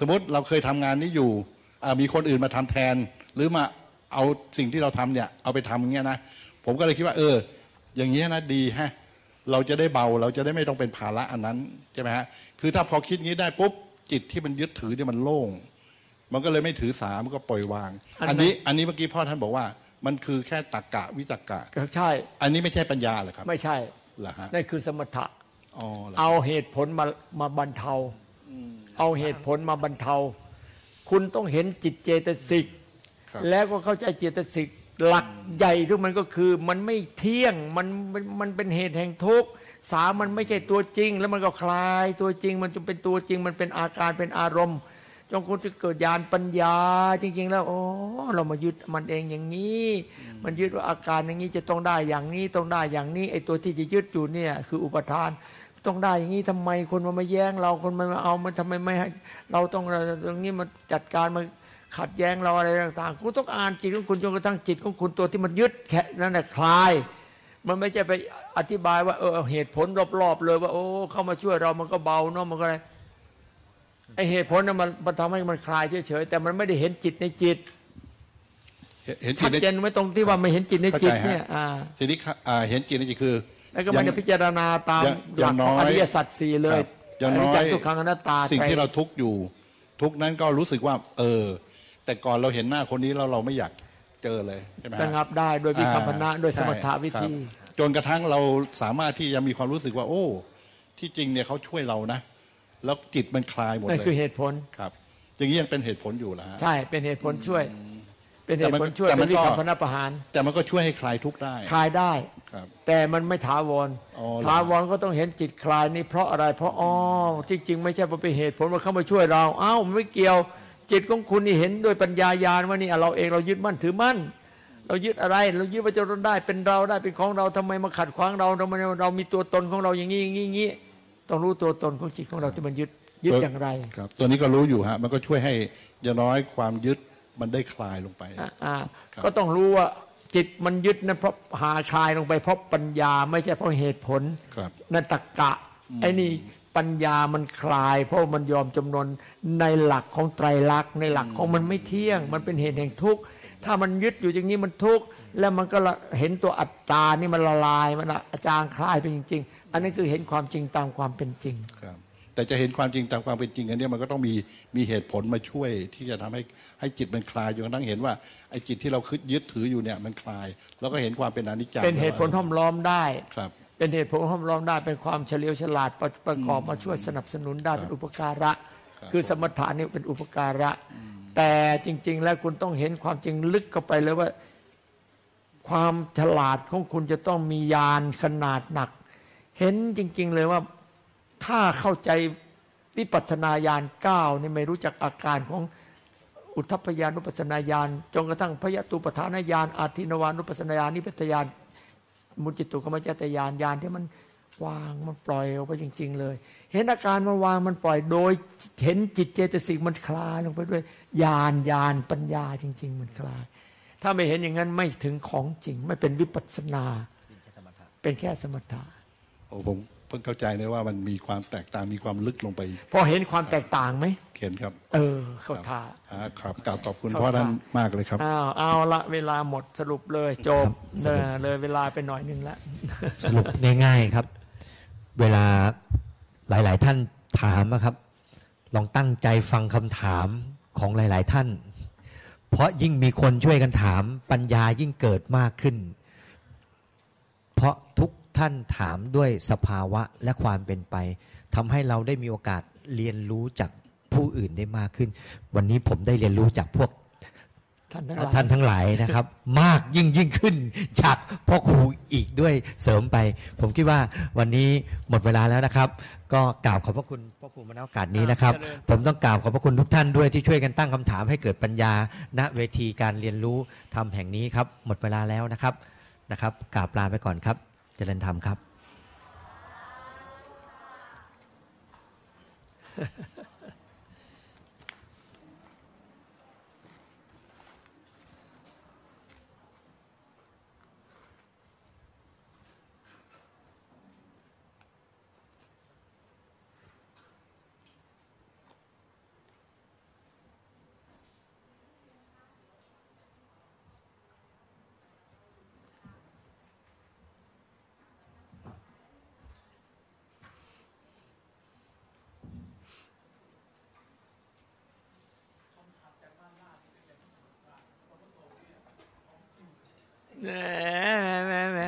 สมมติเราเคยทำงานนี้อยู่อมีคนอื่นมาทำแทน หรือมาเอาสิ่งที่เราทำเนี่ย เอาไปทำอย่างเงี้ยนะผมก็เลยคิดว่า เออ อย่างเงี้ยนะดีฮะเราจะได้เบาเราจะได้ไม่ต้องเป็นภาระอันนั้นใช่ไหมฮะคือถ้าพอคิดงี้ได้ปุ๊บจิตที่มันยึดถือเนี่ยมันโล่ง มันก็เลยไม่ถือสามันก็ปล่อยวางอันไหนอันนี้อันนี้เมื่อกี้พ่อท่านบอกว่า มันคือแค่ตักกะวิตกกะก็ใช่ อันนี้ไม่ใช่ปัญญาเหรอครับ ไม่ใช่เหรอฮะนั่นคือสมถะอ๋อเหรอเอาเหตุผลมามาบรรเทา เอาเหตุผลมาบรรเทา คุณต้องเห็นจิตเจตสิกครับแล้วก็เข้าใจเจตสิก หลักใหญ่ทุกมันก็คือ มันไม่เที่ยง มันมันมันเป็นเหตุแห่งทุกข์สามมันไม่ใช่ตัวจริง แล้วมันก็คลายตัวจริง มันจะเป็นตัวจริง มันเป็นอาการเป็นอารมณ์ จนคุณจะเกิดญาณปัญญา จริง ๆ แล้ว โอ้เรามายึดมันเองอย่างนี้ มันยึดว่าอาการอย่างนี้จะต้องได้อย่างนี้ต้องได้อย่างนี้ไอ้ตัวที่จะยึดอยู่เนี่ย คืออุปทานต้องได้อย่างนี้ทำไมคนมันมาแย้งเราคนมันมาเอามันทำไมไม่ให้เราต้องตรงนี้มาจัดการมาขัดแย้งเราอะไรต่างๆ คุณต้องอ่านจิตของคุณจนกระทั่งจิตของคุณตัวที่มันยึดแค่นั้นแหละคลาย มันไม่ใช่ไปอธิบายว่าเออเหตุผลรอบๆเลยว่า โอ้เข้ามาช่วยเรามันก็เบาเนาะมันก็อะไร ไอเหตุผลน่ะมันมันทำให้มันคลายเฉยๆแต่มันไม่ได้เห็นจิตในจิตเห็นเห็นจิชัตดในเจนไว้ตรงที่ว่าไม่เห็นจิตในจิตเข้าใจฮะเนี่ยอ่า ทีนี้ค่ะอ่าเห็นจิตในจิตคือ แล้วก็มันจะพิจารณาตามอย่างหลักของอย่างน้อยอริยสัจสี่เลยครับอย่างน้อนิจจัยงทุกขังอนัตตาสิ่งที่ใจเราทุกข์อยู่ ทุกข์นั้นก็รู้สึกว่า เออ แต่ก่อนเราเห็นหน้าคนนี้แล้วเราไม่อยากเจอเลยใช่ไหมฮะระงับได้โดยวิคัมพนะอ่าโดยสมถะใช่วิธีครับจนกระทั่งเราสามารถที่จะมีความรู้สึกว่า โอ้ ที่จริงเนี่ยเขาช่วยเรานะ แล้วจิตมันคลายหมดนั่นเลยคือเหตุผลครับ อย่างนี้ยังเป็นเหตุผลอยู่แล้วฮะใช่เป็นเหตุผลช่วย เป็นเหตุผลช่วยแต่เป็มันนวิก็คัมพนาประหาร แต่มันก็ช่วยให้คลายทุกข์ได้ คลายได้ครับ แต่มันไม่ถาวรอ๋อเหรอถาวรก็ต้องเห็นจิตคลายนี่เพราะอะไร เพราะอ๋อจริง ๆ ไม่ใช่เพราะเป็นเหตุผลว่าเข้ามาช่วยเราเอ้ามันไม่เกี่ยวจิตของคุณนี่เห็นด้วยปัญญาญาณว่านี่เราเองเรายึดมั่นถือมั่น เรายึดอะไร เรายึดว่าจะเราได้เป็นเราได้เป็นของเราทำไมมาขัดขวางเราทำไมเรามีตัวตนของเราอย่างนี้อย่างนี้อย่างนี้ ต้องรู้ตัวตนของจิตของเราที่มันยึดยึดอย่างไรครับ ตัวนี้ก็รู้อยู่ฮะมันก็ช่วยให้อย่างน้อยความยึดมันได้คลายลงไปอะอ่าครับก็ต้องรู้ว่าจิตมันยึดนะเพราะหาคลายลงไปเพราะปัญญาไม่ใช่เพราะเหตุผลครับนันตกะไอ้นี่ปัญญามันคลาย เพราะมันยอมจำนนในหลักของไตรลักษณ์ในหลักของมันไม่เที่ยง มันเป็นเหตุแห่งทุกข์ถ้ามันยึดอยู่อย่างนี้มันทุกข์แล้วมันก็ละเห็นตัวอัตตานี่มันละลายมันละอาจารย์คลายไปจริงๆ อันนี้คือเห็นความจริงตามความเป็นจริงครับ แต่จะเห็นความจริงตามความเป็นจริงอันเนี้ยมันก็ต้องมีมีเหตุผลมาช่วยที่จะทำให้ให้จิตมันคลายจนกระทั่งเห็นว่าไอ้จิตที่เราคึดยึดถืออยู่เนี่ยมันคลาย แล้วก็เห็นความเป็นอนิจจังเป็นเหตุผลห้อมล้อมได้ครับเป็นเหตุผลห้อมล้อมได้เป็นความเฉลียวฉลาดประประกอบมาช่วยสนับสนุนได้เป็นอุปการะครับคือสมถะนี่เป็นอุปการะ แต่จริง ๆ แล้วคุณต้องเห็นความจริงลึกเข้าไปเลยว่าความฉลาดของคุณจะต้องมียานขนาดหนัก เห็นจริง ๆ เลยว่าถ้าเข้าใจวิปัสสนาญาณเก้านี่ไม่รู้จักอาการของอุทธพยานุปัสสนาญาณจนกระทั่งพยตุปทานญาณอาทินวานุปัสสนาญาณนิพพตญาณมุจิตุกรรมจตยานยานที่มันวางมันปล่อยออกไปจริง ๆ เลย เห็นอาการมันวางมันปล่อยโดย เห็นจิตเจตสิกมันคลายลงไปด้วยญาณญาณปัญญาจริง ๆ มันคลาย ถ้าไม่เห็นอย่างนั้นไม่ถึงของจริง ไม่เป็นวิปัสสนา เป็นแค่สมถะ ผมเพิ่งเข้าใจเลยว่ามันมีความแตกต่างมีความลึกลงไป พอเห็นความแตกต่างไหมเขียนครับ เออเข้าท่าอ่าครับกราบขอบคุณเข้าพ่อท่านท่มากเลยครับอ้าวเอาละเวลาหมดสรุปเลยจบสรุปเออเลยเวลาไปหน่อยหนึงละสรุปง่ายๆครับ เวลาหลาย ๆ ท่านถามนะครับ ลองตั้งใจฟังคำถามของหลาย ๆ ท่าน เพราะยิ่งมีคนช่วยกันถามปัญญายิ่งเกิดมากขึ้น เพราะทุก ท่านถามด้วยสภาวะและความเป็นไปทำให้เราได้มีโอกาสเรียนรู้จากผู้อื่นได้มากขึ้น วันนี้ผมได้เรียนรู้จากพวกท่านทั้งหลายท่านทั้งหลายนะครับ มากยิ่งยิ่งขึ้นจากพ่อครูอีกด้วยเสริมไป ผมคิดว่าวันนี้หมดเวลาแล้วนะครับ ก็กล่าวขอบพระคุณพ่อครูมาในโอกาสนี้นะครับ ผมต้องกล่าวขอบพระคุณทุกท่านด้วยที่ช่วยกันตั้งคำถามให้เกิดปัญญา ณเวทีการเรียนรู้ทำแห่งนี้ครับ หมดเวลาแล้วนะครับนะครับกราบลาไปก่อนครับ เจริญธรรมครับ แหม